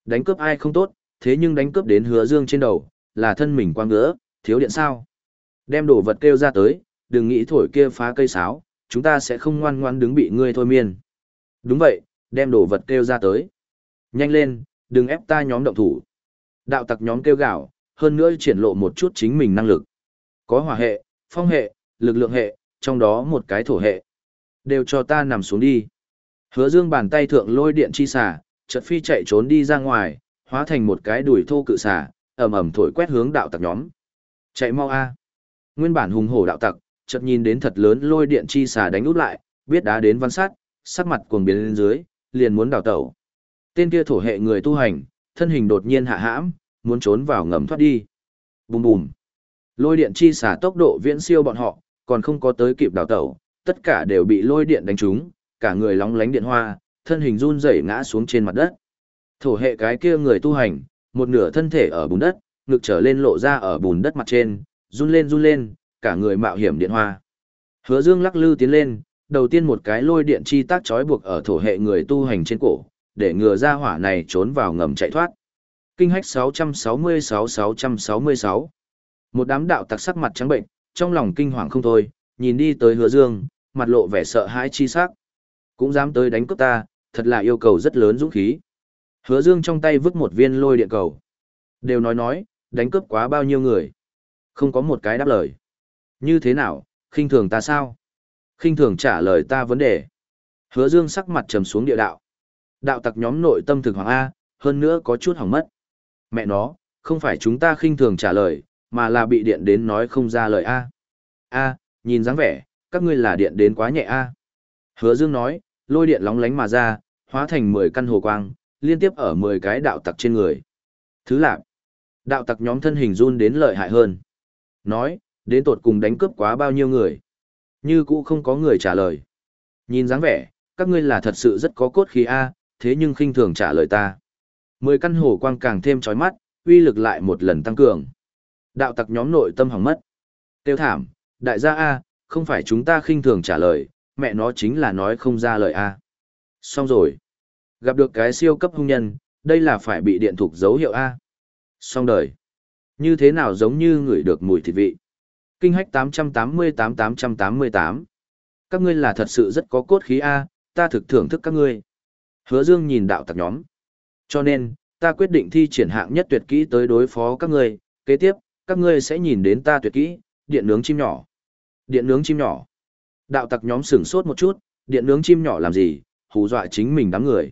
Đánh cướp ai không tốt, thế nhưng đánh cướp đến Hứa Dương trên đầu, là thân mình quang ngỡ, thiếu điện sao. Đem đồ vật kêu ra tới, đừng nghĩ thổi kia phá cây sáo, chúng ta sẽ không ngoan ngoan đứng bị ngươi thôi miên. Đúng vậy, đem đồ vật kêu ra tới. Nhanh lên, đừng ép ta nhóm động thủ. Đạo tặc nhóm kêu gạo, hơn nữa triển lộ một chút chính mình năng lực. Có hỏa hệ, phong hệ, lực lượng hệ, trong đó một cái thổ hệ. Đều cho ta nằm xuống đi. Hứa dương bàn tay thượng lôi điện chi xả, chợt phi chạy trốn đi ra ngoài, hóa thành một cái đùi thô cự xả, ầm ầm thổi quét hướng đạo tặc nhóm. Chạy mau a. Nguyên bản hùng hổ đạo tặc, chợt nhìn đến thật lớn lôi điện chi xả đánh út lại, biết đá đến văn sát, sắc mặt cuồng biến lên dưới, liền muốn đào tẩu. Tên kia thổ hệ người tu hành, thân hình đột nhiên hạ hãm, muốn trốn vào ngầm thoát đi. Bùm bùm. Lôi điện chi xả tốc độ viễn siêu bọn họ, còn không có tới kịp đào tẩu, tất cả đều bị lôi điện đánh trúng, cả người lóng lánh điện hoa, thân hình run rẩy ngã xuống trên mặt đất. Thổ hệ cái kia người tu hành, một nửa thân thể ở bùn đất, ngực trở lên lộ ra ở bùn đất mặt trên, run lên run lên, cả người mạo hiểm điện hoa. Hứa Dương lắc lư tiến lên, đầu tiên một cái lôi điện chi tác trói buộc ở thổ hệ người tu hành trên cổ, để ngừa ra hỏa này trốn vào ngầm chạy thoát. Kinh hách 666-666 Một đám đạo tặc sắc mặt trắng bệnh, trong lòng kinh hoàng không thôi, nhìn đi tới hứa dương, mặt lộ vẻ sợ hãi chi sắc. Cũng dám tới đánh cướp ta, thật là yêu cầu rất lớn dũng khí. Hứa dương trong tay vứt một viên lôi điện cầu. Đều nói nói, đánh cướp quá bao nhiêu người. Không có một cái đáp lời. Như thế nào, khinh thường ta sao? khinh thường trả lời ta vấn đề. Hứa dương sắc mặt trầm xuống địa đạo. Đạo tặc nhóm nội tâm thực hoàng A, hơn nữa có chút hỏng mất. Mẹ nó, không phải chúng ta khinh thường trả lời, mà là bị điện đến nói không ra lời A. A, nhìn dáng vẻ, các ngươi là điện đến quá nhẹ A. Hứa Dương nói, lôi điện lóng lánh mà ra, hóa thành 10 căn hồ quang, liên tiếp ở 10 cái đạo tặc trên người. Thứ lạc, đạo tặc nhóm thân hình run đến lợi hại hơn. Nói, đến tột cùng đánh cướp quá bao nhiêu người. Như cũ không có người trả lời. Nhìn dáng vẻ, các ngươi là thật sự rất có cốt khí A, thế nhưng khinh thường trả lời ta. Mười căn hồ quang càng thêm chói mắt, uy lực lại một lần tăng cường. Đạo tặc nhóm nội tâm hỏng mất. Tiêu thảm, đại gia A, không phải chúng ta khinh thường trả lời, mẹ nó chính là nói không ra lời A. Xong rồi. Gặp được cái siêu cấp hung nhân, đây là phải bị điện thục dấu hiệu A. Xong đời. Như thế nào giống như người được mùi thịt vị. Kinh hách 888-888. Các ngươi là thật sự rất có cốt khí A, ta thực thưởng thức các ngươi. Hứa Dương nhìn đạo tặc nhóm. Cho nên, ta quyết định thi triển hạng nhất tuyệt kỹ tới đối phó các ngươi, kế tiếp, các ngươi sẽ nhìn đến ta tuyệt kỹ, điện nướng chim nhỏ. Điện nướng chim nhỏ. Đạo tặc nhóm sửng sốt một chút, điện nướng chim nhỏ làm gì, hù dọa chính mình đám người.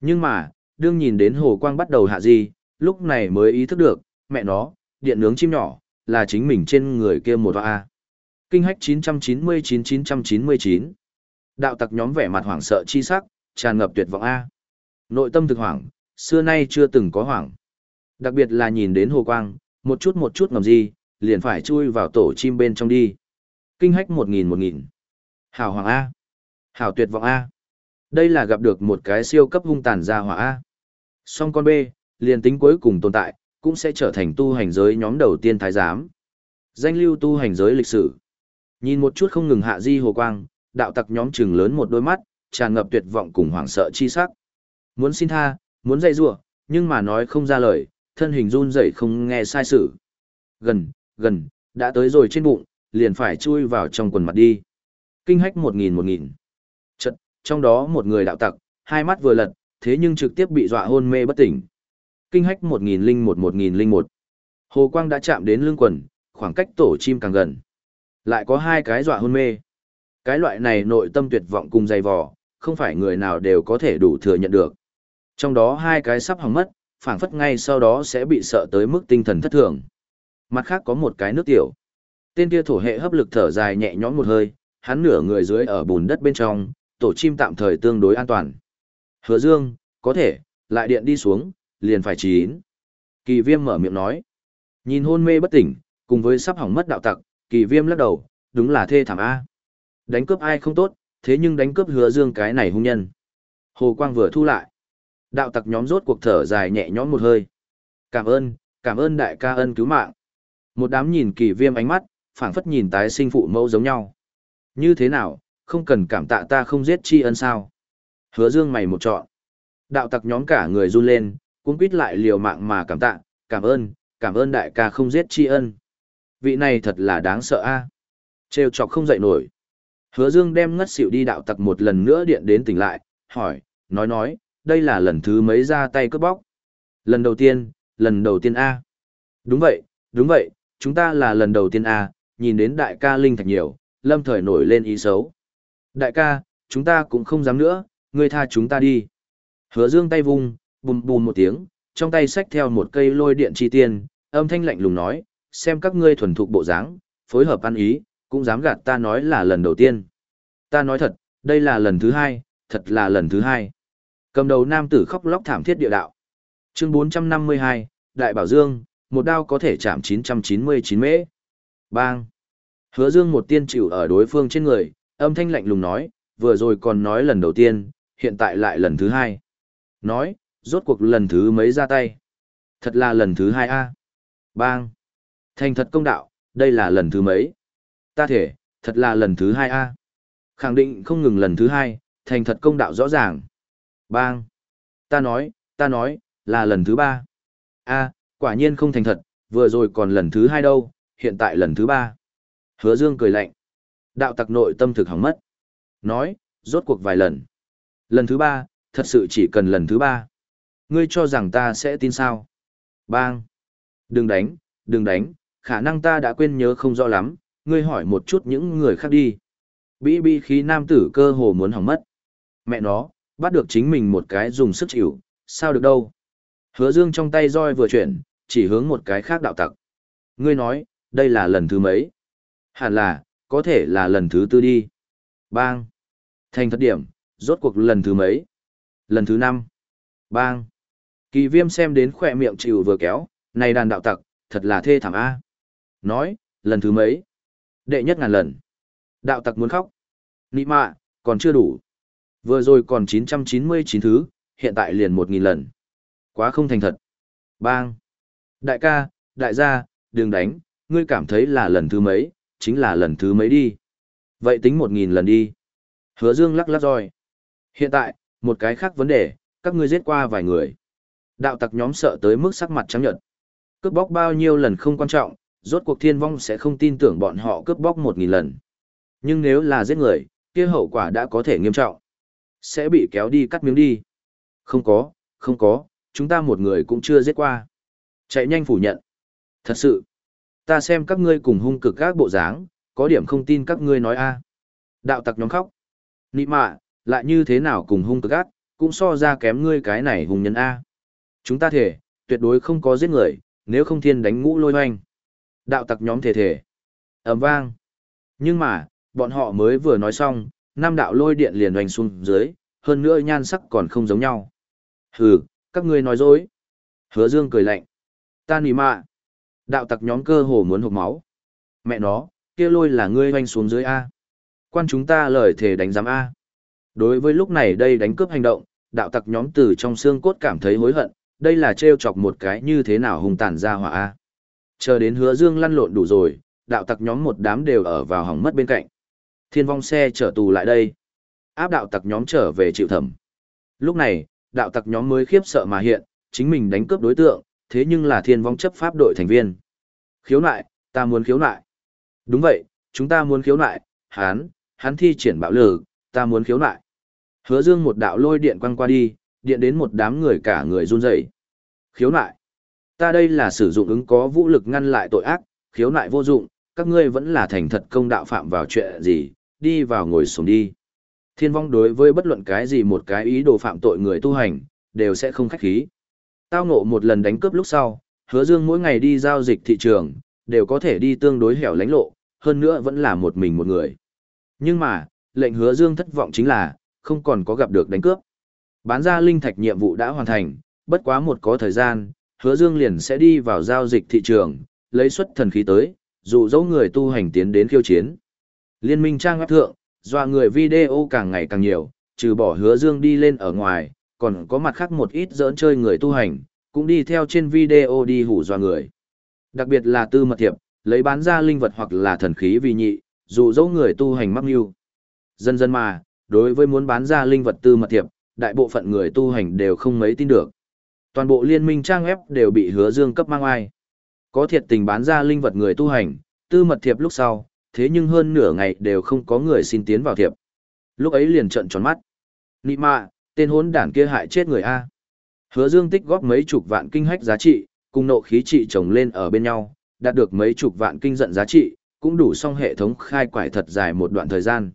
Nhưng mà, đương nhìn đến hồ quang bắt đầu hạ gì, lúc này mới ý thức được, mẹ nó, điện nướng chim nhỏ, là chính mình trên người kia một hoa. Kinh hách 999-999. Đạo tặc nhóm vẻ mặt hoảng sợ chi sắc, tràn ngập tuyệt vọng A. Nội tâm thực hoảng, xưa nay chưa từng có hoảng. Đặc biệt là nhìn đến hồ quang, một chút một chút ngầm gì, liền phải chui vào tổ chim bên trong đi. Kinh hách một nghìn một nghìn. Hảo hoàng A. Hảo tuyệt vọng A. Đây là gặp được một cái siêu cấp hung tàn gia hỏa A. Song con B, liền tính cuối cùng tồn tại, cũng sẽ trở thành tu hành giới nhóm đầu tiên thái giám. Danh lưu tu hành giới lịch sử. Nhìn một chút không ngừng hạ di hồ quang, đạo tặc nhóm trừng lớn một đôi mắt, tràn ngập tuyệt vọng cùng hoảng sợ chi sắc. Muốn xin tha, muốn dạy rủa, nhưng mà nói không ra lời, thân hình run rẩy không nghe sai sự. Gần, gần, đã tới rồi trên bụng, liền phải chui vào trong quần mặt đi. Kinh hách một nghìn một nghìn. Chật, trong đó một người đạo tặc, hai mắt vừa lật, thế nhưng trực tiếp bị dọa hôn mê bất tỉnh. Kinh hách một nghìn linh một một nghìn linh một. Hồ quang đã chạm đến lưng quần, khoảng cách tổ chim càng gần. Lại có hai cái dọa hôn mê. Cái loại này nội tâm tuyệt vọng cùng dày vò, không phải người nào đều có thể đủ thừa nhận được. Trong đó hai cái sắp hỏng mất, phảng phất ngay sau đó sẽ bị sợ tới mức tinh thần thất thường. Mặt khác có một cái nước tiểu. Tên kia thổ hệ hấp lực thở dài nhẹ nhõm một hơi, hắn nửa người dưới ở bùn đất bên trong, tổ chim tạm thời tương đối an toàn. Hứa Dương, có thể, lại điện đi xuống, liền phải chín. Kỳ viêm mở miệng nói. Nhìn hôn mê bất tỉnh, cùng với sắp hỏng mất đạo tặc, kỳ viêm lắc đầu, đúng là thê thảm A. Đánh cướp ai không tốt, thế nhưng đánh cướp hứa dương cái này hung nhân. Hồ Quang vừa thu lại. Đạo tặc nhóm rốt cuộc thở dài nhẹ nhõm một hơi. Cảm ơn, cảm ơn đại ca ân cứu mạng. Một đám nhìn kỳ viêm ánh mắt, phảng phất nhìn tái sinh phụ mẫu giống nhau. Như thế nào, không cần cảm tạ ta không giết chi ân sao. Hứa dương mày một trọn. Đạo tặc nhóm cả người run lên, cũng quýt lại liều mạng mà cảm tạ, cảm ơn, cảm ơn đại ca không giết chi ân. Vị này thật là đáng sợ a. Trêu chọc không dậy nổi. Hứa Dương đem ngất xỉu đi đạo tặc một lần nữa điện đến tỉnh lại, hỏi, nói nói, đây là lần thứ mấy ra tay cướp bóc. Lần đầu tiên, lần đầu tiên A. Đúng vậy, đúng vậy, chúng ta là lần đầu tiên A, nhìn đến đại ca linh thạch nhiều, lâm thời nổi lên ý xấu. Đại ca, chúng ta cũng không dám nữa, ngươi tha chúng ta đi. Hứa dương tay vung, bùm bùm một tiếng, trong tay xách theo một cây lôi điện chi tiên, âm thanh lạnh lùng nói, xem các ngươi thuần thục bộ dáng, phối hợp ăn ý, cũng dám gạt ta nói là lần đầu tiên. Ta nói thật, đây là lần thứ hai, thật là lần thứ hai. Cầm đầu nam tử khóc lóc thảm thiết địa đạo. Chương 452, Đại Bảo Dương, một đao có thể chạm 999 mễ. Bang. Hứa Dương một tiên chịu ở đối phương trên người, âm thanh lạnh lùng nói, vừa rồi còn nói lần đầu tiên, hiện tại lại lần thứ hai. Nói, rốt cuộc lần thứ mấy ra tay. Thật là lần thứ hai a. Bang. Thành thật công đạo, đây là lần thứ mấy. Ta thể, thật là lần thứ hai a. Khẳng định không ngừng lần thứ hai, thành thật công đạo rõ ràng. Bang. Ta nói, ta nói, là lần thứ ba. A, quả nhiên không thành thật, vừa rồi còn lần thứ hai đâu, hiện tại lần thứ ba. Hứa Dương cười lạnh. Đạo tặc nội tâm thực hỏng mất. Nói, rốt cuộc vài lần. Lần thứ ba, thật sự chỉ cần lần thứ ba. Ngươi cho rằng ta sẽ tin sao? Bang! Đừng đánh, đừng đánh, khả năng ta đã quên nhớ không rõ lắm, ngươi hỏi một chút những người khác đi. Bĩ bi khí nam tử cơ hồ muốn hỏng mất. Mẹ nó, bắt được chính mình một cái dùng sức chịu, sao được đâu. Hứa dương trong tay roi vừa chuyển, chỉ hướng một cái khác đạo tặc. Ngươi nói, đây là lần thứ mấy? Hẳn là, có thể là lần thứ tư đi. Bang! Thành thất điểm, rốt cuộc lần thứ mấy? Lần thứ năm. Bang! Kỳ viêm xem đến khỏe miệng chịu vừa kéo, này đàn đạo tặc, thật là thê thảm A. Nói, lần thứ mấy? Đệ nhất ngàn lần. Đạo tặc muốn khóc. Nị mạ, còn chưa đủ. Vừa rồi còn 999 thứ, hiện tại liền 1.000 lần. Quá không thành thật. Bang! Đại ca, đại gia, đừng đánh, ngươi cảm thấy là lần thứ mấy, chính là lần thứ mấy đi. Vậy tính 1.000 lần đi. Hứa Dương lắc lắc rồi. Hiện tại, một cái khác vấn đề, các ngươi giết qua vài người. Đạo tặc nhóm sợ tới mức sắc mặt trắng nhợt. Cướp bóc bao nhiêu lần không quan trọng, rốt cuộc thiên vong sẽ không tin tưởng bọn họ cướp bóc một nghìn lần. Nhưng nếu là giết người, kia hậu quả đã có thể nghiêm trọng. Sẽ bị kéo đi cắt miếng đi. Không có, không có, chúng ta một người cũng chưa giết qua. Chạy nhanh phủ nhận. Thật sự, ta xem các ngươi cùng hung cực các bộ dáng, có điểm không tin các ngươi nói a. Đạo tặc nhóm khóc. Nị mạ, lại như thế nào cùng hung cực ác, cũng so ra kém ngươi cái này hùng nhân A. Chúng ta thể, tuyệt đối không có giết người, nếu không thiên đánh ngũ lôi hoanh. Đạo tặc nhóm thể thể. ầm vang. Nhưng mà, bọn họ mới vừa nói xong, năm đạo lôi điện liền hoành xuống dưới, hơn nữa nhan sắc còn không giống nhau. Hừ, các ngươi nói dối. Hứa dương cười lạnh. Ta nỉ mạ. Đạo tặc nhóm cơ hồ muốn hụt máu. Mẹ nó, kia lôi là ngươi hoành xuống dưới A. Quan chúng ta lời thề đánh giám A. Đối với lúc này đây đánh cướp hành động, đạo tặc nhóm từ trong xương cốt cảm thấy hối hận, đây là trêu chọc một cái như thế nào hung tàn ra hỏa A. Chờ đến hứa dương lăn lộn đủ rồi, đạo tặc nhóm một đám đều ở vào hỏng mất bên cạnh. Thiên vong xe chở tù lại đây. Áp đạo tặc nhóm trở về chịu thẩm. Lúc này, đạo tặc nhóm mới khiếp sợ mà hiện, chính mình đánh cướp đối tượng, thế nhưng là thiên vong chấp pháp đội thành viên. Khiếu nại, ta muốn khiếu nại. Đúng vậy, chúng ta muốn khiếu nại, hán, Hán thi triển bạo lực, ta muốn khiếu nại. Hứa Dương một đạo lôi điện quăng qua đi, điện đến một đám người cả người run rẩy. Khiếu nại. Ta đây là sử dụng ứng có vũ lực ngăn lại tội ác, khiếu nại vô dụng, các ngươi vẫn là thành thật công đạo phạm vào chuyện gì, đi vào ngồi xuống đi. Thiên vong đối với bất luận cái gì một cái ý đồ phạm tội người tu hành, đều sẽ không khách khí. Tao ngộ một lần đánh cướp lúc sau, hứa dương mỗi ngày đi giao dịch thị trường, đều có thể đi tương đối hẻo lánh lộ, hơn nữa vẫn là một mình một người. Nhưng mà, lệnh hứa dương thất vọng chính là, không còn có gặp được đánh cướp. Bán ra linh thạch nhiệm vụ đã hoàn thành, bất quá một có thời gian, hứa dương liền sẽ đi vào giao dịch thị trường, lấy xuất thần khí tới, dụ dỗ người tu hành tiến đến khiêu chiến. Liên minh trang web thượng, dọa người video càng ngày càng nhiều, trừ bỏ hứa dương đi lên ở ngoài, còn có mặt khác một ít giỡn chơi người tu hành, cũng đi theo trên video đi hủ dọa người. Đặc biệt là tư mật thiệp, lấy bán ra linh vật hoặc là thần khí vì nhị, dụ dỗ người tu hành mắc mưu. Dần dần mà, đối với muốn bán ra linh vật tư mật thiệp, đại bộ phận người tu hành đều không mấy tin được. Toàn bộ liên minh trang web đều bị hứa dương cấp mang ai. Có thiệt tình bán ra linh vật người tu hành, tư mật thiệp lúc sau, thế nhưng hơn nửa ngày đều không có người xin tiến vào thiệp. Lúc ấy liền trận tròn mắt. Nị mạ, tên hốn đản kia hại chết người A. Hứa dương tích góp mấy chục vạn kinh hách giá trị, cùng nộ khí trị chồng lên ở bên nhau, đạt được mấy chục vạn kinh giận giá trị, cũng đủ xong hệ thống khai quải thật dài một đoạn thời gian.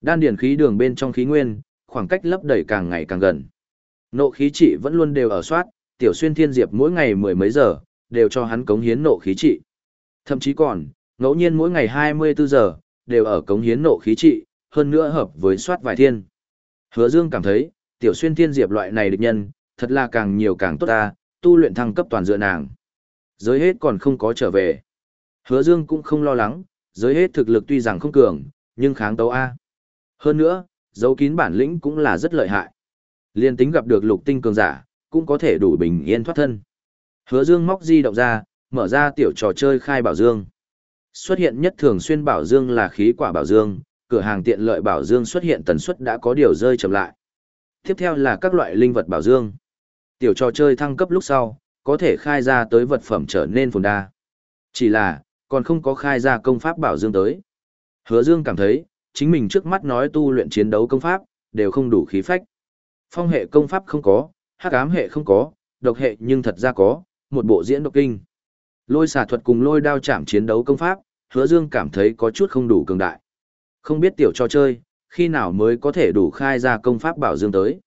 Đan điển khí đường bên trong khí nguyên, khoảng cách lấp đầy càng ngày càng gần. Nộ khí trị vẫn luôn đều ở soát, tiểu xuyên thiên diệp mỗi ngày mười mấy giờ, đều cho hắn cống hiến nộ khí trị. Thậm chí còn, ngẫu nhiên mỗi ngày 24 giờ, đều ở cống hiến nộ khí trị, hơn nữa hợp với soát vài thiên. Hứa Dương cảm thấy, tiểu xuyên thiên diệp loại này địch nhân, thật là càng nhiều càng tốt ta, tu luyện thăng cấp toàn dựa nàng. Giới hết còn không có trở về. Hứa Dương cũng không lo lắng, giới hết thực lực tuy rằng không cường, nhưng kháng tấu A. Hơn nữa, dấu kín bản lĩnh cũng là rất lợi hại. Liên tính gặp được lục tinh cường giả, cũng có thể đủ bình yên thoát thân. Hứa Dương móc di động ra, mở ra tiểu trò chơi khai bảo dương. Xuất hiện nhất thường xuyên bảo dương là khí quả bảo dương, cửa hàng tiện lợi bảo dương xuất hiện tần suất đã có điều rơi chậm lại. Tiếp theo là các loại linh vật bảo dương. Tiểu trò chơi thăng cấp lúc sau, có thể khai ra tới vật phẩm trở nên phồn đa. Chỉ là, còn không có khai ra công pháp bảo dương tới. Hứa Dương cảm thấy, chính mình trước mắt nói tu luyện chiến đấu công pháp, đều không đủ khí phách. Phong hệ công pháp không có, hắc ám hệ không có, độc hệ nhưng thật ra có, một bộ diễn độc kinh. Lôi xà thuật cùng lôi đao chạm chiến đấu công pháp, hứa dương cảm thấy có chút không đủ cường đại. Không biết tiểu trò chơi, khi nào mới có thể đủ khai ra công pháp bảo dương tới.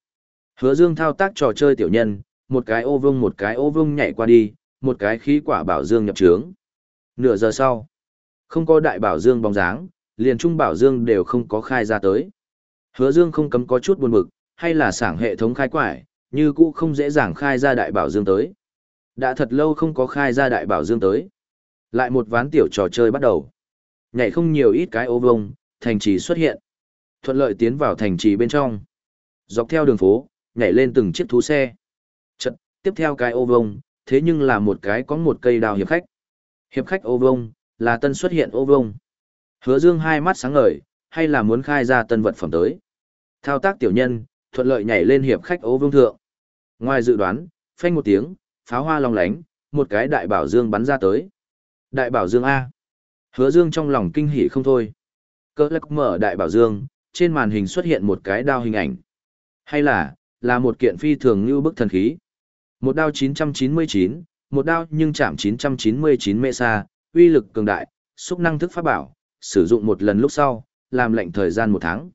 Hứa dương thao tác trò chơi tiểu nhân, một cái ô vương một cái ô vương nhảy qua đi, một cái khí quả bảo dương nhập trướng. Nửa giờ sau, không có đại bảo dương bóng dáng, liền trung bảo dương đều không có khai ra tới. Hứa dương không cấm có chút buồn bực, hay là sảng hệ thống khai quải, như cũ không dễ dàng khai ra đại bảo dương tới. Đã thật lâu không có khai ra đại bảo dương tới. Lại một ván tiểu trò chơi bắt đầu. Nhảy không nhiều ít cái ô vông, thành trì xuất hiện. Thuận lợi tiến vào thành trì bên trong. Dọc theo đường phố, nhảy lên từng chiếc thú xe. Chật, tiếp theo cái ô vông, thế nhưng là một cái có một cây đào hiệp khách. Hiệp khách ô vông, là tân xuất hiện ô vông. Hứa dương hai mắt sáng ngời, hay là muốn khai ra tân vật phẩm tới. Thao tác tiểu nhân, thuận lợi nhảy lên hiệp khách ô vương thượng. Ngoài dự đoán, phanh một tiếng, pháo hoa long lánh, một cái đại bảo dương bắn ra tới. Đại bảo dương A. Hứa dương trong lòng kinh hỉ không thôi. Cơ lắc mở đại bảo dương, trên màn hình xuất hiện một cái đao hình ảnh. Hay là, là một kiện phi thường như bức thần khí. Một đao 999, một đao nhưng chạm 999 mê xa, uy lực cường đại, xúc năng thức pháp bảo, sử dụng một lần lúc sau, làm lệnh thời gian một tháng.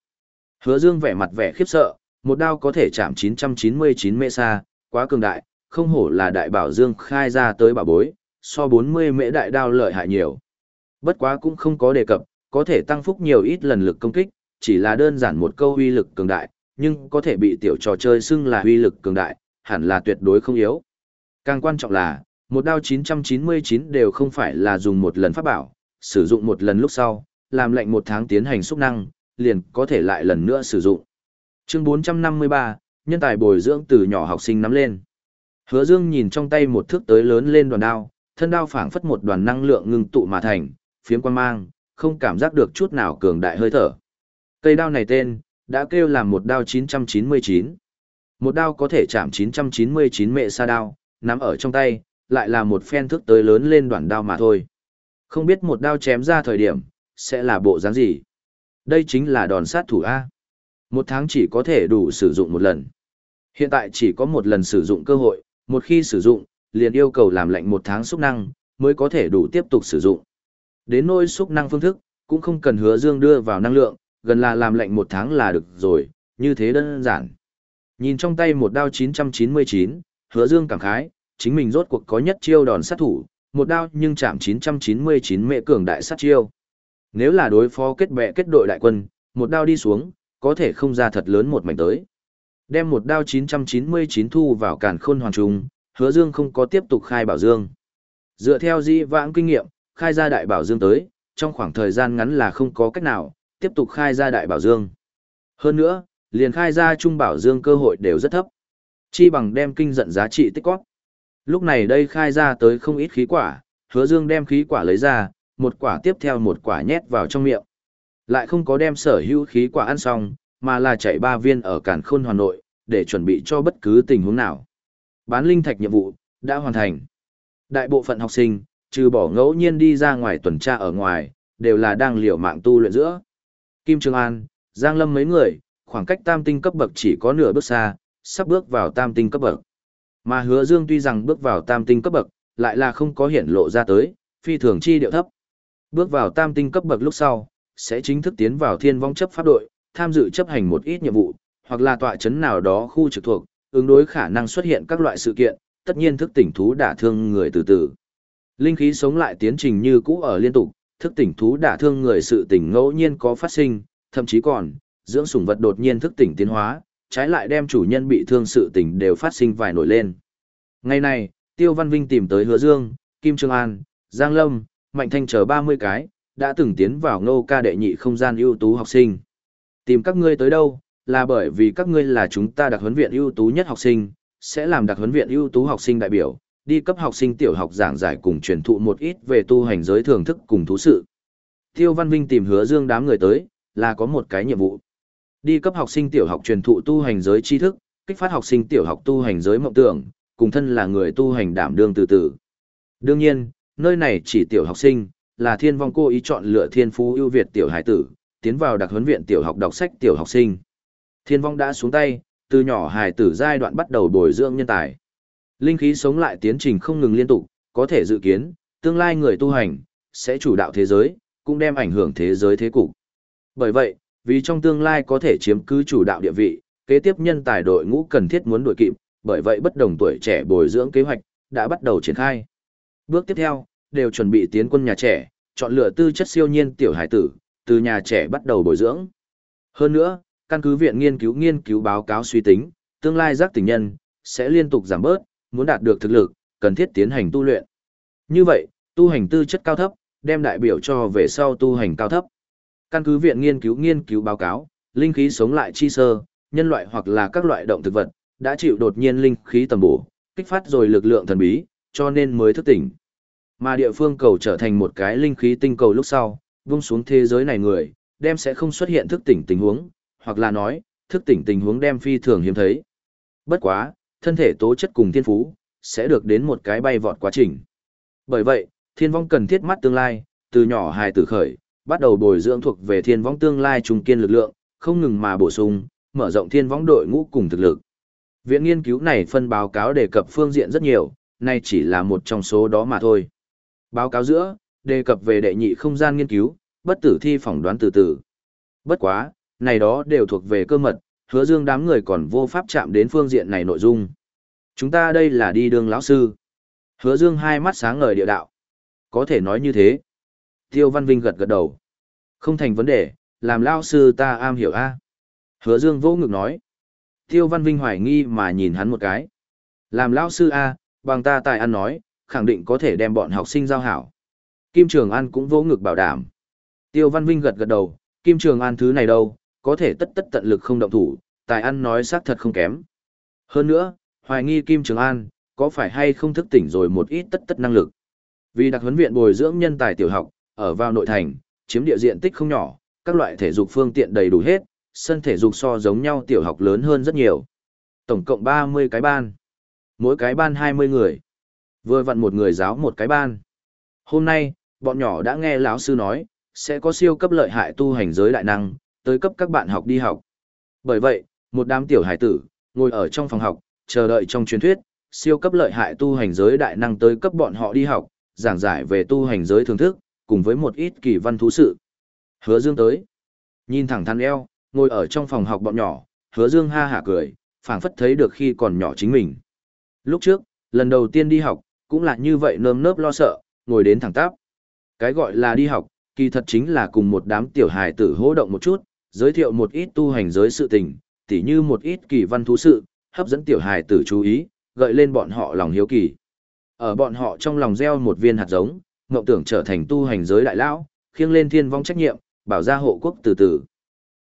Hứa dương vẻ mặt vẻ khiếp sợ, một đao có thể chạm 999 mê xa, quá cường đại, không hổ là đại bảo dương khai ra tới bảo bối, so 40 mễ đại đao lợi hại nhiều. Bất quá cũng không có đề cập, có thể tăng phúc nhiều ít lần lực công kích, chỉ là đơn giản một câu uy lực cường đại, nhưng có thể bị tiểu trò chơi xưng là uy lực cường đại, hẳn là tuyệt đối không yếu. Càng quan trọng là, một đao 999 đều không phải là dùng một lần pháp bảo, sử dụng một lần lúc sau, làm lệnh một tháng tiến hành xúc năng, liền có thể lại lần nữa sử dụng. Chương 453, nhân tài bồi dưỡng từ nhỏ học sinh nắm lên. Hứa Dương nhìn trong tay một thước tới lớn lên đoàn đao, thân đao phảng phất một đoàn năng lượng ngưng tụ mà thành, phiếm quan mang, không cảm giác được chút nào cường đại hơi thở. Cây đao này tên, đã kêu là một đao 999. Một đao có thể chạm 999 mệ sa đao, nắm ở trong tay, lại là một phen thước tới lớn lên đoàn đao mà thôi. Không biết một đao chém ra thời điểm, sẽ là bộ dáng gì. Đây chính là đòn sát thủ A. Một tháng chỉ có thể đủ sử dụng một lần. Hiện tại chỉ có một lần sử dụng cơ hội, một khi sử dụng, liền yêu cầu làm lạnh một tháng xúc năng, mới có thể đủ tiếp tục sử dụng. Đến nôi xúc năng phương thức, cũng không cần hứa dương đưa vào năng lượng, gần là làm lạnh một tháng là được rồi, như thế đơn giản. Nhìn trong tay một đao 999, hứa dương cảm khái, chính mình rốt cuộc có nhất chiêu đòn sát thủ, một đao nhưng chạm 999 mệ cường đại sát chiêu. Nếu là đối phó kết bè kết đội đại quân, một đao đi xuống, có thể không ra thật lớn một mảnh tới. Đem một đao 999 thu vào càn khôn hoàng trung, hứa dương không có tiếp tục khai bảo dương. Dựa theo di vãng kinh nghiệm, khai ra đại bảo dương tới, trong khoảng thời gian ngắn là không có cách nào, tiếp tục khai ra đại bảo dương. Hơn nữa, liền khai ra trung bảo dương cơ hội đều rất thấp. Chi bằng đem kinh giận giá trị tích góp. Lúc này đây khai ra tới không ít khí quả, hứa dương đem khí quả lấy ra, một quả tiếp theo một quả nhét vào trong miệng. Lại không có đem sở hữu khí quả ăn xong, mà là chạy ba viên ở cản Khôn Hà Nội, để chuẩn bị cho bất cứ tình huống nào. Bán linh thạch nhiệm vụ, đã hoàn thành. Đại bộ phận học sinh, trừ bỏ ngẫu nhiên đi ra ngoài tuần tra ở ngoài, đều là đang liều mạng tu luyện giữa. Kim Trường An, Giang Lâm mấy người, khoảng cách tam tinh cấp bậc chỉ có nửa bước xa, sắp bước vào tam tinh cấp bậc. Mà hứa dương tuy rằng bước vào tam tinh cấp bậc, lại là không có hiện lộ ra tới, phi thường chi điệu thấp. Bước vào tam tinh cấp bậc lúc sau, sẽ chính thức tiến vào thiên vong chấp pháp đội, tham dự chấp hành một ít nhiệm vụ, hoặc là tọa chấn nào đó khu trực thuộc, ứng đối khả năng xuất hiện các loại sự kiện, tất nhiên thức tỉnh thú đả thương người từ từ. Linh khí sống lại tiến trình như cũ ở liên tục, thức tỉnh thú đả thương người sự tỉnh ngẫu nhiên có phát sinh, thậm chí còn, dưỡng sủng vật đột nhiên thức tỉnh tiến hóa, trái lại đem chủ nhân bị thương sự tỉnh đều phát sinh vài nổi lên. Ngày này, Tiêu Văn Vinh tìm tới Hứa Dương, Kim Trương An, Giang Lâm, Mạnh Thanh chờ 30 cái, đã từng tiến vào ngô ca đệ nhị không gian ưu tú học sinh. Tìm các ngươi tới đâu, là bởi vì các ngươi là chúng ta đặc huấn viện ưu tú nhất học sinh, sẽ làm đặc huấn viện ưu tú học sinh đại biểu, đi cấp học sinh tiểu học giảng giải cùng truyền thụ một ít về tu hành giới thưởng thức cùng thú sự. Tiêu Văn Vinh tìm hứa dương đám người tới, là có một cái nhiệm vụ. Đi cấp học sinh tiểu học truyền thụ tu hành giới tri thức, kích phát học sinh tiểu học tu hành giới mộng tưởng, cùng thân là người tu hành đảm đương từ từ. Đương nhiên, nơi này chỉ tiểu học sinh, là thiên vong cô ý chọn lựa thiên phú ưu việt tiểu hải tử, tiến vào đặc huấn viện tiểu học đọc sách tiểu học sinh. Thiên vong đã xuống tay, từ nhỏ hải tử giai đoạn bắt đầu bồi dưỡng nhân tài. Linh khí sống lại tiến trình không ngừng liên tục, có thể dự kiến, tương lai người tu hành, sẽ chủ đạo thế giới, cũng đem ảnh hưởng thế giới thế cục. Bởi vậy, vì trong tương lai có thể chiếm cứ chủ đạo địa vị, kế tiếp nhân tài đội ngũ cần thiết muốn đuổi kịp, bởi vậy bất đồng tuổi trẻ bồi dưỡng kế hoạch, đã bắt đầu triển khai. Bước tiếp theo, đều chuẩn bị tiến quân nhà trẻ, chọn lựa tư chất siêu nhiên tiểu hải tử, từ nhà trẻ bắt đầu bồi dưỡng. Hơn nữa, căn cứ viện nghiên cứu nghiên cứu báo cáo suy tính, tương lai giác tỉnh nhân sẽ liên tục giảm bớt, muốn đạt được thực lực, cần thiết tiến hành tu luyện. Như vậy, tu hành tư chất cao thấp, đem đại biểu cho về sau tu hành cao thấp. Căn cứ viện nghiên cứu nghiên cứu báo cáo, linh khí sống lại chi sơ, nhân loại hoặc là các loại động thực vật, đã chịu đột nhiên linh khí tầm bổ, kích phát rồi lực lượng thần bí, cho nên mới thức tỉnh. Mà địa phương cầu trở thành một cái linh khí tinh cầu lúc sau, vung xuống thế giới này người, đem sẽ không xuất hiện thức tỉnh tình huống, hoặc là nói, thức tỉnh tình huống đem phi thường hiếm thấy. Bất quá, thân thể tố chất cùng thiên phú, sẽ được đến một cái bay vọt quá trình. Bởi vậy, thiên vong cần thiết mắt tương lai, từ nhỏ hài tử khởi, bắt đầu bồi dưỡng thuộc về thiên vong tương lai trung kiên lực lượng, không ngừng mà bổ sung, mở rộng thiên vong đội ngũ cùng thực lực. Viện nghiên cứu này phân báo cáo đề cập phương diện rất nhiều, nay chỉ là một trong số đó mà thôi. Báo cáo giữa, đề cập về đệ nhị không gian nghiên cứu, bất tử thi phỏng đoán từ từ. Bất quá, này đó đều thuộc về cơ mật, hứa dương đám người còn vô pháp chạm đến phương diện này nội dung. Chúng ta đây là đi đường lão sư. Hứa dương hai mắt sáng ngời địa đạo. Có thể nói như thế. Tiêu Văn Vinh gật gật đầu. Không thành vấn đề, làm lão sư ta am hiểu a. Hứa dương vô ngực nói. Tiêu Văn Vinh hoài nghi mà nhìn hắn một cái. Làm lão sư a, bằng ta tài ăn nói, khẳng định có thể đem bọn học sinh giao hảo. Kim Trường An cũng vỗ ngực bảo đảm. Tiêu Văn Vinh gật gật đầu, Kim Trường An thứ này đâu, có thể tất tất tận lực không động thủ, tài ăn nói xác thật không kém. Hơn nữa, hoài nghi Kim Trường An, có phải hay không thức tỉnh rồi một ít tất tất năng lực. Vì đặc huấn viện bồi dưỡng nhân tài tiểu học, ở vào nội thành, chiếm địa diện tích không nhỏ, các loại thể dục phương tiện đầy đủ hết, sân thể dục so giống nhau tiểu học lớn hơn rất nhiều. Tổng cộng 30 cái ban. Mỗi cái ban 20 người. Vừa vặn một người giáo một cái ban. Hôm nay, bọn nhỏ đã nghe lão sư nói, sẽ có siêu cấp lợi hại tu hành giới đại năng, tới cấp các bạn học đi học. Bởi vậy, một đám tiểu hải tử, ngồi ở trong phòng học, chờ đợi trong truyền thuyết, siêu cấp lợi hại tu hành giới đại năng tới cấp bọn họ đi học, giảng giải về tu hành giới thưởng thức, cùng với một ít kỳ văn thú sự. Hứa Dương tới. Nhìn thẳng thắn eo, ngồi ở trong phòng học bọn nhỏ, Hứa Dương ha hả cười, phảng phất thấy được khi còn nhỏ chính mình. Lúc trước, lần đầu tiên đi học, cũng là như vậy nơm nớp lo sợ, ngồi đến thẳng tắp. Cái gọi là đi học, kỳ thật chính là cùng một đám tiểu hài tử hỗ động một chút, giới thiệu một ít tu hành giới sự tình, tỉ như một ít kỳ văn thú sự, hấp dẫn tiểu hài tử chú ý, gợi lên bọn họ lòng hiếu kỳ. Ở bọn họ trong lòng gieo một viên hạt giống, ngộng tưởng trở thành tu hành giới đại lão, khiêng lên thiên vong trách nhiệm, bảo gia hộ quốc từ từ.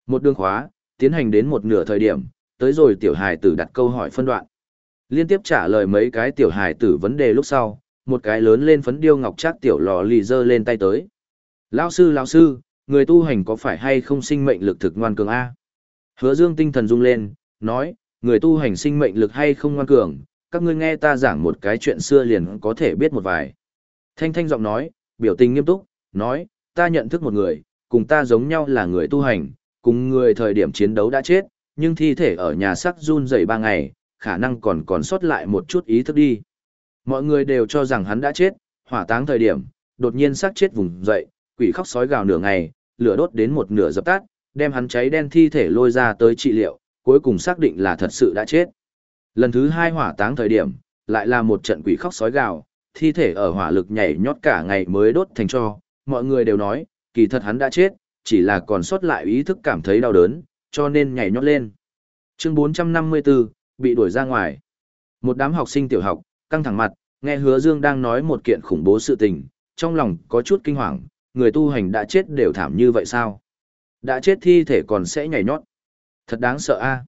Một đường khóa, tiến hành đến một nửa thời điểm, tới rồi tiểu hài tử đặt câu hỏi phân đoạn. Liên tiếp trả lời mấy cái tiểu hài tử vấn đề lúc sau, một cái lớn lên phấn điêu ngọc trác tiểu lò lì dơ lên tay tới. Lão sư lão sư, người tu hành có phải hay không sinh mệnh lực thực ngoan cường A? Hứa dương tinh thần rung lên, nói, người tu hành sinh mệnh lực hay không ngoan cường, các ngươi nghe ta giảng một cái chuyện xưa liền có thể biết một vài. Thanh thanh giọng nói, biểu tình nghiêm túc, nói, ta nhận thức một người, cùng ta giống nhau là người tu hành, cùng người thời điểm chiến đấu đã chết, nhưng thi thể ở nhà xác run rẩy ba ngày, khả năng còn còn sót lại một chút ý thức đi. Mọi người đều cho rằng hắn đã chết, hỏa táng thời điểm, đột nhiên xác chết vùng dậy, quỷ khóc sói gào nửa ngày, lửa đốt đến một nửa dập tắt, đem hắn cháy đen thi thể lôi ra tới trị liệu, cuối cùng xác định là thật sự đã chết. Lần thứ hai hỏa táng thời điểm, lại là một trận quỷ khóc sói gào, thi thể ở hỏa lực nhảy nhót cả ngày mới đốt thành cho, mọi người đều nói, kỳ thật hắn đã chết, chỉ là còn sót lại ý thức cảm thấy đau đớn, cho nên nhảy nhót lên. Chương 454, bị đuổi ra ngoài. Một đám học sinh tiểu học, căng thẳng mặt, nghe hứa Dương đang nói một kiện khủng bố sự tình, trong lòng có chút kinh hoàng, người tu hành đã chết đều thảm như vậy sao? Đã chết thi thể còn sẽ nhảy nhót. Thật đáng sợ a.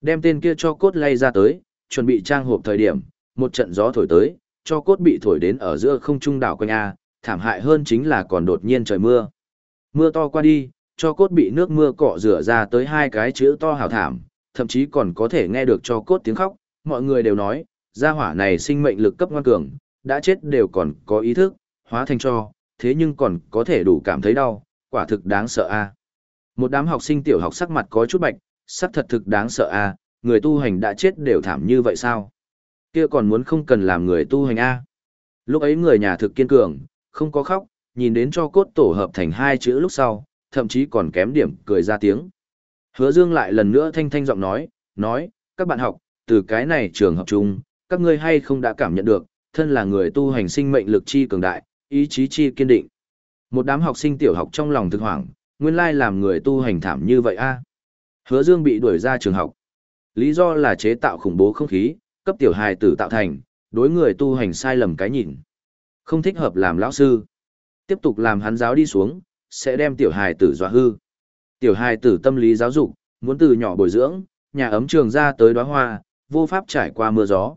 Đem tên kia cho cốt lay ra tới, chuẩn bị trang hộp thời điểm, một trận gió thổi tới, cho cốt bị thổi đến ở giữa không trung đảo quanh a, thảm hại hơn chính là còn đột nhiên trời mưa. Mưa to qua đi, cho cốt bị nước mưa cọ rửa ra tới hai cái chữ to hào thảm, thậm chí còn có thể nghe được cho cốt tiếng khóc, mọi người đều nói, gia hỏa này sinh mệnh lực cấp ngoan cường, đã chết đều còn có ý thức, hóa thành cho, thế nhưng còn có thể đủ cảm thấy đau, quả thực đáng sợ a. Một đám học sinh tiểu học sắc mặt có chút bạch, sắc thật thực đáng sợ a, người tu hành đã chết đều thảm như vậy sao? Kia còn muốn không cần làm người tu hành a. Lúc ấy người nhà thực kiên cường, không có khóc, nhìn đến cho cốt tổ hợp thành hai chữ lúc sau, thậm chí còn kém điểm cười ra tiếng. Hứa Dương lại lần nữa thanh thanh giọng nói, nói, các bạn học, từ cái này trường học chung, các ngươi hay không đã cảm nhận được, thân là người tu hành sinh mệnh lực chi cường đại, ý chí chi kiên định. Một đám học sinh tiểu học trong lòng thực hoảng, nguyên lai làm người tu hành thảm như vậy a. Hứa Dương bị đuổi ra trường học. Lý do là chế tạo khủng bố không khí, cấp tiểu hài tử tạo thành, đối người tu hành sai lầm cái nhìn. Không thích hợp làm lão sư. Tiếp tục làm hắn giáo đi xuống, sẽ đem tiểu hài tử dọa hư. Tiểu hài tử tâm lý giáo dục, muốn từ nhỏ bồi dưỡng, nhà ấm trường ra tới đóa hoa, vô pháp trải qua mưa gió.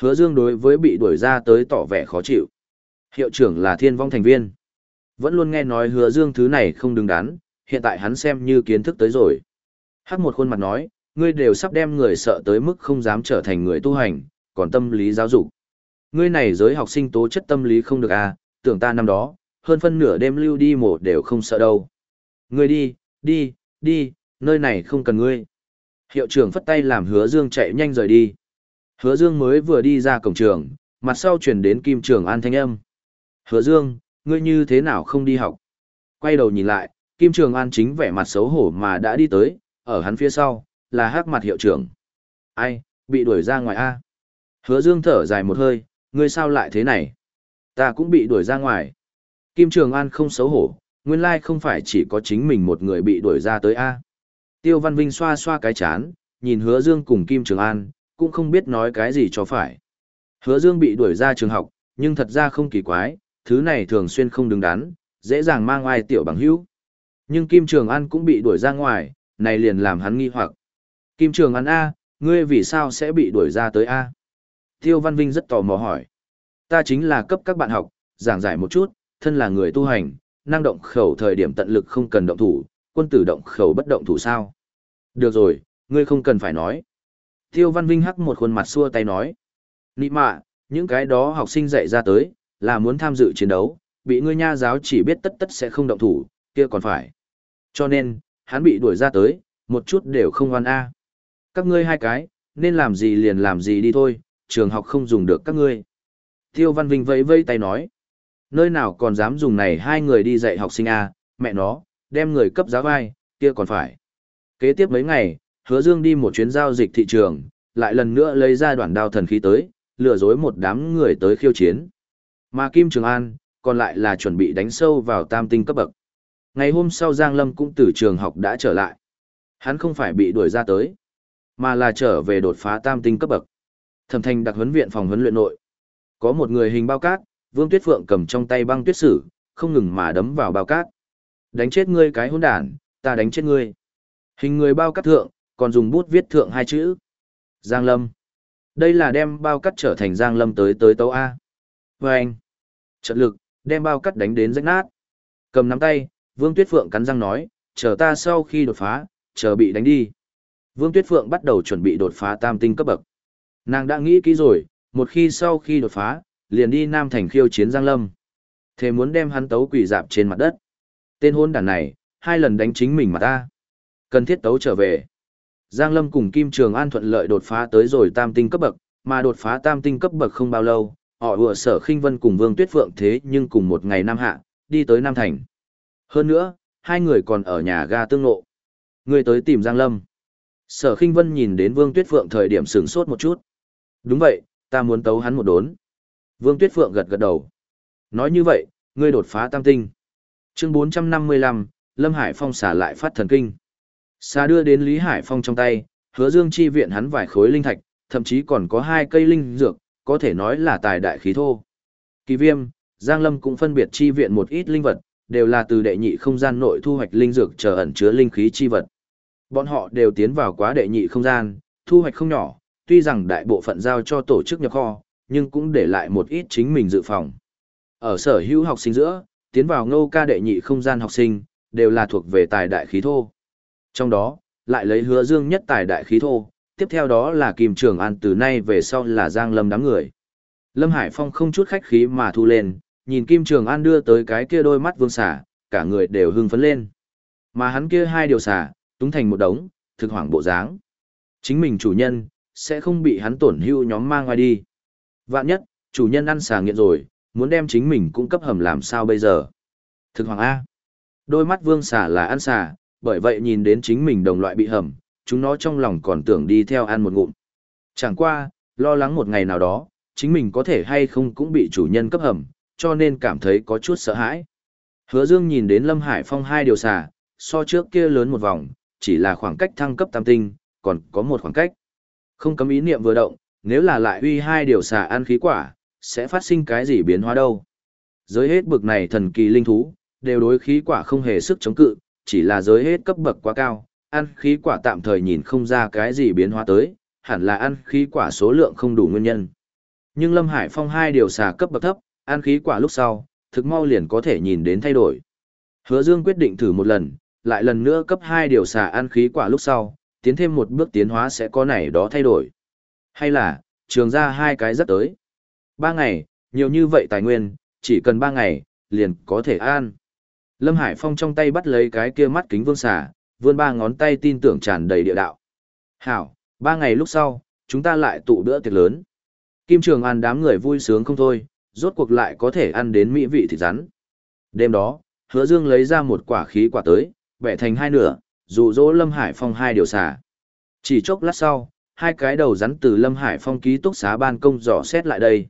Hứa Dương đối với bị đuổi ra tới tỏ vẻ khó chịu. Hiệu trưởng là thiên vong thành viên. Vẫn luôn nghe nói hứa Dương thứ này không đứng đắn, hiện tại hắn xem như kiến thức tới rồi. Hắc một khuôn mặt nói, ngươi đều sắp đem người sợ tới mức không dám trở thành người tu hành, còn tâm lý giáo dục. Ngươi này giới học sinh tố chất tâm lý không được à, tưởng ta năm đó, hơn phân nửa đêm lưu đi mổ đều không sợ đâu. Ngươi đi, đi, đi, nơi này không cần ngươi. Hiệu trưởng phất tay làm hứa dương chạy nhanh rời đi. Hứa dương mới vừa đi ra cổng trường, mặt sau chuyển đến kim trường an thanh âm. Hứa dương, ngươi như thế nào không đi học? Quay đầu nhìn lại, kim trường an chính vẻ mặt xấu hổ mà đã đi tới, ở hắn phía sau, là hắc mặt hiệu trưởng. Ai, bị đuổi ra ngoài A. Hứa dương thở dài một hơi, ngươi sao lại thế này? Ta cũng bị đuổi ra ngoài. Kim Trường An không xấu hổ, nguyên lai không phải chỉ có chính mình một người bị đuổi ra tới A. Tiêu Văn Vinh xoa xoa cái chán, nhìn Hứa Dương cùng Kim Trường An, cũng không biết nói cái gì cho phải. Hứa Dương bị đuổi ra trường học, nhưng thật ra không kỳ quái, thứ này thường xuyên không đứng đắn, dễ dàng mang ai tiểu bằng hữu. Nhưng Kim Trường An cũng bị đuổi ra ngoài, này liền làm hắn nghi hoặc. Kim Trường An A, ngươi vì sao sẽ bị đuổi ra tới A? Tiêu Văn Vinh rất tò mò hỏi. Ta chính là cấp các bạn học, giảng giải một chút, thân là người tu hành, năng động khẩu thời điểm tận lực không cần động thủ, quân tử động khẩu bất động thủ sao. Được rồi, ngươi không cần phải nói. Tiêu Văn Vinh hắc một khuôn mặt xua tay nói. Nị mạ, những cái đó học sinh dạy ra tới, là muốn tham dự chiến đấu, bị ngươi nha giáo chỉ biết tất tất sẽ không động thủ, kia còn phải. Cho nên, hắn bị đuổi ra tới, một chút đều không oan a. Các ngươi hai cái, nên làm gì liền làm gì đi thôi, trường học không dùng được các ngươi. Tiêu Văn Vinh vẫy vẫy tay nói. Nơi nào còn dám dùng này hai người đi dạy học sinh A, mẹ nó, đem người cấp giá vai, kia còn phải. Kế tiếp mấy ngày, hứa dương đi một chuyến giao dịch thị trường, lại lần nữa lấy ra đoạn đao thần khí tới, lừa dối một đám người tới khiêu chiến. Mà Kim Trường An, còn lại là chuẩn bị đánh sâu vào tam tinh cấp bậc. Ngày hôm sau Giang Lâm cũng từ trường học đã trở lại. Hắn không phải bị đuổi ra tới, mà là trở về đột phá tam tinh cấp bậc. Thẩm thành đặc huấn viện phòng huấn luyện nội. Có một người hình bao cát, Vương Tuyết Phượng cầm trong tay băng tuyết sử, không ngừng mà đấm vào bao cát. Đánh chết ngươi cái hỗn đản, ta đánh chết ngươi. Hình người bao cát thượng, còn dùng bút viết thượng hai chữ. Giang Lâm. Đây là đem bao cát trở thành Giang Lâm tới tới tấu A. Và anh. Trận lực, đem bao cát đánh đến rách nát. Cầm nắm tay, Vương Tuyết Phượng cắn răng nói, chờ ta sau khi đột phá, chờ bị đánh đi. Vương Tuyết Phượng bắt đầu chuẩn bị đột phá tam tinh cấp bậc. Nàng đã nghĩ kỹ rồi, một khi sau khi đột phá, liền đi Nam Thành khiêu chiến Giang Lâm. Thế muốn đem hắn tấu quỷ dạp trên mặt đất. Tên hôn đàn này, hai lần đánh chính mình mà ta. Cần thiết tấu trở về. Giang Lâm cùng Kim Trường An thuận lợi đột phá tới rồi tam tinh cấp bậc, mà đột phá tam tinh cấp bậc không bao lâu, họ vừa sở khinh vân cùng Vương Tuyết Phượng thế nhưng cùng một ngày Nam Hạ, đi tới Nam Thành. Hơn nữa, hai người còn ở nhà ga tương ngộ. Người tới tìm Giang Lâm. Sở khinh vân nhìn đến Vương Tuyết Phượng thời điểm sửng sốt một chút. Đúng vậy, ta muốn tấu hắn một đốn. Vương Tuyết Phượng gật gật đầu. Nói như vậy, ngươi đột phá tam tinh. Chương 455, Lâm Hải Phong xả lại phát thần kinh. Xà đưa đến Lý Hải Phong trong tay, hứa dương chi viện hắn vài khối linh thạch, thậm chí còn có hai cây linh dược, có thể nói là tài đại khí thô. Kỳ viêm, Giang Lâm cũng phân biệt chi viện một ít linh vật, đều là từ đệ nhị không gian nội thu hoạch linh dược chờ ẩn chứa linh khí chi vật. Bọn họ đều tiến vào quá đệ nhị không gian, thu hoạch không nhỏ, tuy rằng đại bộ phận giao cho tổ chức nhập kho, nhưng cũng để lại một ít chính mình dự phòng. Ở sở hữu học sinh giữa, tiến vào ngô ca đệ nhị không gian học sinh, đều là thuộc về tài đại khí thô. Trong đó, lại lấy hứa dương nhất tài đại khí thô, tiếp theo đó là Kim Trường An từ nay về sau là Giang Lâm đám người. Lâm Hải Phong không chút khách khí mà thu lên, nhìn Kim Trường An đưa tới cái kia đôi mắt vương xả, cả người đều hưng phấn lên. Mà hắn kia hai điều xả, túng thành một đống, thực hoảng bộ dáng. Chính mình chủ nhân, sẽ không bị hắn tổn hưu nhóm mang ngoài đi. Vạn nhất, chủ nhân ăn xà nghiện rồi, muốn đem chính mình cung cấp hầm làm sao bây giờ. Thực hoàng A. Đôi mắt vương xà là ăn xà, bởi vậy nhìn đến chính mình đồng loại bị hầm, chúng nó trong lòng còn tưởng đi theo ăn một ngụm. Chẳng qua, lo lắng một ngày nào đó, chính mình có thể hay không cũng bị chủ nhân cấp hầm, cho nên cảm thấy có chút sợ hãi. Hứa Dương nhìn đến Lâm Hải Phong hai điều xà, so trước kia lớn một vòng, chỉ là khoảng cách thăng cấp tam tinh, còn có một khoảng cách. Không cấm ý niệm vừa động, nếu là lại uy hai điều xà ăn khí quả, sẽ phát sinh cái gì biến hóa đâu. Giới hết bực này thần kỳ linh thú, đều đối khí quả không hề sức chống cự, chỉ là giới hết cấp bậc quá cao, ăn khí quả tạm thời nhìn không ra cái gì biến hóa tới, hẳn là ăn khí quả số lượng không đủ nguyên nhân. Nhưng Lâm Hải Phong hai điều xà cấp bậc thấp, ăn khí quả lúc sau, thực mau liền có thể nhìn đến thay đổi. Hứa Dương quyết định thử một lần, lại lần nữa cấp hai điều xà ăn khí quả lúc sau, tiến thêm một bước tiến hóa sẽ có này đó thay đổi. Hay là, trường ra hai cái rất tới. Ba ngày, nhiều như vậy tài nguyên, chỉ cần ba ngày, liền có thể an. Lâm Hải Phong trong tay bắt lấy cái kia mắt kính vương xà, vươn ba ngón tay tin tưởng tràn đầy địa đạo. Hảo, ba ngày lúc sau, chúng ta lại tụ bữa tiệc lớn. Kim Trường An đám người vui sướng không thôi, rốt cuộc lại có thể ăn đến mỹ vị thịt rắn. Đêm đó, Hứa Dương lấy ra một quả khí quả tới, bẻ thành hai nửa, dụ dỗ Lâm Hải Phong hai điều xả. Chỉ chốc lát sau, hai cái đầu rắn từ Lâm Hải Phong ký túc xá ban công dò xét lại đây.